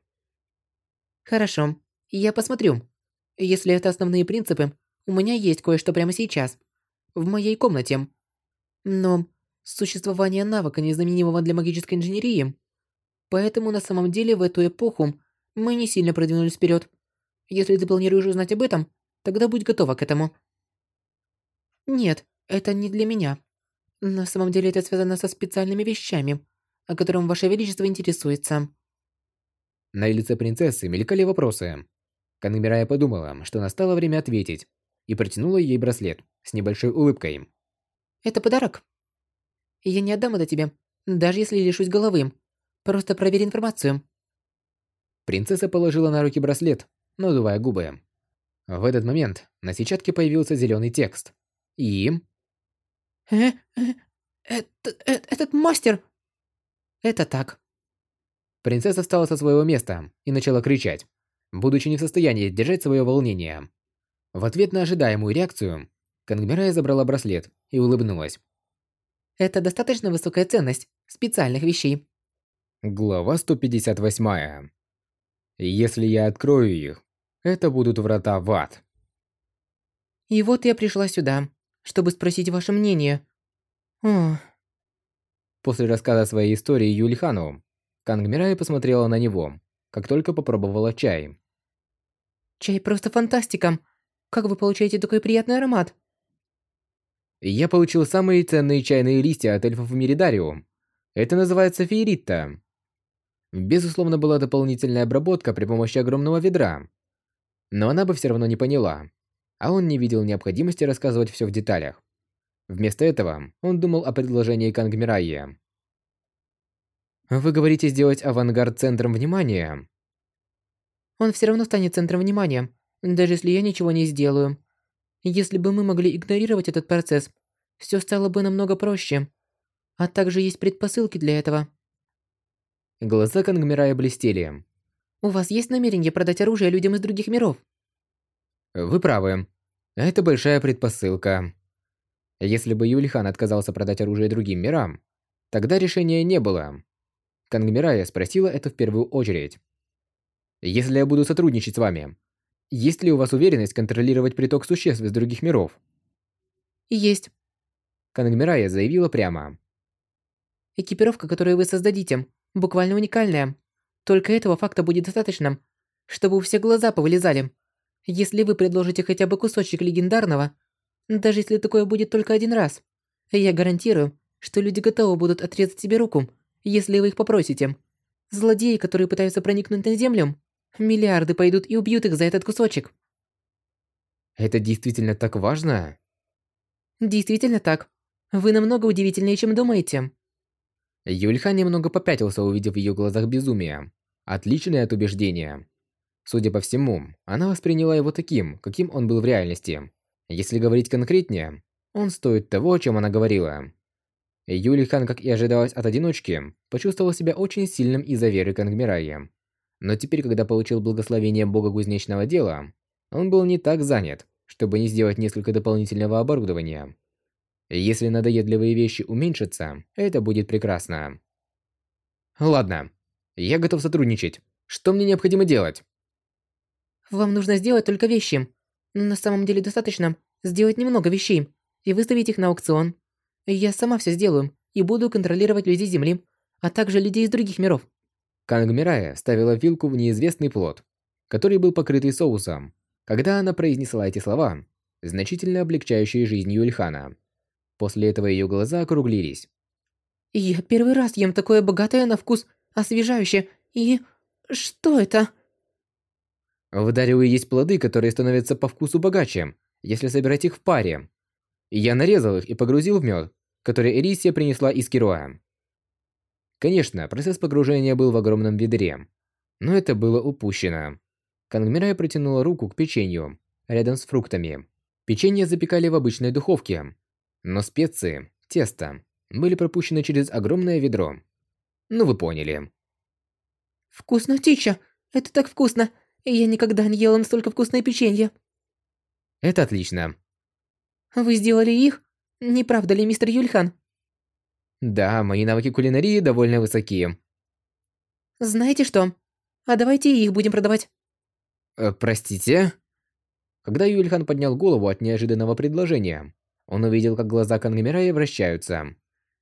Хорошо, я посмотрю. Если это основные принципы, у меня есть кое-что прямо сейчас. В моей комнате. Но существование навыка, незаменимого для магической инженерии. Поэтому на самом деле в эту эпоху мы не сильно продвинулись вперед. Если ты планируешь узнать об этом, тогда будь готова к этому. Нет, это не для меня. На самом деле это связано со специальными вещами, о котором Ваше Величество интересуется. На лице принцессы мелькали вопросы. Канмирая подумала, что настало время ответить, и протянула ей браслет с небольшой улыбкой. «Это подарок. Я не отдам это тебе, даже если лишусь головы. Просто проверь информацию». Принцесса положила на руки браслет, надувая губы. В этот момент на сетчатке появился зеленый текст. И... «Э, э, это, э, этот мастер...» Это так. Принцесса встала со своего места и начала кричать, будучи не в состоянии держать свое волнение. В ответ на ожидаемую реакцию, Кангмирая забрала браслет и улыбнулась. Это достаточно высокая ценность специальных вещей. Глава 158. Если я открою их, это будут врата в ад. И вот я пришла сюда, чтобы спросить ваше мнение. Ох. После рассказа своей истории Юльхану, Кангмирай посмотрела на него, как только попробовала чай. «Чай просто фантастика! Как вы получаете такой приятный аромат?» «Я получил самые ценные чайные листья от эльфов в Миридариум. Это называется фееритта. Безусловно, была дополнительная обработка при помощи огромного ведра. Но она бы все равно не поняла, а он не видел необходимости рассказывать все в деталях. Вместо этого он думал о предложении Кангмирайи. «Вы говорите сделать авангард центром внимания?» «Он все равно станет центром внимания, даже если я ничего не сделаю. Если бы мы могли игнорировать этот процесс, все стало бы намного проще. А также есть предпосылки для этого». Глаза Кангмирая блестели. «У вас есть намерение продать оружие людям из других миров?» «Вы правы. Это большая предпосылка. Если бы Юльхан отказался продать оружие другим мирам, тогда решения не было. Кангмирая спросила это в первую очередь. «Если я буду сотрудничать с вами, есть ли у вас уверенность контролировать приток существ из других миров?» «Есть». Кангмирая заявила прямо. «Экипировка, которую вы создадите, буквально уникальная. Только этого факта будет достаточно, чтобы у всех глаза повылезали. Если вы предложите хотя бы кусочек легендарного, даже если такое будет только один раз, я гарантирую, что люди готовы будут отрезать себе руку, если вы их попросите. Злодеи, которые пытаются проникнуть на землю, миллиарды пойдут и убьют их за этот кусочек. Это действительно так важно? Действительно так. Вы намного удивительнее, чем думаете. Юльхан немного попятился, увидев в ее глазах безумие. Отличное от убеждения. Судя по всему, она восприняла его таким, каким он был в реальности. Если говорить конкретнее, он стоит того, о чем она говорила. Юлихан, как и ожидалось от одиночки, почувствовал себя очень сильным из-за веры к Ангмирае. Но теперь, когда получил благословение бога кузнечного дела, он был не так занят, чтобы не сделать несколько дополнительного оборудования. Если надоедливые вещи уменьшатся, это будет прекрасно. Ладно, я готов сотрудничать. Что мне необходимо делать? Вам нужно сделать только вещи. На самом деле достаточно сделать немного вещей и выставить их на аукцион. Я сама все сделаю и буду контролировать людей Земли, а также людей из других миров. Кангмирая ставила вилку в неизвестный плод, который был покрытый соусом. Когда она произнесла эти слова, значительно облегчающие жизнь Юльхана. После этого ее глаза округлились. «Я первый раз ем такое богатое на вкус, освежающее, и... что это?» В Дариуе есть плоды, которые становятся по вкусу богаче, если собирать их в паре. Я нарезал их и погрузил в мед, который Эрисия принесла из Кироа. Конечно, процесс погружения был в огромном ведре, но это было упущено. Кангмирая протянула руку к печенью, рядом с фруктами. Печенье запекали в обычной духовке, но специи, тесто, были пропущены через огромное ведро. Ну вы поняли. «Вкусно, Тича! Это так вкусно! Я никогда не ела настолько вкусное печенье!» Это отлично. «Вы сделали их? Не правда ли, мистер Юльхан?» Да, мои навыки кулинарии довольно высокие. «Знаете что? А давайте их будем продавать». Э, простите? Когда Юльхан поднял голову от неожиданного предложения, он увидел, как глаза Кангмирая вращаются.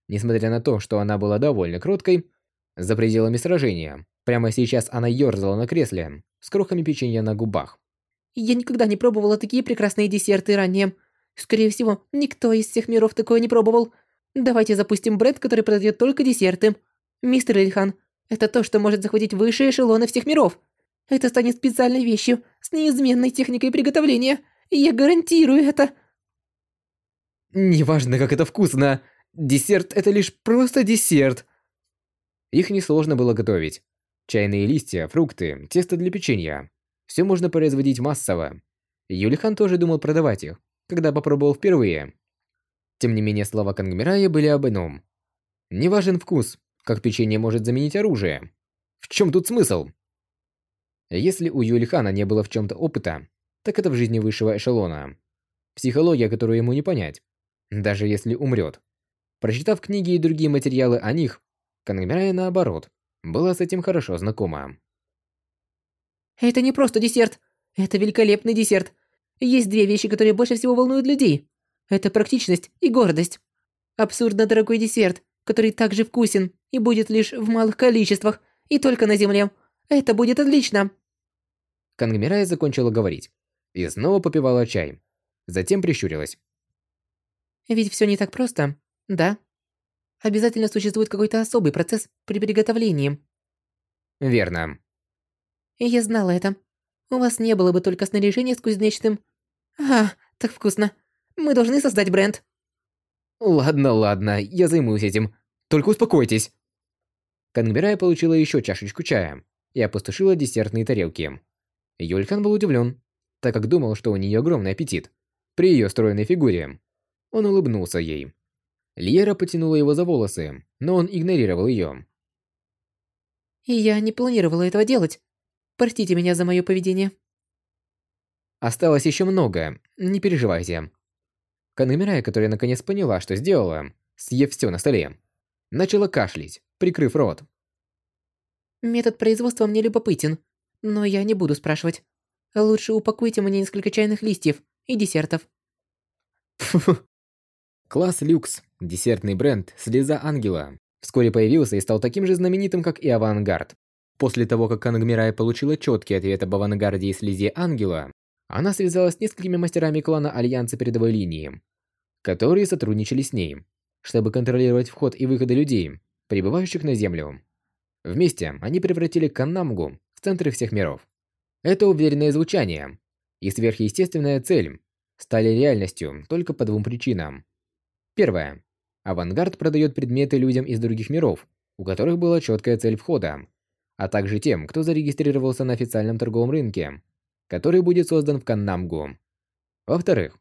Несмотря на то, что она была довольно кроткой, за пределами сражения, прямо сейчас она ёрзала на кресле, с крохами печенья на губах. «Я никогда не пробовала такие прекрасные десерты ранее. Скорее всего, никто из всех миров такое не пробовал. Давайте запустим бренд, который продает только десерты. Мистер Ильхан, это то, что может захватить высшие эшелоны всех миров. Это станет специальной вещью с неизменной техникой приготовления. Я гарантирую это. Неважно, как это вкусно. Десерт – это лишь просто десерт. Их несложно было готовить. Чайные листья, фрукты, тесто для печенья. Все можно производить массово. Юлихан тоже думал продавать их, когда попробовал впервые. Тем не менее, слова Кангмирая были об ином. Не важен вкус, как печенье может заменить оружие. В чем тут смысл? Если у Юлихана не было в чем-то опыта, так это в жизни высшего эшелона. Психология, которую ему не понять даже если умрет. Прочитав книги и другие материалы о них, Кангмирая, наоборот, была с этим хорошо знакома. «Это не просто десерт. Это великолепный десерт. Есть две вещи, которые больше всего волнуют людей. Это практичность и гордость. Абсурдно дорогой десерт, который также вкусен и будет лишь в малых количествах и только на земле. Это будет отлично!» Кангмирая закончила говорить и снова попивала чай. Затем прищурилась. Ведь все не так просто, да? Обязательно существует какой-то особый процесс при приготовлении. Верно. Я знала это. У вас не было бы только снаряжения с кузнечным. А, так вкусно. Мы должны создать бренд. Ладно, ладно, я займусь этим. Только успокойтесь. Кангбирая получила еще чашечку чая и опустошила десертные тарелки. Юлькан был удивлен, так как думал, что у нее огромный аппетит при ее стройной фигуре. Он улыбнулся ей. Льера потянула его за волосы, но он игнорировал ее. «Я не планировала этого делать. Простите меня за мое поведение». Осталось еще много, не переживайте. Канамирая, которая наконец поняла, что сделала, съев все на столе, начала кашлять, прикрыв рот. «Метод производства мне любопытен, но я не буду спрашивать. Лучше упакуйте мне несколько чайных листьев и десертов». Класс Люкс, десертный бренд «Слеза ангела», вскоре появился и стал таким же знаменитым, как и «Авангард». После того, как Ангмирай получила четкий ответ об «Авангарде» и «Слезе ангела», она связалась с несколькими мастерами клана Альянса передовой линии, которые сотрудничали с ней. чтобы контролировать вход и выходы людей, прибывающих на Землю. Вместе они превратили Каннамгу в центр всех миров. Это уверенное звучание и сверхъестественная цель стали реальностью только по двум причинам. Первое. Авангард продает предметы людям из других миров, у которых была четкая цель входа, а также тем, кто зарегистрировался на официальном торговом рынке, который будет создан в Каннамгу. Во-вторых,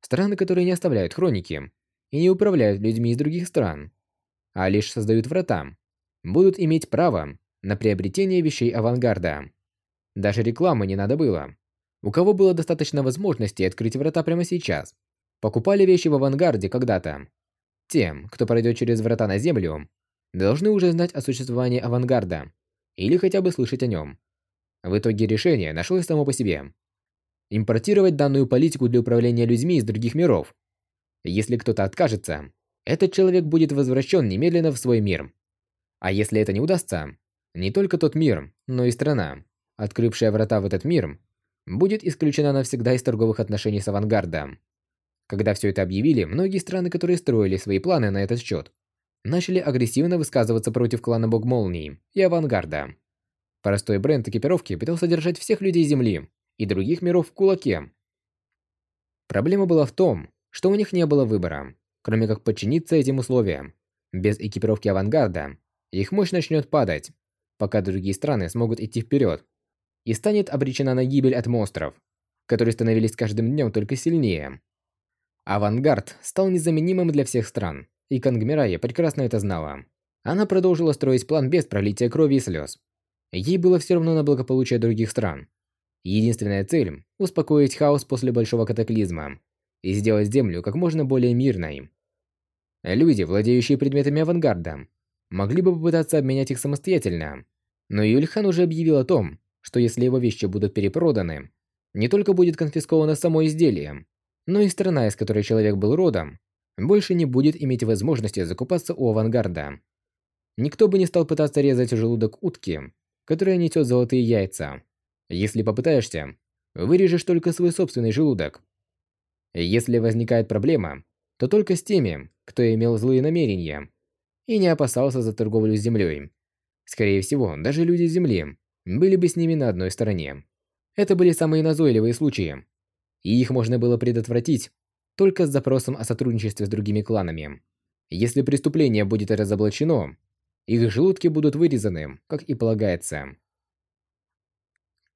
страны, которые не оставляют хроники и не управляют людьми из других стран, а лишь создают врата, будут иметь право на приобретение вещей авангарда. Даже рекламы не надо было. У кого было достаточно возможностей открыть врата прямо сейчас, покупали вещи в авангарде когда-то. Тем, кто пройдет через врата на землю, должны уже знать о существовании авангарда или хотя бы слышать о нем. В итоге решение нашлось само по себе. Импортировать данную политику для управления людьми из других миров. Если кто-то откажется, этот человек будет возвращен немедленно в свой мир. А если это не удастся, не только тот мир, но и страна, открывшая врата в этот мир, будет исключена навсегда из торговых отношений с авангардом. Когда все это объявили, многие страны, которые строили свои планы на этот счет, начали агрессивно высказываться против клана Бог Молнии и Авангарда. Простой бренд экипировки пытался держать всех людей Земли и других миров в кулаке. Проблема была в том, что у них не было выбора, кроме как подчиниться этим условиям. Без экипировки Авангарда их мощь начнет падать, пока другие страны смогут идти вперед, и станет обречена на гибель от монстров, которые становились каждым днем только сильнее. Авангард стал незаменимым для всех стран, и Кангмирая прекрасно это знала. Она продолжила строить план без пролития крови и слез. Ей было все равно на благополучие других стран. Единственная цель – успокоить хаос после большого катаклизма и сделать Землю как можно более мирной. Люди, владеющие предметами авангарда, могли бы попытаться обменять их самостоятельно, но Юльхан уже объявил о том, что если его вещи будут перепроданы, не только будет конфисковано само изделие, но и страна, из которой человек был родом, больше не будет иметь возможности закупаться у авангарда. Никто бы не стал пытаться резать желудок утки, которая несет золотые яйца. Если попытаешься, вырежешь только свой собственный желудок. Если возникает проблема, то только с теми, кто имел злые намерения и не опасался за торговлю с землей. Скорее всего, даже люди Земли были бы с ними на одной стороне. Это были самые назойливые случаи, и их можно было предотвратить только с запросом о сотрудничестве с другими кланами. Если преступление будет разоблачено, их желудки будут вырезаны, как и полагается.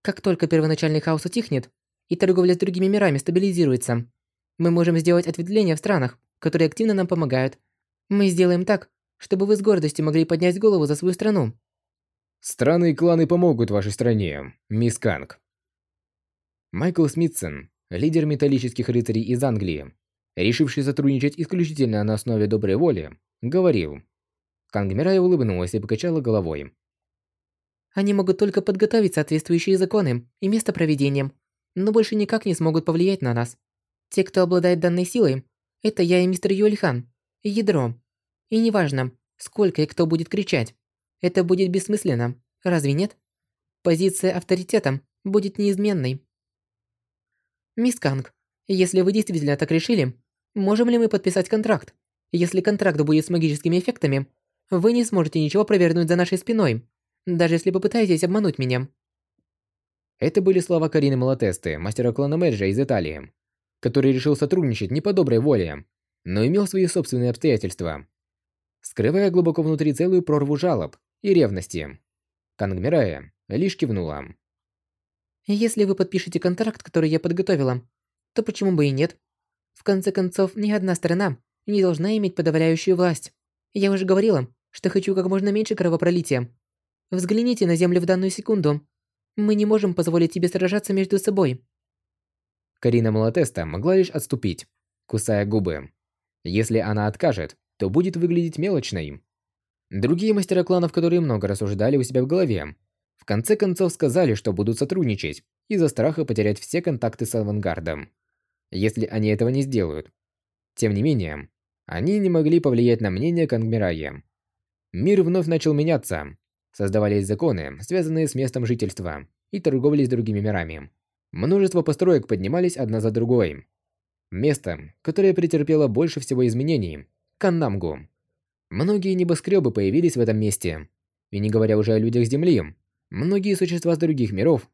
Как только первоначальный хаос утихнет, и торговля с другими мирами стабилизируется, мы можем сделать ответвления в странах, которые активно нам помогают. Мы сделаем так, чтобы вы с гордостью могли поднять голову за свою страну. Страны и кланы помогут вашей стране, мисс Канг. Майкл Смитсон, лидер металлических рыцарей из Англии, решивший сотрудничать исключительно на основе доброй воли, говорил. Кангмирая улыбнулась и покачала головой. Они могут только подготовить соответствующие законы и место проведения, но больше никак не смогут повлиять на нас. Те, кто обладает данной силой, это я и мистер Юльхан, ядро. И неважно, сколько и кто будет кричать, это будет бессмысленно, разве нет? Позиция авторитета будет неизменной. Мисс Канг, если вы действительно так решили, можем ли мы подписать контракт? Если контракт будет с магическими эффектами, вы не сможете ничего провернуть за нашей спиной, даже если попытаетесь обмануть меня. Это были слова Карины Малатесты, мастера клана Мэджа из Италии, который решил сотрудничать не по доброй воле, но имел свои собственные обстоятельства. Скрывая глубоко внутри целую прорву жалоб, и ревности. Кангмирая лишь кивнула. «Если вы подпишете контракт, который я подготовила, то почему бы и нет? В конце концов, ни одна сторона не должна иметь подавляющую власть. Я уже говорила, что хочу как можно меньше кровопролития. Взгляните на Землю в данную секунду. Мы не можем позволить тебе сражаться между собой». Карина Малатеста могла лишь отступить, кусая губы. Если она откажет, то будет выглядеть мелочной. Другие мастера кланов, которые много рассуждали у себя в голове, в конце концов сказали, что будут сотрудничать из-за страха потерять все контакты с авангардом, если они этого не сделают. Тем не менее, они не могли повлиять на мнение Кангмирая. Мир вновь начал меняться. Создавались законы, связанные с местом жительства и торговлей с другими мирами. Множество построек поднимались одна за другой. Место, которое претерпело больше всего изменений, Каннамгу. Многие небоскребы появились в этом месте. И не говоря уже о людях Земли, многие существа с других миров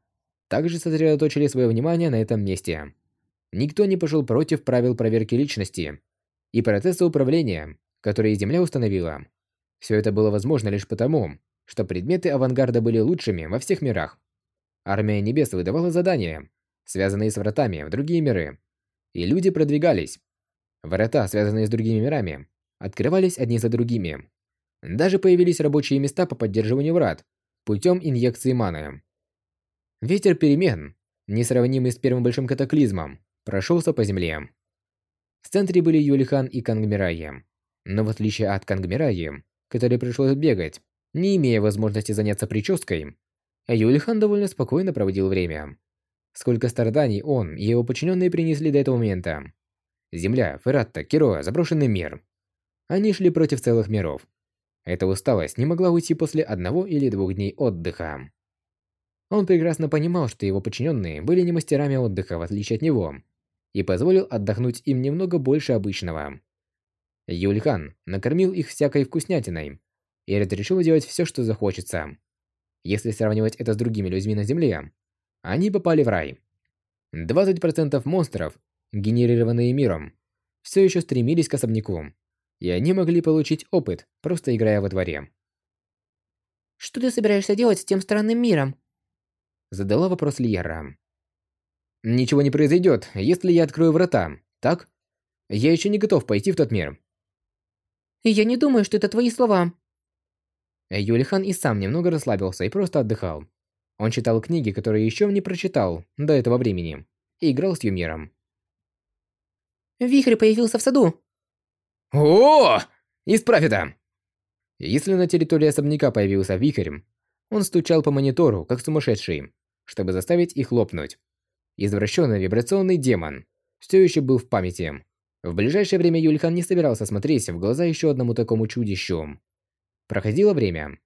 также сосредоточили свое внимание на этом месте. Никто не пошел против правил проверки личности и процесса управления, которые Земля установила. Все это было возможно лишь потому, что предметы авангарда были лучшими во всех мирах. Армия Небес выдавала задания, связанные с вратами в другие миры, и люди продвигались. Врата, связанные с другими мирами, открывались одни за другими. Даже появились рабочие места по поддерживанию врат путем инъекции маны. Ветер перемен, несравнимый с первым большим катаклизмом, прошелся по земле. В центре были Юлихан и Кангмираи. Но в отличие от Кангмираи, который пришлось бегать, не имея возможности заняться прической, Юлихан довольно спокойно проводил время. Сколько страданий он и его подчиненные принесли до этого момента. Земля, Ферратта, Кироа, заброшенный мир. Они шли против целых миров. Эта усталость не могла уйти после одного или двух дней отдыха. Он прекрасно понимал, что его подчиненные были не мастерами отдыха, в отличие от него, и позволил отдохнуть им немного больше обычного. Юльхан накормил их всякой вкуснятиной и разрешил делать все, что захочется. Если сравнивать это с другими людьми на Земле, они попали в рай. 20% монстров, генерированные миром, все еще стремились к особняку, и они могли получить опыт, просто играя во дворе. «Что ты собираешься делать с тем странным миром?» Задала вопрос Лиера. «Ничего не произойдет, если я открою врата, так? Я еще не готов пойти в тот мир». «Я не думаю, что это твои слова». Юлихан и сам немного расслабился и просто отдыхал. Он читал книги, которые еще не прочитал до этого времени, и играл с Юмиром. «Вихрь появился в саду!» О! Исправь это! Если на территории особняка появился вихрь, он стучал по монитору, как сумасшедший, чтобы заставить их лопнуть. Извращенный вибрационный демон все еще был в памяти. В ближайшее время Юльхан не собирался смотреть в глаза еще одному такому чудищу. Проходило время.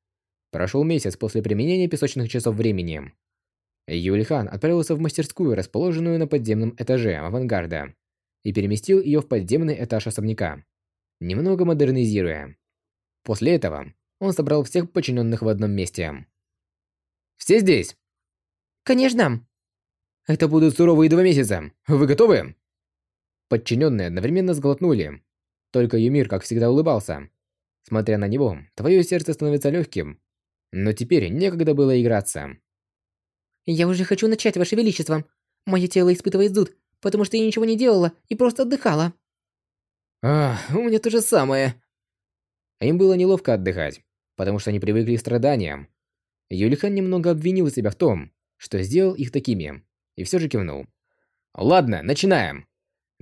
Прошел месяц после применения песочных часов времени. Юльхан отправился в мастерскую, расположенную на подземном этаже авангарда, и переместил ее в подземный этаж особняка немного модернизируя. После этого он собрал всех подчиненных в одном месте. «Все здесь?» «Конечно!» «Это будут суровые два месяца. Вы готовы?» Подчиненные одновременно сглотнули. Только Юмир, как всегда, улыбался. Смотря на него, твое сердце становится легким. Но теперь некогда было играться. «Я уже хочу начать, Ваше Величество. Мое тело испытывает зуд, потому что я ничего не делала и просто отдыхала». А, у меня то же самое. Им было неловко отдыхать, потому что они привыкли к страданиям. Юлихан немного обвинил себя в том, что сделал их такими, и все же кивнул. Ладно, начинаем.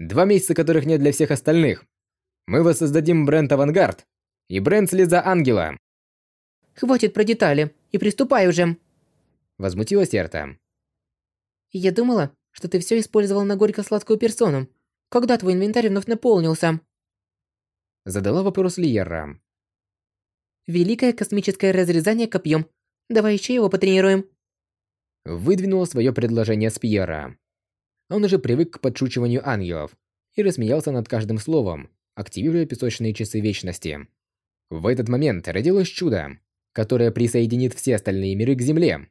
Два месяца, которых нет для всех остальных. Мы воссоздадим бренд Авангард и бренд Слеза Ангела. Хватит про детали и приступай уже. Возмутилась Эрта. Я думала, что ты все использовал на горько-сладкую персону. Когда твой инвентарь вновь наполнился? Задала вопрос Лиера. Великое космическое разрезание копьем. Давай еще его потренируем. Выдвинула свое предложение Спьера. Он уже привык к подшучиванию ангелов и рассмеялся над каждым словом, активируя песочные часы вечности. В этот момент родилось чудо, которое присоединит все остальные миры к Земле